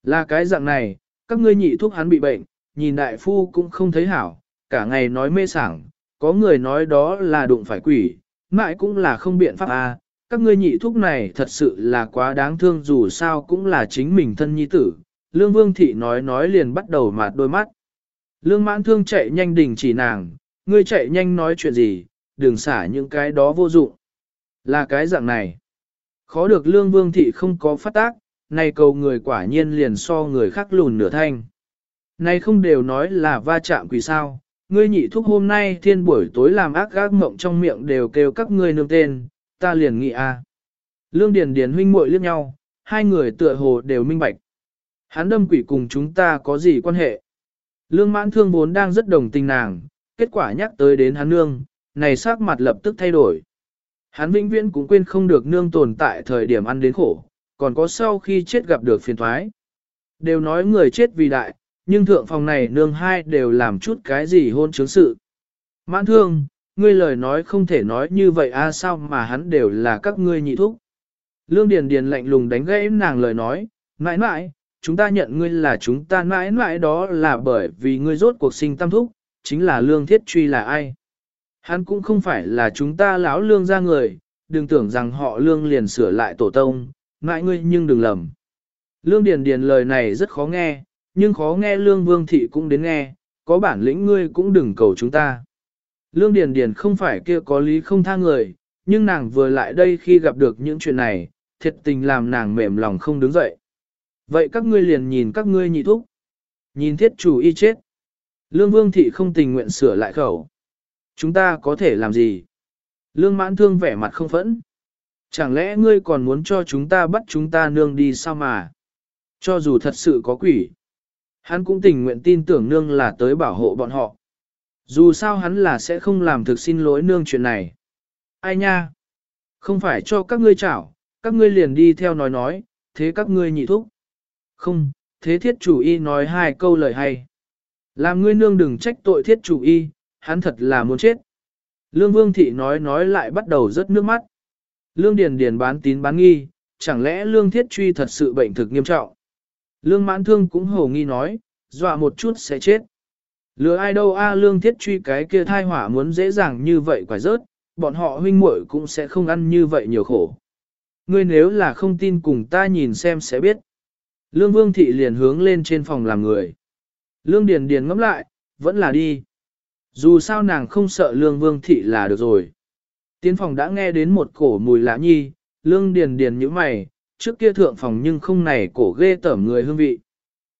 Là cái dạng này, các ngươi nhị thuốc hắn bị bệnh, nhìn đại phu cũng không thấy hảo, cả ngày nói mê sảng, có người nói đó là đụng phải quỷ, mãi cũng là không biện pháp à, các ngươi nhị thuốc này thật sự là quá đáng thương dù sao cũng là chính mình thân nhi tử. Lương Vương Thị nói nói liền bắt đầu mạt đôi mắt. Lương mãn thương chạy nhanh đình chỉ nàng, ngươi chạy nhanh nói chuyện gì, đừng xả những cái đó vô dụng. Là cái dạng này. Khó được lương vương thị không có phát tác, này cầu người quả nhiên liền so người khác lùn nửa thanh. Này không đều nói là va chạm quỷ sao, ngươi nhị thúc hôm nay thiên buổi tối làm ác gác mộng trong miệng đều kêu các ngươi nương tên, ta liền nghĩ a. Lương Điền Điền huynh muội liếc nhau, hai người tựa hồ đều minh bạch. Hắn đâm quỷ cùng chúng ta có gì quan hệ? Lương mãn thương vốn đang rất đồng tình nàng, kết quả nhắc tới đến hắn nương, này sắc mặt lập tức thay đổi. Hắn vĩnh viễn cũng quên không được nương tồn tại thời điểm ăn đến khổ, còn có sau khi chết gặp được phiền thoái. Đều nói người chết vì đại, nhưng thượng phòng này nương hai đều làm chút cái gì hôn chứng sự. Mãn thương, ngươi lời nói không thể nói như vậy a à sao mà hắn đều là các ngươi nhị thúc. Lương Điền Điền lạnh lùng đánh gãy nàng lời nói, mãi mãi, chúng ta nhận ngươi là chúng ta mãi mãi đó là bởi vì ngươi rốt cuộc sinh tam thúc, chính là lương thiết truy là ai. Hắn cũng không phải là chúng ta lão lương ra người, đừng tưởng rằng họ lương liền sửa lại tổ tông, ngại ngươi nhưng đừng lầm. Lương Điền Điền lời này rất khó nghe, nhưng khó nghe lương vương thị cũng đến nghe, có bản lĩnh ngươi cũng đừng cầu chúng ta. Lương Điền Điền không phải kia có lý không tha người, nhưng nàng vừa lại đây khi gặp được những chuyện này, thiệt tình làm nàng mềm lòng không đứng dậy. Vậy các ngươi liền nhìn các ngươi nhị thúc. Nhìn thiết chủ y chết. Lương Vương Thị không tình nguyện sửa lại khẩu. Chúng ta có thể làm gì? Lương mãn thương vẻ mặt không phẫn. Chẳng lẽ ngươi còn muốn cho chúng ta bắt chúng ta nương đi sao mà? Cho dù thật sự có quỷ. Hắn cũng tình nguyện tin tưởng nương là tới bảo hộ bọn họ. Dù sao hắn là sẽ không làm thực xin lỗi nương chuyện này. Ai nha? Không phải cho các ngươi chảo, các ngươi liền đi theo nói nói, thế các ngươi nhị thúc. Không, thế thiết chủ y nói hai câu lời hay. Làm ngươi nương đừng trách tội thiết chủ y, hắn thật là muốn chết. Lương Vương Thị nói nói lại bắt đầu rớt nước mắt. Lương Điền Điền bán tín bán nghi, chẳng lẽ Lương Thiết Truy thật sự bệnh thực nghiêm trọng. Lương Mãn Thương cũng hồ nghi nói, dọa một chút sẽ chết. Lừa ai đâu a Lương Thiết Truy cái kia thai hỏa muốn dễ dàng như vậy quả rớt, bọn họ huynh muội cũng sẽ không ăn như vậy nhiều khổ. Ngươi nếu là không tin cùng ta nhìn xem sẽ biết. Lương Vương Thị liền hướng lên trên phòng làm người. Lương Điền Điền ngẫm lại, vẫn là đi. Dù sao nàng không sợ Lương Vương Thị là được rồi. Tiến phòng đã nghe đến một cổ mùi lạ nhi, Lương Điền Điền như mày, trước kia thượng phòng nhưng không này cổ ghê tởm người hương vị.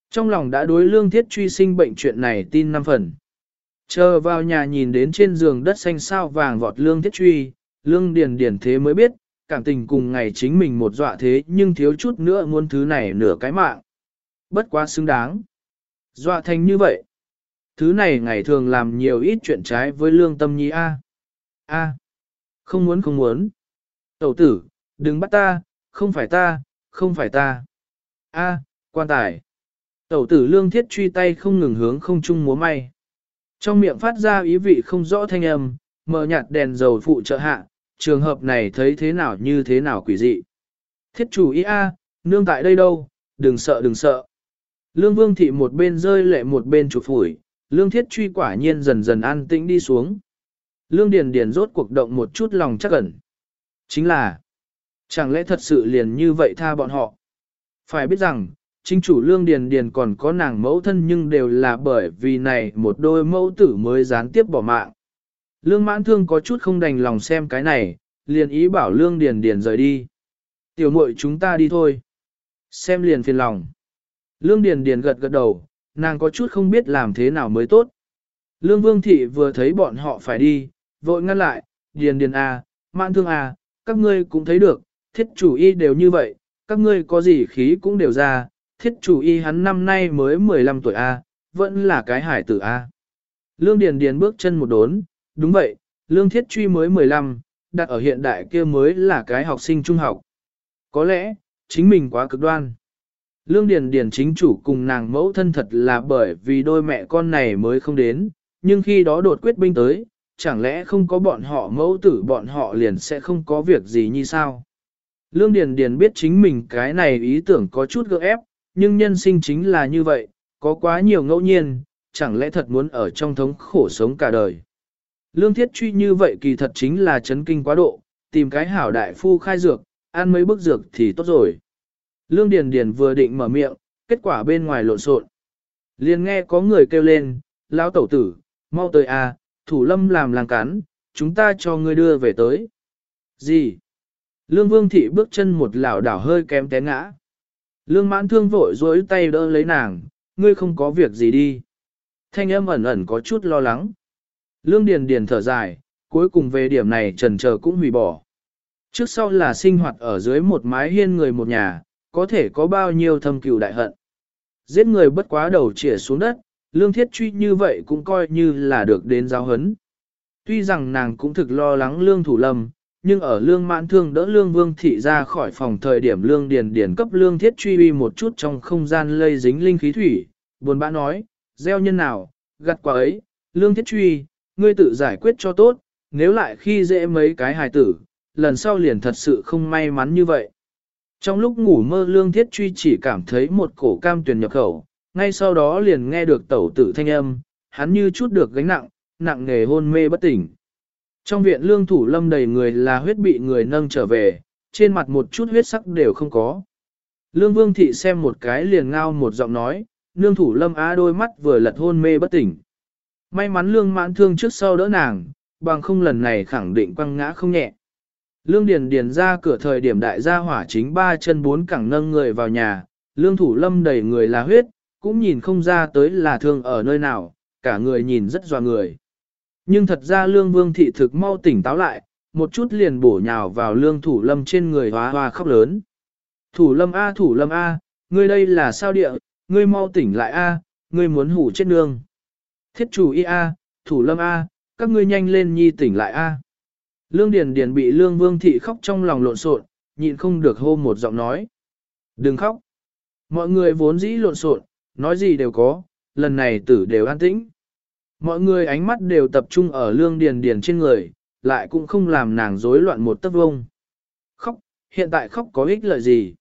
Trong lòng đã đối Lương Thiết truy sinh bệnh chuyện này tin năm phần. Chờ vào nhà nhìn đến trên giường đất xanh sao vàng vọt Lương Thiết truy, Lương Điền Điền thế mới biết, cảm tình cùng ngày chính mình một dọa thế nhưng thiếu chút nữa muốn thứ này nửa cái mạng. Bất quá xứng đáng. Dọa thành như vậy. Thứ này ngày thường làm nhiều ít chuyện trái với lương tâm nhi A. A. Không muốn không muốn. Tẩu tử, đừng bắt ta, không phải ta, không phải ta. A, quan tài. Tẩu tử lương thiết truy tay không ngừng hướng không chung múa may. Trong miệng phát ra ý vị không rõ thanh âm, mở nhạt đèn dầu phụ trợ hạ, trường hợp này thấy thế nào như thế nào quỷ dị. Thiết chủ ý a, nương tại đây đâu, đừng sợ đừng sợ. Lương vương thị một bên rơi lệ một bên chụp phủi, lương thiết truy quả nhiên dần dần an tĩnh đi xuống. Lương điền điền rốt cuộc động một chút lòng chắc ẩn. Chính là, chẳng lẽ thật sự liền như vậy tha bọn họ. Phải biết rằng, chính chủ lương điền điền còn có nàng mẫu thân nhưng đều là bởi vì này một đôi mẫu tử mới gián tiếp bỏ mạng. Lương mãn thương có chút không đành lòng xem cái này, liền ý bảo lương điền điền rời đi. Tiểu muội chúng ta đi thôi. Xem liền phiền lòng. Lương điền điền gật gật đầu, nàng có chút không biết làm thế nào mới tốt. Lương vương thị vừa thấy bọn họ phải đi, vội ngăn lại, điền điền à, Mạn thương à, các ngươi cũng thấy được, thiết chủ y đều như vậy, các ngươi có gì khí cũng đều ra, thiết chủ y hắn năm nay mới 15 tuổi a, à, vẫn là cái hải tử a. À. Lương Điền Điền bước chân một đốn, đúng vậy, Lương Thiết Truy mới 15, đặt ở hiện đại kia mới là cái học sinh trung học. Có lẽ, chính mình quá cực đoan. Lương Điền Điền chính chủ cùng nàng mẫu thân thật là bởi vì đôi mẹ con này mới không đến, nhưng khi đó đột quyết binh tới, chẳng lẽ không có bọn họ mẫu tử bọn họ liền sẽ không có việc gì như sao? Lương Điền Điền biết chính mình cái này ý tưởng có chút gượng ép, nhưng nhân sinh chính là như vậy, có quá nhiều ngẫu nhiên, chẳng lẽ thật muốn ở trong thống khổ sống cả đời. Lương thiết truy như vậy kỳ thật chính là chấn kinh quá độ, tìm cái hảo đại phu khai dược, ăn mấy bức dược thì tốt rồi. Lương Điền Điền vừa định mở miệng, kết quả bên ngoài lộn xộn. Liền nghe có người kêu lên, lão tẩu tử, mau tới à, thủ lâm làm làng cắn, chúng ta cho ngươi đưa về tới. Gì? Lương Vương Thị bước chân một lảo đảo hơi kém té ngã. Lương mãn thương vội dối tay đỡ lấy nàng, ngươi không có việc gì đi. Thanh âm ẩn ẩn có chút lo lắng. Lương Điền Điền thở dài, cuối cùng về điểm này trần chờ cũng hủy bỏ. Trước sau là sinh hoạt ở dưới một mái hiên người một nhà, có thể có bao nhiêu thâm cừu đại hận. Giết người bất quá đầu chĩa xuống đất, lương thiết truy như vậy cũng coi như là được đến giáo hấn. Tuy rằng nàng cũng thực lo lắng lương thủ lâm, nhưng ở lương mãn thương đỡ lương vương thị ra khỏi phòng thời điểm lương điền điền cấp lương thiết truy uy một chút trong không gian lây dính linh khí thủy, buồn bã nói, gieo nhân nào, gặt quả ấy, lương thiết truy, ngươi tự giải quyết cho tốt, nếu lại khi dễ mấy cái hài tử, lần sau liền thật sự không may mắn như vậy. Trong lúc ngủ mơ lương thiết truy chỉ cảm thấy một cổ cam tuyền nhập khẩu, ngay sau đó liền nghe được tẩu tử thanh âm, hắn như chút được gánh nặng, nặng nghề hôn mê bất tỉnh. Trong viện lương thủ lâm đầy người là huyết bị người nâng trở về, trên mặt một chút huyết sắc đều không có. Lương vương thị xem một cái liền ngao một giọng nói, lương thủ lâm á đôi mắt vừa lật hôn mê bất tỉnh. May mắn lương mãn thương trước sau đỡ nàng, bằng không lần này khẳng định quăng ngã không nhẹ. Lương Điền Điền ra cửa thời điểm đại gia hỏa chính ba chân bốn cẳng nâng người vào nhà, lương thủ lâm đầy người là huyết, cũng nhìn không ra tới là thương ở nơi nào, cả người nhìn rất doa người. Nhưng thật ra lương vương thị thực mau tỉnh táo lại, một chút liền bổ nhào vào lương thủ lâm trên người hoa hoa khóc lớn. Thủ lâm A thủ lâm A, ngươi đây là sao địa, ngươi mau tỉnh lại A, ngươi muốn hủ chết nương. Thiết chủ y A, thủ lâm A, các ngươi nhanh lên nhi tỉnh lại A. Lương Điền Điền bị Lương Vương Thị khóc trong lòng lộn xộn, nhịn không được hô một giọng nói. Đừng khóc. Mọi người vốn dĩ lộn xộn, nói gì đều có, lần này tử đều an tĩnh. Mọi người ánh mắt đều tập trung ở Lương Điền Điền trên người, lại cũng không làm nàng rối loạn một tấc vông. Khóc, hiện tại khóc có ích lợi gì?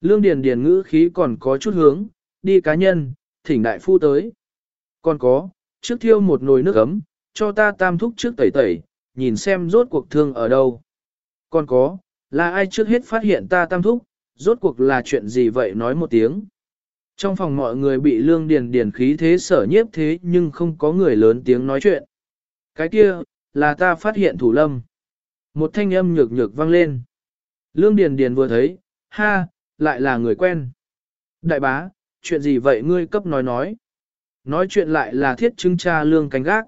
Lương Điền Điền ngữ khí còn có chút hướng, đi cá nhân, thỉnh đại phu tới. Còn có, trước thiêu một nồi nước ấm, cho ta tam thúc trước tẩy tẩy, nhìn xem rốt cuộc thương ở đâu. Còn có, là ai trước hết phát hiện ta tam thúc, rốt cuộc là chuyện gì vậy nói một tiếng. Trong phòng mọi người bị lương điền điền khí thế sở nhiếp thế nhưng không có người lớn tiếng nói chuyện. Cái kia, là ta phát hiện thủ lâm. Một thanh âm nhược nhược vang lên. Lương điền điền vừa thấy, ha, lại là người quen. Đại bá, chuyện gì vậy ngươi cấp nói nói. Nói chuyện lại là thiết chứng cha lương cánh gác.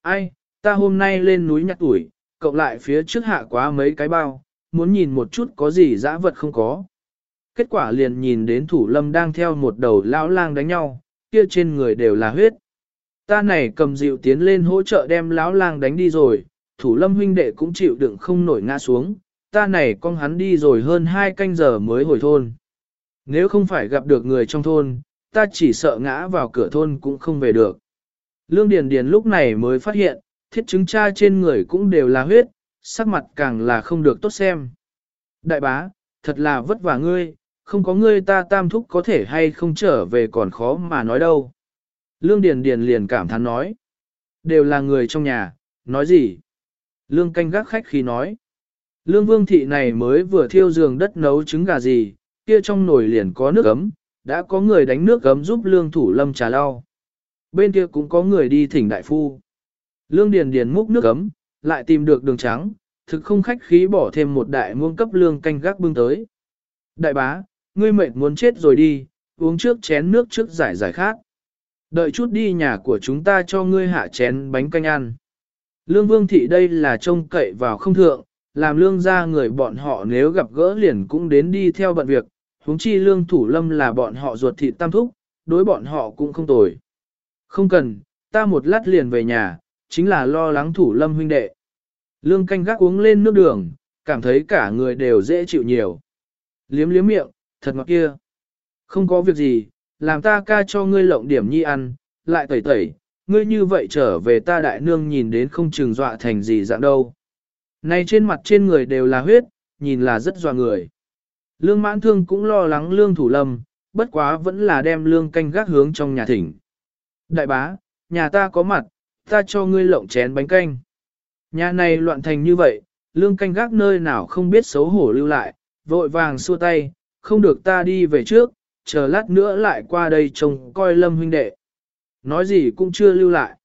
Ai, ta hôm nay lên núi nhặt tuổi, cộng lại phía trước hạ quá mấy cái bao, muốn nhìn một chút có gì dã vật không có. Kết quả liền nhìn đến thủ lâm đang theo một đầu lão lang đánh nhau, kia trên người đều là huyết. Ta này cầm dịu tiến lên hỗ trợ đem lão lang đánh đi rồi, thủ lâm huynh đệ cũng chịu đựng không nổi ngã xuống, ta này con hắn đi rồi hơn hai canh giờ mới hồi thôn. Nếu không phải gặp được người trong thôn, ta chỉ sợ ngã vào cửa thôn cũng không về được. Lương Điền Điền lúc này mới phát hiện, thiết chứng cha trên người cũng đều là huyết, sắc mặt càng là không được tốt xem. Đại bá, thật là vất vả ngươi, không có ngươi ta tam thúc có thể hay không trở về còn khó mà nói đâu. Lương Điền Điền liền cảm thán nói. Đều là người trong nhà, nói gì? Lương canh gác khách khi nói. Lương vương thị này mới vừa thiêu giường đất nấu trứng gà gì, kia trong nồi liền có nước ấm, đã có người đánh nước ấm giúp lương thủ lâm trà lau. Bên kia cũng có người đi thỉnh đại phu. Lương Điền Điền múc nước ấm, lại tìm được đường trắng, thực không khách khí bỏ thêm một đại muông cấp lương canh gác bưng tới. Đại bá, ngươi mệt muốn chết rồi đi, uống trước chén nước trước giải giải khác. Đợi chút đi nhà của chúng ta cho ngươi hạ chén bánh canh ăn. Lương Vương Thị đây là trông cậy vào không thượng, làm lương gia người bọn họ nếu gặp gỡ liền cũng đến đi theo bận việc, huống chi lương thủ lâm là bọn họ ruột thịt tam thúc, đối bọn họ cũng không tồi. Không cần, ta một lát liền về nhà, chính là lo lắng thủ lâm huynh đệ. Lương canh gác uống lên nước đường, cảm thấy cả người đều dễ chịu nhiều. Liếm liếm miệng, thật ngọt kia. Không có việc gì, làm ta ca cho ngươi lộng điểm nhi ăn, lại tẩy tẩy, ngươi như vậy trở về ta đại nương nhìn đến không chừng dọa thành gì dạng đâu. Này trên mặt trên người đều là huyết, nhìn là rất dọa người. Lương mãn thương cũng lo lắng lương thủ lâm, bất quá vẫn là đem lương canh gác hướng trong nhà thỉnh. Đại bá, nhà ta có mặt, ta cho ngươi lộng chén bánh canh. Nhà này loạn thành như vậy, lương canh gác nơi nào không biết xấu hổ lưu lại, vội vàng xua tay, không được ta đi về trước, chờ lát nữa lại qua đây trông coi lâm huynh đệ. Nói gì cũng chưa lưu lại.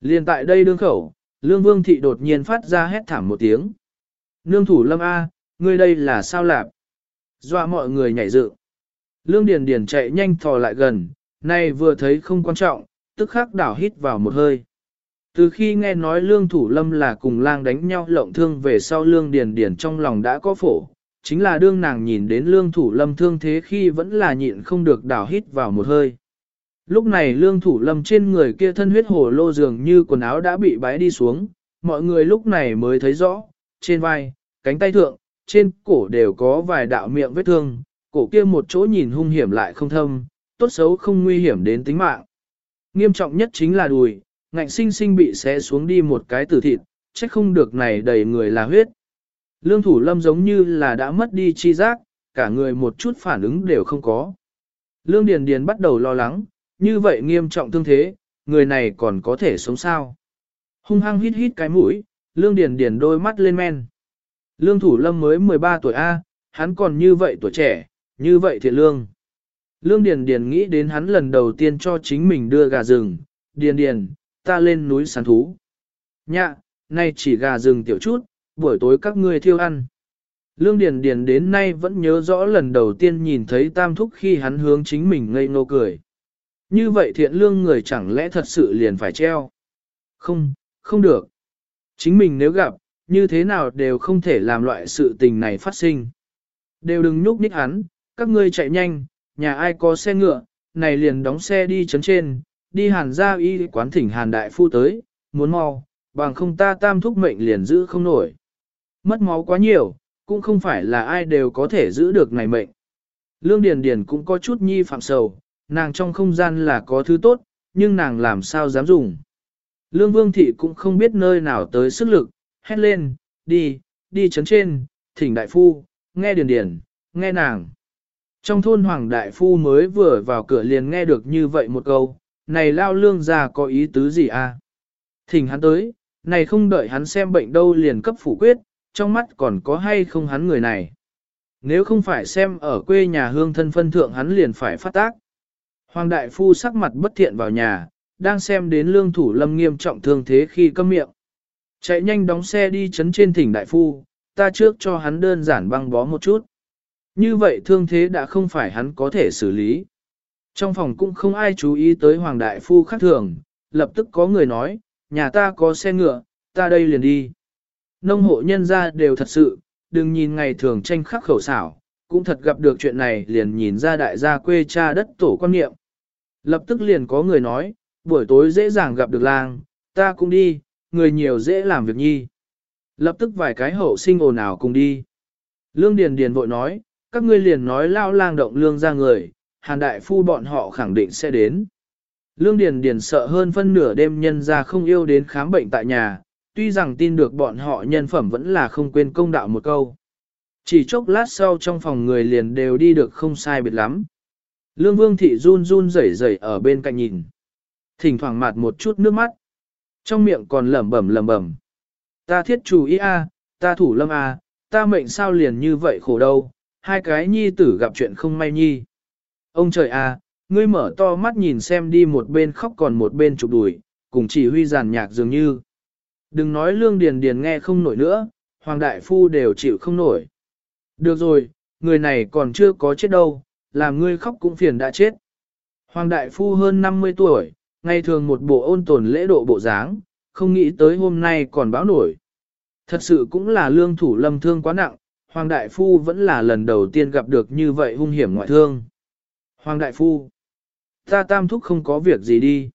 Liên tại đây đương khẩu, lương vương thị đột nhiên phát ra hét thảm một tiếng. Nương thủ lâm A, ngươi đây là sao lạp? Dọa mọi người nhảy dựng. Lương Điền Điền chạy nhanh thò lại gần, nay vừa thấy không quan trọng, tức khắc đảo hít vào một hơi. Từ khi nghe nói lương thủ lâm là cùng lang đánh nhau lộng thương về sau lương điền điền trong lòng đã có phổ, chính là đương nàng nhìn đến lương thủ lâm thương thế khi vẫn là nhịn không được đảo hít vào một hơi. Lúc này lương thủ lâm trên người kia thân huyết hồ lô dường như quần áo đã bị bái đi xuống, mọi người lúc này mới thấy rõ, trên vai, cánh tay thượng, trên cổ đều có vài đạo miệng vết thương, cổ kia một chỗ nhìn hung hiểm lại không thâm, tốt xấu không nguy hiểm đến tính mạng. Nghiêm trọng nhất chính là đùi, ngạnh sinh sinh bị xé xuống đi một cái tử thịt, trách không được này đầy người là huyết. Lương thủ lâm giống như là đã mất đi chi giác, cả người một chút phản ứng đều không có. Lương Điền Điền bắt đầu lo lắng, như vậy nghiêm trọng thương thế, người này còn có thể sống sao. Hung hăng hít hít cái mũi, Lương Điền Điền đôi mắt lên men. Lương thủ lâm mới 13 tuổi A, hắn còn như vậy tuổi trẻ, như vậy thiện lương. Lương Điền Điền nghĩ đến hắn lần đầu tiên cho chính mình đưa gà rừng, Điền Điền, ta lên núi săn thú. Nhạ, nay chỉ gà rừng tiểu chút, buổi tối các ngươi thiêu ăn. Lương Điền Điền đến nay vẫn nhớ rõ lần đầu tiên nhìn thấy Tam Thúc khi hắn hướng chính mình ngây ngô cười. Như vậy thiện lương người chẳng lẽ thật sự liền phải treo? Không, không được. Chính mình nếu gặp, như thế nào đều không thể làm loại sự tình này phát sinh. Đều đừng nhúc nhích hắn, các ngươi chạy nhanh, nhà ai có xe ngựa, này liền đóng xe đi chấn trên, đi hàn ra y quán thỉnh hàn đại phu tới, muốn mau, bằng không ta tam thúc mệnh liền giữ không nổi. Mất máu quá nhiều, cũng không phải là ai đều có thể giữ được này mệnh. Lương Điền Điền cũng có chút nhi phạm sầu, nàng trong không gian là có thứ tốt, nhưng nàng làm sao dám dùng. Lương Vương Thị cũng không biết nơi nào tới sức lực, hét lên, đi, đi chấn trên, thỉnh đại phu, nghe Điền Điền, nghe nàng. Trong thôn Hoàng Đại Phu mới vừa vào cửa liền nghe được như vậy một câu, này lao lương già có ý tứ gì à? Thỉnh hắn tới, này không đợi hắn xem bệnh đâu liền cấp phủ quyết, trong mắt còn có hay không hắn người này. Nếu không phải xem ở quê nhà hương thân phân thượng hắn liền phải phát tác. Hoàng đại phu sắc mặt bất thiện vào nhà, đang xem đến lương thủ lâm nghiêm trọng thương thế khi câm miệng. Chạy nhanh đóng xe đi chấn trên thỉnh đại phu, ta trước cho hắn đơn giản băng bó một chút. Như vậy thương thế đã không phải hắn có thể xử lý. Trong phòng cũng không ai chú ý tới Hoàng Đại Phu khác thường, lập tức có người nói, nhà ta có xe ngựa, ta đây liền đi. Nông hộ nhân ra đều thật sự, đừng nhìn ngày thường tranh khắc khẩu xảo, cũng thật gặp được chuyện này liền nhìn ra đại gia quê cha đất tổ quan niệm. Lập tức liền có người nói, buổi tối dễ dàng gặp được lang, ta cũng đi, người nhiều dễ làm việc nhi. Lập tức vài cái hậu sinh ồn ào cùng đi. Lương Điền Điền vội nói, các ngươi liền nói lao lang động lương ra người, hàn đại phu bọn họ khẳng định sẽ đến. Lương Điền Điền sợ hơn phân nửa đêm nhân ra không yêu đến khám bệnh tại nhà, tuy rằng tin được bọn họ nhân phẩm vẫn là không quên công đạo một câu. Chỉ chốc lát sau trong phòng người liền đều đi được không sai biệt lắm. Lương Vương Thị run run rẩy rẩy ở bên cạnh nhìn. Thỉnh thoảng mặt một chút nước mắt. Trong miệng còn lẩm bẩm lẩm bẩm. Ta thiết chủ ý a, ta thủ lâm a, ta mệnh sao liền như vậy khổ đâu, hai cái nhi tử gặp chuyện không may nhi. Ông trời à, ngươi mở to mắt nhìn xem đi một bên khóc còn một bên chụp đùi, cùng chỉ huy giàn nhạc dường như. Đừng nói lương điền điền nghe không nổi nữa, hoàng đại phu đều chịu không nổi. Được rồi, người này còn chưa có chết đâu, làm ngươi khóc cũng phiền đã chết. Hoàng đại phu hơn 50 tuổi, ngày thường một bộ ôn tồn lễ độ bộ dáng, không nghĩ tới hôm nay còn báo nổi. Thật sự cũng là lương thủ lâm thương quá nặng, Hoàng Đại Phu vẫn là lần đầu tiên gặp được như vậy hung hiểm ngoại thương. Hoàng Đại Phu, ta tam thúc không có việc gì đi.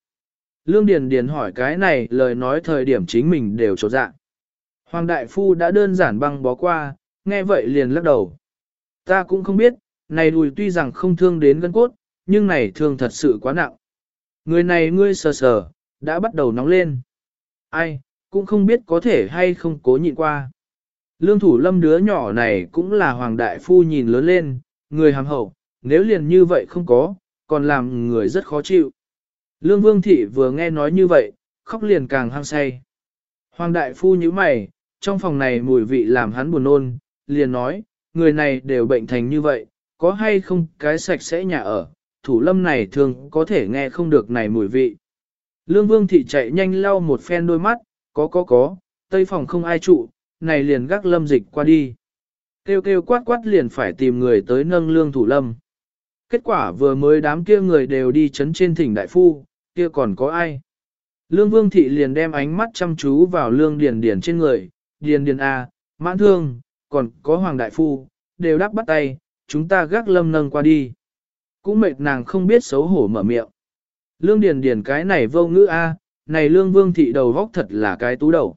Lương Điền Điền hỏi cái này lời nói thời điểm chính mình đều trột dạ. Hoàng Đại Phu đã đơn giản băng bó qua, nghe vậy liền lắc đầu. Ta cũng không biết, này đùi tuy rằng không thương đến gân cốt, nhưng này thương thật sự quá nặng. Người này ngươi sờ sờ, đã bắt đầu nóng lên. Ai, cũng không biết có thể hay không cố nhịn qua. Lương thủ lâm đứa nhỏ này cũng là hoàng đại phu nhìn lớn lên, người hàm hậu, nếu liền như vậy không có, còn làm người rất khó chịu. Lương vương thị vừa nghe nói như vậy, khóc liền càng hăng say. Hoàng đại phu như mày, trong phòng này mùi vị làm hắn buồn nôn, liền nói, người này đều bệnh thành như vậy, có hay không cái sạch sẽ nhà ở, thủ lâm này thường có thể nghe không được này mùi vị. Lương vương thị chạy nhanh lau một phen đôi mắt, có có có, tây phòng không ai trụ, này liền gác lâm dịch qua đi. Kêu kêu quát quát liền phải tìm người tới nâng lương thủ lâm. Kết quả vừa mới đám kia người đều đi chấn trên thỉnh đại phu, kia còn có ai? Lương vương thị liền đem ánh mắt chăm chú vào lương điền điền trên người, điền điền A, mãn thương, còn có hoàng đại phu, đều đắp bắt tay, chúng ta gác lâm nâng qua đi. Cũng mệt nàng không biết xấu hổ mở miệng. Lương điền điền cái này vô ngữ A, này lương vương thị đầu góc thật là cái tú đầu.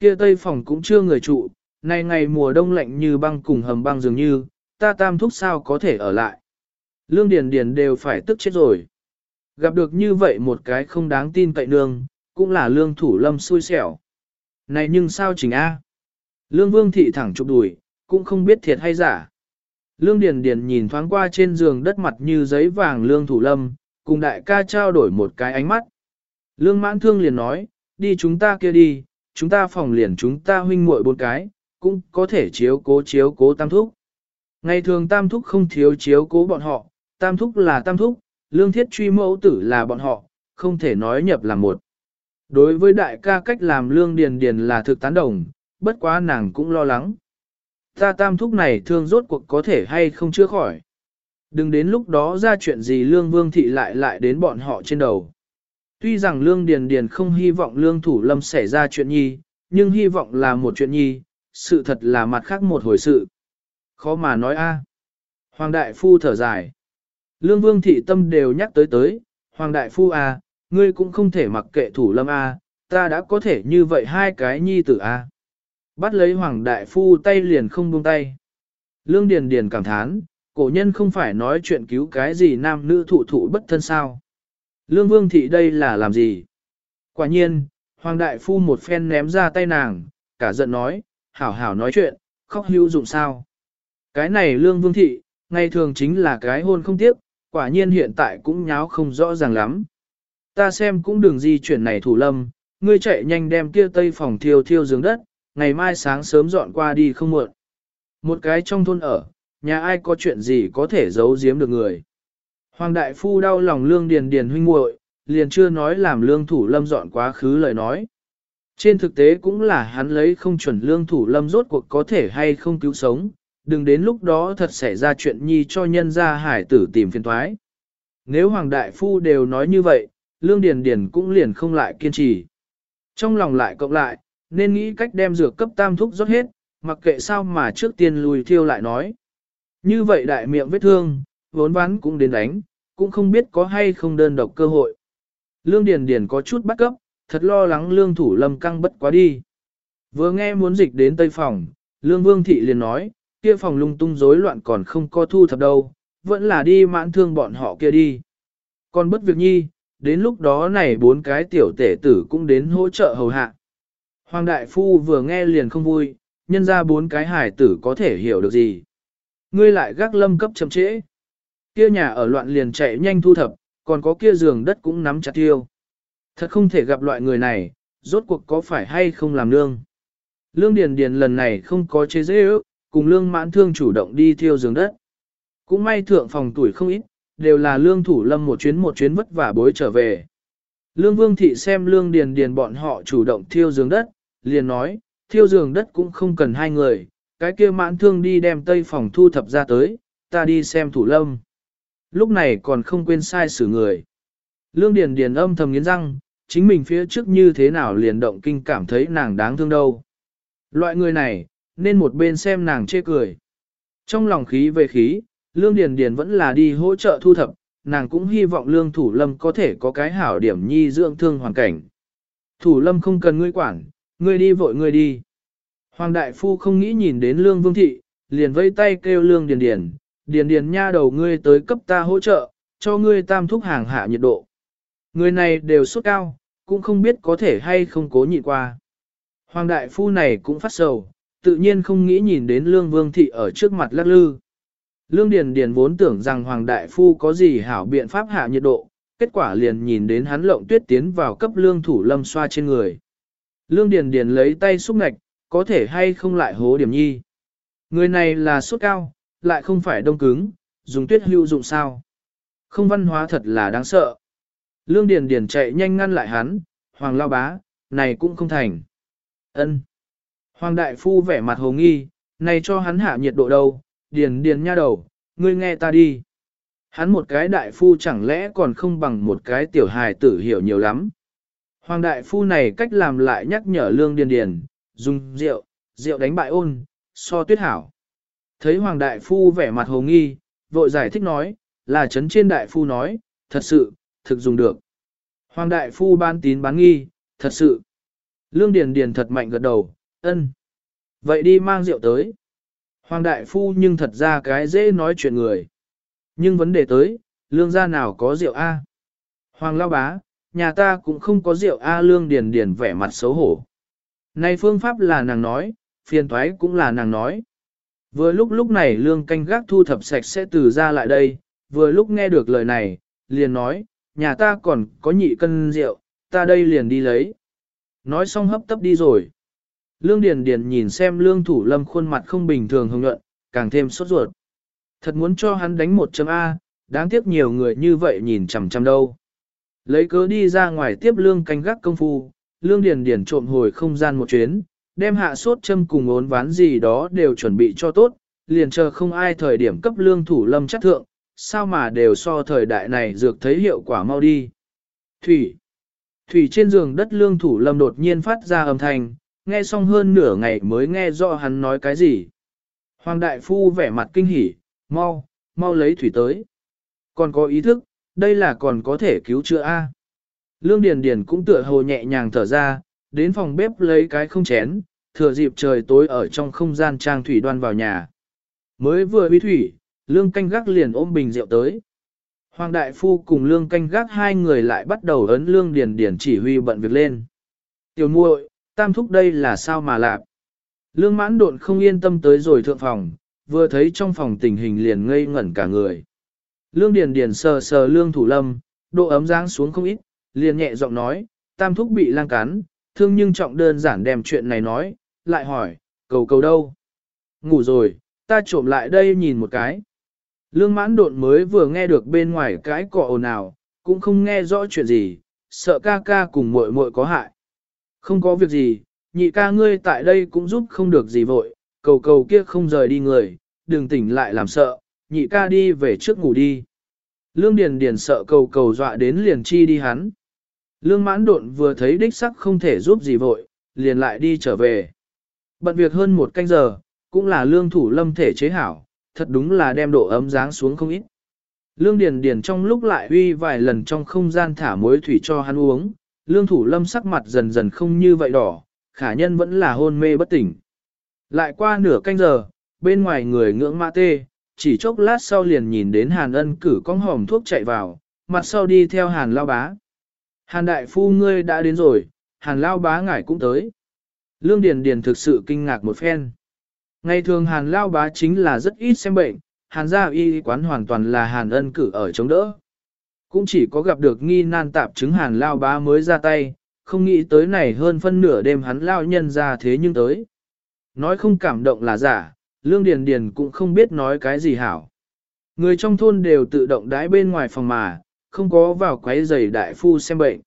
Kia tây phòng cũng chưa người trụ, này ngày mùa đông lạnh như băng cùng hầm băng dường như, ta tam thúc sao có thể ở lại. Lương điền điền đều phải tức chết rồi. Gặp được như vậy một cái không đáng tin cậy nương, cũng là lương thủ lâm xui xẻo. Này nhưng sao chỉnh A? Lương vương thị thẳng chụp đùi, cũng không biết thiệt hay giả. Lương Điền Điền nhìn thoáng qua trên giường đất mặt như giấy vàng Lương Thủ Lâm, cùng đại ca trao đổi một cái ánh mắt. Lương mãn thương liền nói, đi chúng ta kia đi, chúng ta phòng liền chúng ta huynh muội bốn cái, cũng có thể chiếu cố chiếu cố tam thúc. Ngày thường tam thúc không thiếu chiếu cố bọn họ, tam thúc là tam thúc, lương thiết truy mẫu tử là bọn họ, không thể nói nhập là một. Đối với đại ca cách làm lương điền điền là thực tán đồng, bất quá nàng cũng lo lắng. Ta tam thúc này thương rốt cuộc có thể hay không chữa khỏi. Đừng đến lúc đó ra chuyện gì lương vương thị lại lại đến bọn họ trên đầu. Tuy rằng Lương Điền Điền không hy vọng Lương Thủ Lâm xảy ra chuyện nhi, nhưng hy vọng là một chuyện nhi, sự thật là mặt khác một hồi sự. Khó mà nói a. Hoàng Đại Phu thở dài. Lương Vương Thị Tâm đều nhắc tới tới, Hoàng Đại Phu a, ngươi cũng không thể mặc kệ Thủ Lâm a, ta đã có thể như vậy hai cái nhi tử a. Bắt lấy Hoàng Đại Phu tay liền không buông tay. Lương Điền Điền cảm thán, cổ nhân không phải nói chuyện cứu cái gì nam nữ thụ thụ bất thân sao. Lương Vương Thị đây là làm gì? Quả nhiên, Hoàng Đại Phu một phen ném ra tay nàng, cả giận nói, hảo hảo nói chuyện, khóc hữu dụng sao? Cái này Lương Vương Thị, ngày thường chính là cái hôn không tiếc, quả nhiên hiện tại cũng nháo không rõ ràng lắm. Ta xem cũng đường di chuyển này thủ lâm, ngươi chạy nhanh đem kia tây phòng thiêu thiêu giường đất, ngày mai sáng sớm dọn qua đi không muộn. Một cái trong thôn ở, nhà ai có chuyện gì có thể giấu giếm được người. Hoàng đại phu đau lòng lương điền điền huynh muội, liền chưa nói làm lương thủ lâm dọn quá khứ lời nói. Trên thực tế cũng là hắn lấy không chuẩn lương thủ lâm rốt cuộc có thể hay không cứu sống, đừng đến lúc đó thật xảy ra chuyện nhi cho nhân gia hải tử tìm phiền thoái. Nếu Hoàng Đại Phu đều nói như vậy, Lương Điền Điền cũng liền không lại kiên trì. Trong lòng lại cộng lại, nên nghĩ cách đem dược cấp tam thúc rót hết, mặc kệ sao mà trước tiên lùi thiêu lại nói. Như vậy đại miệng vết thương, vốn ván cũng đến đánh, cũng không biết có hay không đơn độc cơ hội. Lương Điền Điền có chút bắt cấp, thật lo lắng lương thủ lâm căng bất quá đi. Vừa nghe muốn dịch đến tây phòng, lương vương thị liền nói, kia phòng lung tung rối loạn còn không có thu thập đâu, vẫn là đi mãn thương bọn họ kia đi. Còn bất việc nhi, đến lúc đó này bốn cái tiểu tể tử cũng đến hỗ trợ hầu hạ. Hoàng đại phu vừa nghe liền không vui, nhân ra bốn cái hải tử có thể hiểu được gì. Ngươi lại gác lâm cấp chậm trễ. Kia nhà ở loạn liền chạy nhanh thu thập, còn có kia giường đất cũng nắm chặt tiêu. Thật không thể gặp loại người này, rốt cuộc có phải hay không làm nương. Lương Điền Điền lần này không có chế dễ ước, cùng lương mãn thương chủ động đi thiêu giường đất. Cũng may thượng phòng tuổi không ít, đều là lương thủ lâm một chuyến một chuyến vất vả bối trở về. Lương Vương Thị xem lương điền điền bọn họ chủ động thiêu giường đất, liền nói, thiêu giường đất cũng không cần hai người, cái kia mãn thương đi đem tây phòng thu thập ra tới, ta đi xem thủ lâm. Lúc này còn không quên sai xử người. Lương Điền Điền âm thầm nghiến răng, chính mình phía trước như thế nào liền động kinh cảm thấy nàng đáng thương đâu. Loại người này, nên một bên xem nàng chê cười. Trong lòng khí về khí, Lương Điền Điền vẫn là đi hỗ trợ thu thập, nàng cũng hy vọng Lương Thủ Lâm có thể có cái hảo điểm nhi dưỡng thương hoàn cảnh. Thủ Lâm không cần ngươi quản, ngươi đi vội ngươi đi. Hoàng Đại Phu không nghĩ nhìn đến Lương Vương Thị, liền vây tay kêu Lương Điền Điền, Điền Điền nha đầu ngươi tới cấp ta hỗ trợ, cho ngươi tam thúc hàng hạ nhiệt độ. Người này đều sốt cao, cũng không biết có thể hay không cố nhịn qua. Hoàng Đại Phu này cũng phát sầu, tự nhiên không nghĩ nhìn đến Lương Vương Thị ở trước mặt lắc lư. Lương Điền Điền vốn tưởng rằng Hoàng Đại Phu có gì hảo biện pháp hạ nhiệt độ, kết quả liền nhìn đến hắn lộng tuyết tiến vào cấp lương thủ lâm xoa trên người. Lương Điền Điền lấy tay xúc ngạch, có thể hay không lại hố điểm nhi. Người này là sốt cao, lại không phải đông cứng, dùng tuyết hữu dụng sao. Không văn hóa thật là đáng sợ. Lương Điền Điền chạy nhanh ngăn lại hắn, Hoàng Lao Bá, này cũng không thành. Ân. Hoàng Đại Phu vẻ mặt hồ nghi, này cho hắn hạ nhiệt độ đâu, điền điền nha đầu, ngươi nghe ta đi. Hắn một cái đại phu chẳng lẽ còn không bằng một cái tiểu hài tử hiểu nhiều lắm. Hoàng đại phu này cách làm lại nhắc nhở lương điền điền, dùng rượu, rượu đánh bại ôn, so tuyết hảo. Thấy hoàng đại phu vẻ mặt hồ nghi, vội giải thích nói, là chấn trên đại phu nói, thật sự, thực dùng được. Hoàng đại phu ban tín bán nghi, thật sự. Lương điền điền thật mạnh gật đầu, ân. Vậy đi mang rượu tới. Hoàng đại phu nhưng thật ra cái dễ nói chuyện người. Nhưng vấn đề tới, lương gia nào có rượu A. Hoàng lao bá, nhà ta cũng không có rượu A lương điền điền vẻ mặt xấu hổ. Này phương pháp là nàng nói, phiền thoái cũng là nàng nói. Vừa lúc lúc này lương canh gác thu thập sạch sẽ từ ra lại đây, vừa lúc nghe được lời này, liền nói, nhà ta còn có nhị cân rượu, ta đây liền đi lấy. Nói xong hấp tấp đi rồi. Lương Điền Điền nhìn xem lương thủ lâm khuôn mặt không bình thường hồng nhuận, càng thêm sốt ruột. Thật muốn cho hắn đánh một chấm A, đáng tiếc nhiều người như vậy nhìn chằm chằm đâu. Lấy cớ đi ra ngoài tiếp lương canh gác công phu, lương điền điền trộm hồi không gian một chuyến, đem hạ sốt châm cùng ốn ván gì đó đều chuẩn bị cho tốt, liền chờ không ai thời điểm cấp lương thủ lâm chất thượng, sao mà đều so thời đại này dược thấy hiệu quả mau đi. Thủy Thủy trên giường đất lương thủ lâm đột nhiên phát ra âm thanh, nghe xong hơn nửa ngày mới nghe rõ hắn nói cái gì. Hoàng đại phu vẻ mặt kinh hỉ, mau, mau lấy thủy tới. Còn có ý thức, đây là còn có thể cứu chữa A. Lương Điền Điền cũng tựa hồ nhẹ nhàng thở ra, đến phòng bếp lấy cái không chén, thừa dịp trời tối ở trong không gian trang thủy đoan vào nhà. Mới vừa bị thủy, Lương canh gác liền ôm bình rượu tới. Hoàng đại phu cùng Lương canh gác hai người lại bắt đầu ấn Lương Điền Điền chỉ huy bận việc lên. Tiểu muội, tam thúc đây là sao mà lạ. Lương mãn độn không yên tâm tới rồi thượng phòng, vừa thấy trong phòng tình hình liền ngây ngẩn cả người. Lương Điền Điền sờ sờ lương thủ lâm, độ ấm giáng xuống không ít, liền nhẹ giọng nói, tam thúc bị lang cắn, thương nhưng trọng đơn giản đem chuyện này nói, lại hỏi, cầu cầu đâu? Ngủ rồi, ta trộm lại đây nhìn một cái. Lương mãn độn mới vừa nghe được bên ngoài cái cọ ồn ào, cũng không nghe rõ chuyện gì, sợ ca ca cùng muội muội có hại. Không có việc gì, nhị ca ngươi tại đây cũng giúp không được gì vội, cầu cầu kia không rời đi người, đừng tỉnh lại làm sợ, nhị ca đi về trước ngủ đi. Lương Điền Điền sợ cầu cầu dọa đến liền chi đi hắn. Lương mãn độn vừa thấy đích sắc không thể giúp gì vội, liền lại đi trở về. Bận việc hơn một canh giờ, cũng là lương thủ lâm thể chế hảo, thật đúng là đem độ ấm dáng xuống không ít. Lương Điền Điền trong lúc lại uy vài lần trong không gian thả muối thủy cho hắn uống, lương thủ lâm sắc mặt dần dần không như vậy đỏ, khả nhân vẫn là hôn mê bất tỉnh. Lại qua nửa canh giờ, bên ngoài người ngưỡng mã tê, chỉ chốc lát sau liền nhìn đến Hàn ân cử con hòm thuốc chạy vào, mặt sau đi theo Hàn lao bá. Hàn đại phu ngươi đã đến rồi, Hàn lao bá ngải cũng tới. Lương Điền Điền thực sự kinh ngạc một phen. Ngày thường Hàn lao bá chính là rất ít xem bệnh, Hàn gia y quán hoàn toàn là Hàn ân cử ở chống đỡ. Cũng chỉ có gặp được nghi nan tạp chứng Hàn lao bá mới ra tay, không nghĩ tới này hơn phân nửa đêm hắn lao nhân ra thế nhưng tới. Nói không cảm động là giả, Lương Điền Điền cũng không biết nói cái gì hảo. Người trong thôn đều tự động đái bên ngoài phòng mà, không có vào quấy giày đại phu xem bệnh.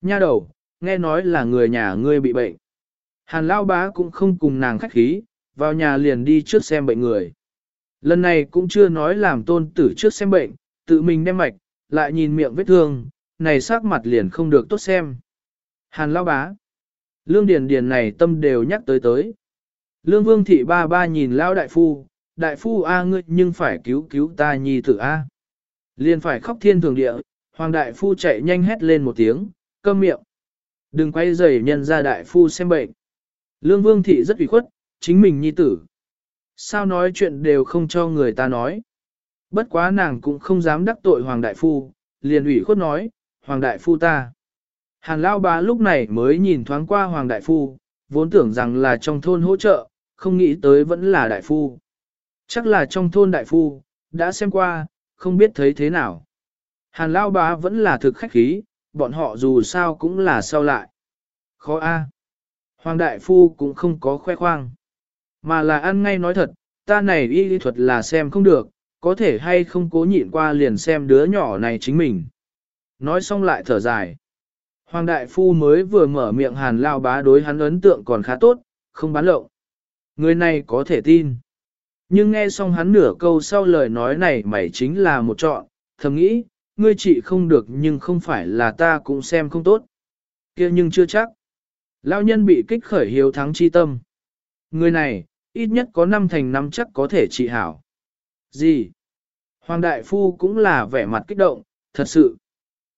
Nha đầu, nghe nói là người nhà ngươi bị bệnh. Hàn Lao Bá cũng không cùng nàng khách khí, vào nhà liền đi trước xem bệnh người. Lần này cũng chưa nói làm tôn tử trước xem bệnh, tự mình đem mạch, lại nhìn miệng vết thương, này sắc mặt liền không được tốt xem. Hàn Lao Bá. Lương Điền Điền này tâm đều nhắc tới tới. Lương Vương Thị ba ba nhìn Lao Đại Phu, Đại Phu A ngươi nhưng phải cứu cứu ta nhi tử A. Liền phải khóc thiên thường địa, Hoàng Đại Phu chạy nhanh hét lên một tiếng, câm miệng. Đừng quay rầy nhân ra Đại Phu xem bệnh. Lương Vương Thị rất ủy khuất, chính mình nhi tử. Sao nói chuyện đều không cho người ta nói. Bất quá nàng cũng không dám đắc tội Hoàng Đại Phu, liền ủy khuất nói, Hoàng Đại Phu ta. Hàn Lao Bá lúc này mới nhìn thoáng qua Hoàng Đại Phu, vốn tưởng rằng là trong thôn hỗ trợ, không nghĩ tới vẫn là Đại Phu. Chắc là trong thôn Đại Phu, đã xem qua, không biết thấy thế nào. Hàn Lao Bá vẫn là thực khách khí, bọn họ dù sao cũng là sao lại. Khó a. Hoàng Đại Phu cũng không có khoe khoang. Mà là ăn ngay nói thật, ta này y lý thuật là xem không được, có thể hay không cố nhịn qua liền xem đứa nhỏ này chính mình. Nói xong lại thở dài. Hoàng Đại Phu mới vừa mở miệng hàn lao bá đối hắn ấn tượng còn khá tốt, không bán lộng. Người này có thể tin. Nhưng nghe xong hắn nửa câu sau lời nói này mày chính là một chọn, thầm nghĩ, ngươi chỉ không được nhưng không phải là ta cũng xem không tốt. kia nhưng chưa chắc. Lao nhân bị kích khởi hiếu thắng chi tâm. Người này, ít nhất có năm thành năm chắc có thể trị hảo. Gì? Hoàng Đại Phu cũng là vẻ mặt kích động, thật sự.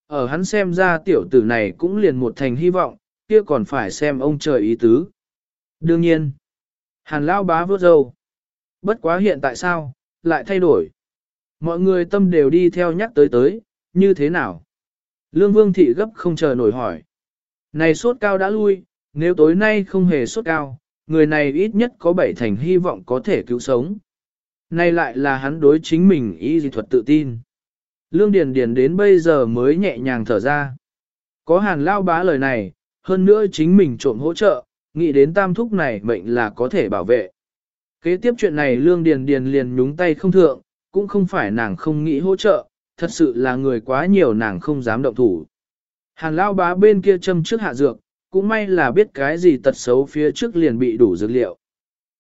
Ở hắn xem ra tiểu tử này cũng liền một thành hy vọng, kia còn phải xem ông trời ý tứ. Đương nhiên, hàn lao bá vớt dâu. Bất quá hiện tại sao, lại thay đổi. Mọi người tâm đều đi theo nhắc tới tới, như thế nào? Lương Vương Thị gấp không chờ nổi hỏi. Này sốt cao đã lui, nếu tối nay không hề sốt cao, người này ít nhất có bảy thành hy vọng có thể cứu sống. Này lại là hắn đối chính mình y dị thuật tự tin. Lương Điền Điền đến bây giờ mới nhẹ nhàng thở ra. Có hàn lao bá lời này, hơn nữa chính mình trộm hỗ trợ, nghĩ đến tam thúc này mệnh là có thể bảo vệ. Kế tiếp chuyện này Lương Điền Điền liền nhúng tay không thượng, cũng không phải nàng không nghĩ hỗ trợ, thật sự là người quá nhiều nàng không dám động thủ. Hàn lao bá bên kia châm trước hạ dược, cũng may là biết cái gì tật xấu phía trước liền bị đủ dược liệu.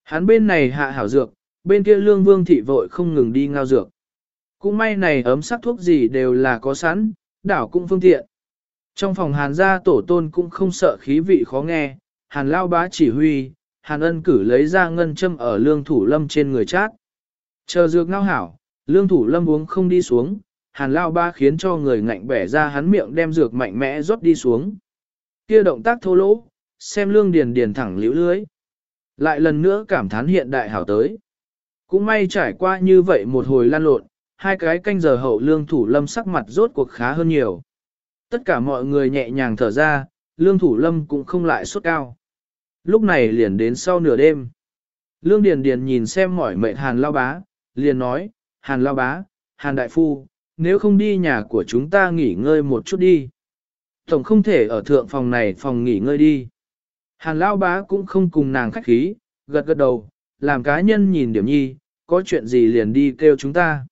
Hắn bên này hạ hảo dược, bên kia lương vương thị vội không ngừng đi ngao dược. Cũng may này ấm sắc thuốc gì đều là có sẵn, đảo cũng phương tiện. Trong phòng hàn gia tổ tôn cũng không sợ khí vị khó nghe, hàn lao bá chỉ huy, hàn ân cử lấy ra ngân châm ở lương thủ lâm trên người chát. Chờ dược ngao hảo, lương thủ lâm uống không đi xuống, hàn lao ba khiến cho người ngạnh bẻ ra hắn miệng đem dược mạnh mẽ rót đi xuống. Kia động tác thô lỗ, xem lương điền điền thẳng liễu lưới. Lại lần nữa cảm thán hiện đại hảo tới. Cũng may trải qua như vậy một hồi lan lộn, hai cái canh giờ hậu lương thủ lâm sắc mặt rốt cuộc khá hơn nhiều. Tất cả mọi người nhẹ nhàng thở ra, lương thủ lâm cũng không lại sốt cao. Lúc này liền đến sau nửa đêm. Lương Điền Điền nhìn xem mỏi mệt Hàn Lao Bá, liền nói, Hàn Lao Bá, Hàn Đại Phu, nếu không đi nhà của chúng ta nghỉ ngơi một chút đi. Tổng không thể ở thượng phòng này phòng nghỉ ngơi đi. Hàn Lao Bá cũng không cùng nàng khách khí, gật gật đầu, làm cá nhân nhìn điểm nhi, có chuyện gì liền đi kêu chúng ta.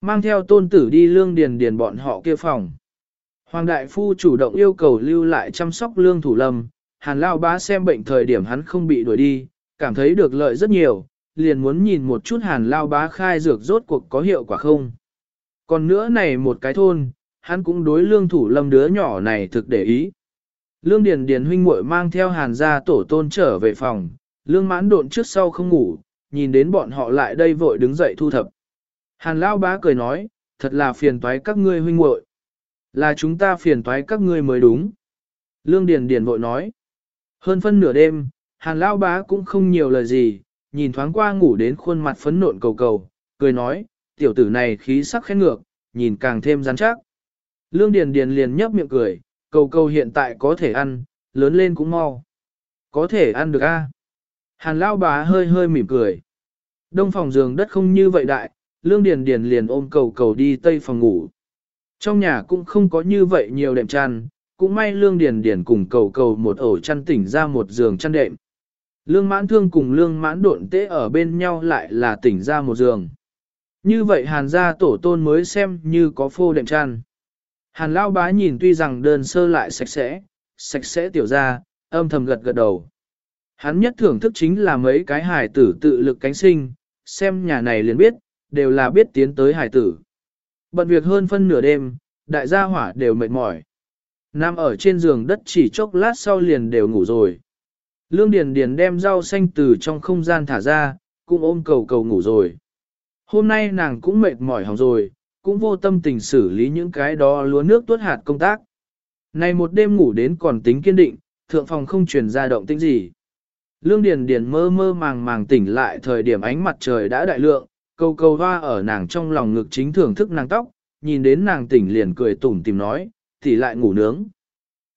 mang theo tôn tử đi lương điền điền bọn họ kia phòng. Hoàng đại phu chủ động yêu cầu lưu lại chăm sóc lương thủ lâm, hàn lao bá xem bệnh thời điểm hắn không bị đuổi đi, cảm thấy được lợi rất nhiều, liền muốn nhìn một chút hàn lao bá khai dược rốt cuộc có hiệu quả không. Còn nữa này một cái thôn, hắn cũng đối lương thủ lâm đứa nhỏ này thực để ý. Lương Điền Điền huynh muội mang theo hàn gia tổ tôn trở về phòng, lương mãn độn trước sau không ngủ, nhìn đến bọn họ lại đây vội đứng dậy thu thập. Hàn lao bá cười nói, thật là phiền toái các ngươi huynh muội. Là chúng ta phiền toái các ngươi mới đúng. Lương Điền Điền vội nói. Hơn phân nửa đêm, hàn lao bá cũng không nhiều lời gì, nhìn thoáng qua ngủ đến khuôn mặt phấn nộn cầu cầu, cười nói, tiểu tử này khí sắc khẽ ngược, nhìn càng thêm rắn chắc. Lương Điền Điền liền nhấp miệng cười, cầu cầu hiện tại có thể ăn, lớn lên cũng mau. Có thể ăn được a. Hàn lao bá hơi hơi mỉm cười. Đông phòng giường đất không như vậy đại, Lương Điền Điền liền ôm cầu cầu đi tây phòng ngủ. Trong nhà cũng không có như vậy nhiều đệm chăn, cũng may Lương Điền Điền cùng cầu cầu một ổ chăn tỉnh ra một giường chăn đệm. Lương mãn thương cùng lương mãn độn tế ở bên nhau lại là tỉnh ra một giường. Như vậy hàn gia tổ tôn mới xem như có phô đệm chăn. Hàn lao bá nhìn tuy rằng đơn sơ lại sạch sẽ, sạch sẽ tiểu ra, âm thầm gật gật đầu. Hắn nhất thưởng thức chính là mấy cái hải tử tự lực cánh sinh, xem nhà này liền biết, đều là biết tiến tới hải tử. Bận việc hơn phân nửa đêm, đại gia hỏa đều mệt mỏi. Nam ở trên giường đất chỉ chốc lát sau liền đều ngủ rồi. Lương Điền Điền đem rau xanh từ trong không gian thả ra, cũng ôm cầu cầu ngủ rồi. Hôm nay nàng cũng mệt mỏi hỏng rồi, cũng vô tâm tình xử lý những cái đó lúa nước tuốt hạt công tác. Này một đêm ngủ đến còn tính kiên định, thượng phòng không truyền ra động tĩnh gì. Lương Điền Điền mơ mơ màng màng tỉnh lại thời điểm ánh mặt trời đã đại lượng, câu câu hoa ở nàng trong lòng ngực chính thưởng thức nàng tóc, nhìn đến nàng tỉnh liền cười tủm tìm nói, thì lại ngủ nướng.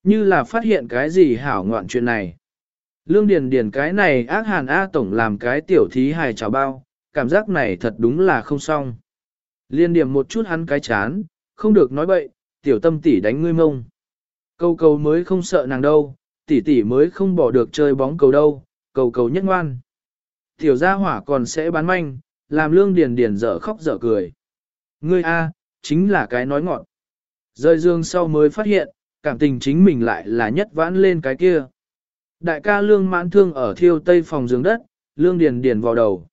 Như là phát hiện cái gì hảo ngoạn chuyện này. Lương Điền Điền cái này ác hàn A Tổng làm cái tiểu thí hài chào bao, cảm giác này thật đúng là không xong. Liên điểm một chút hắn cái chán, không được nói bậy, tiểu tâm tỷ đánh ngươi mông. Câu cầu mới không sợ nàng đâu, tỷ tỷ mới không bỏ được chơi bóng cầu đâu, cầu cầu nhất ngoan. Tiểu gia hỏa còn sẽ bán manh, làm lương điền điền dở khóc dở cười. Ngươi A, chính là cái nói ngọn. Rơi dương sau mới phát hiện, cảm tình chính mình lại là nhất vãn lên cái kia. Đại ca lương mãn thương ở thiêu tây phòng giường đất, lương điền điền vào đầu.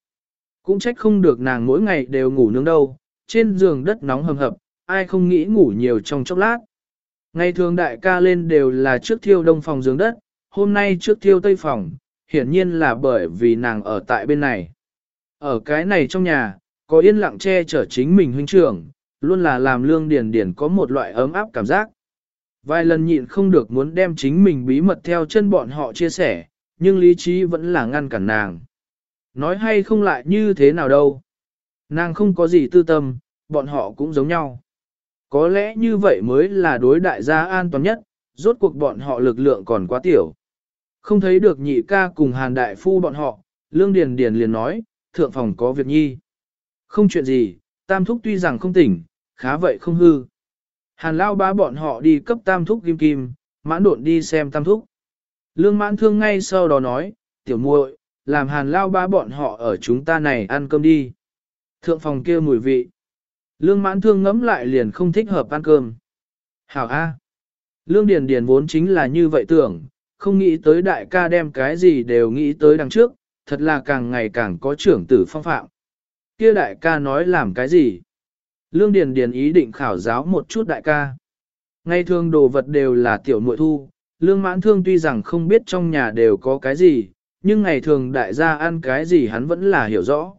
Cũng trách không được nàng mỗi ngày đều ngủ nướng đâu, trên giường đất nóng hầm hập, ai không nghĩ ngủ nhiều trong chốc lát. Ngày thường đại ca lên đều là trước thiêu đông phòng giường đất, hôm nay trước thiêu tây phòng, hiển nhiên là bởi vì nàng ở tại bên này. Ở cái này trong nhà, có yên lặng che chở chính mình huynh trưởng, luôn là làm lương điền điền có một loại ấm áp cảm giác. Vài lần nhịn không được muốn đem chính mình bí mật theo chân bọn họ chia sẻ, nhưng lý trí vẫn là ngăn cản nàng. Nói hay không lại như thế nào đâu. Nàng không có gì tư tâm, bọn họ cũng giống nhau. Có lẽ như vậy mới là đối đại gia an toàn nhất, rốt cuộc bọn họ lực lượng còn quá tiểu. Không thấy được nhị ca cùng hàn đại phu bọn họ, lương điền điền liền nói, thượng phòng có việc nhi. Không chuyện gì, tam thúc tuy rằng không tỉnh, khá vậy không hư. Hàn lao bá bọn họ đi cấp tam thúc kim kim, mãn độn đi xem tam thúc. Lương mãn thương ngay sau đó nói, tiểu muội, làm hàn lao bá bọn họ ở chúng ta này ăn cơm đi. Thượng phòng kia mùi vị. Lương mãn thương ngẫm lại liền không thích hợp ăn cơm. Hảo A. Lương Điền Điền vốn chính là như vậy tưởng, không nghĩ tới đại ca đem cái gì đều nghĩ tới đằng trước, thật là càng ngày càng có trưởng tử phong phạm. Kia đại ca nói làm cái gì? Lương Điền Điền ý định khảo giáo một chút đại ca. Ngay thường đồ vật đều là tiểu muội thu, lương mãn thương tuy rằng không biết trong nhà đều có cái gì, nhưng ngày thường đại gia ăn cái gì hắn vẫn là hiểu rõ.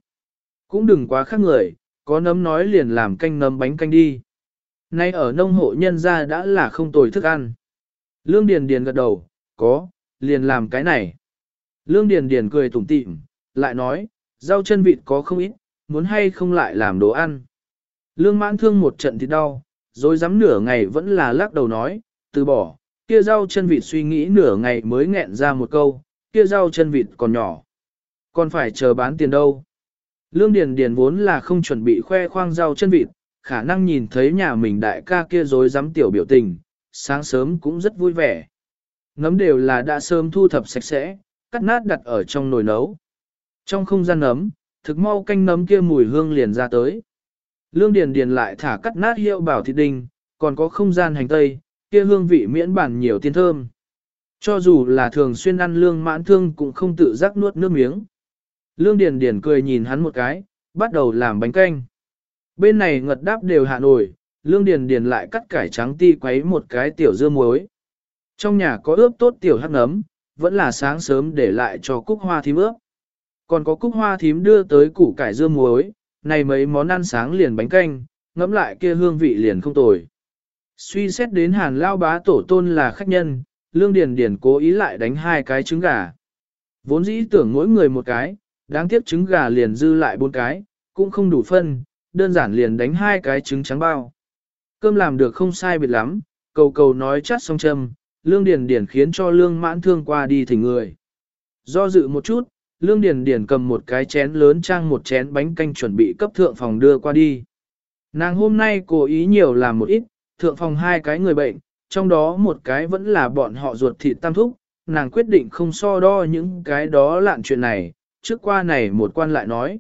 Cũng đừng quá khác người, có nấm nói liền làm canh nấm bánh canh đi. Nay ở nông hộ nhân gia đã là không tồi thức ăn. Lương Điền Điền gật đầu, có, liền làm cái này. Lương Điền Điền cười tủm tỉm, lại nói, rau chân vịt có không ít, muốn hay không lại làm đồ ăn. Lương mãn thương một trận thì đau, rồi dám nửa ngày vẫn là lắc đầu nói, từ bỏ, kia rau chân vịt suy nghĩ nửa ngày mới nghẹn ra một câu, kia rau chân vịt còn nhỏ. Còn phải chờ bán tiền đâu. Lương Điền Điền vốn là không chuẩn bị khoe khoang rau chân vịt, khả năng nhìn thấy nhà mình đại ca kia rồi dám tiểu biểu tình, sáng sớm cũng rất vui vẻ. Nấm đều là đã sớm thu thập sạch sẽ, cắt nát đặt ở trong nồi nấu. Trong không gian nấm, thực mau canh nấm kia mùi hương liền ra tới. Lương Điền Điền lại thả cắt nát hiệu bảo thịt đinh, còn có không gian hành tây, kia hương vị miễn bản nhiều tiên thơm. Cho dù là thường xuyên ăn lương mãn thương cũng không tự giác nuốt nước miếng. Lương Điền Điền cười nhìn hắn một cái, bắt đầu làm bánh canh. Bên này ngật đáp đều hạ nổi, Lương Điền Điền lại cắt cải trắng ti quấy một cái tiểu dưa muối. Trong nhà có ướp tốt tiểu hắc nấm, vẫn là sáng sớm để lại cho cúc hoa thím ướp. Còn có cúc hoa thím đưa tới củ cải dưa muối, này mấy món ăn sáng liền bánh canh, ngẫm lại kia hương vị liền không tồi. Suy xét đến hàn lao bá tổ tôn là khách nhân, lương điền điền cố ý lại đánh hai cái trứng gà. Vốn dĩ tưởng mỗi người một cái, đáng tiếc trứng gà liền dư lại bốn cái, cũng không đủ phân, đơn giản liền đánh hai cái trứng trắng bao. Cơm làm được không sai biệt lắm, cầu cầu nói chát xong châm, lương điền điền khiến cho lương mãn thương qua đi thỉnh người. Do dự một chút, lương điền điền cầm một cái chén lớn trang một chén bánh canh chuẩn bị cấp thượng phòng đưa qua đi. Nàng hôm nay cố ý nhiều làm một ít, thượng phòng hai cái người bệnh, trong đó một cái vẫn là bọn họ ruột thịt tam thúc, nàng quyết định không so đo những cái đó lạn chuyện này, trước qua này một quan lại nói.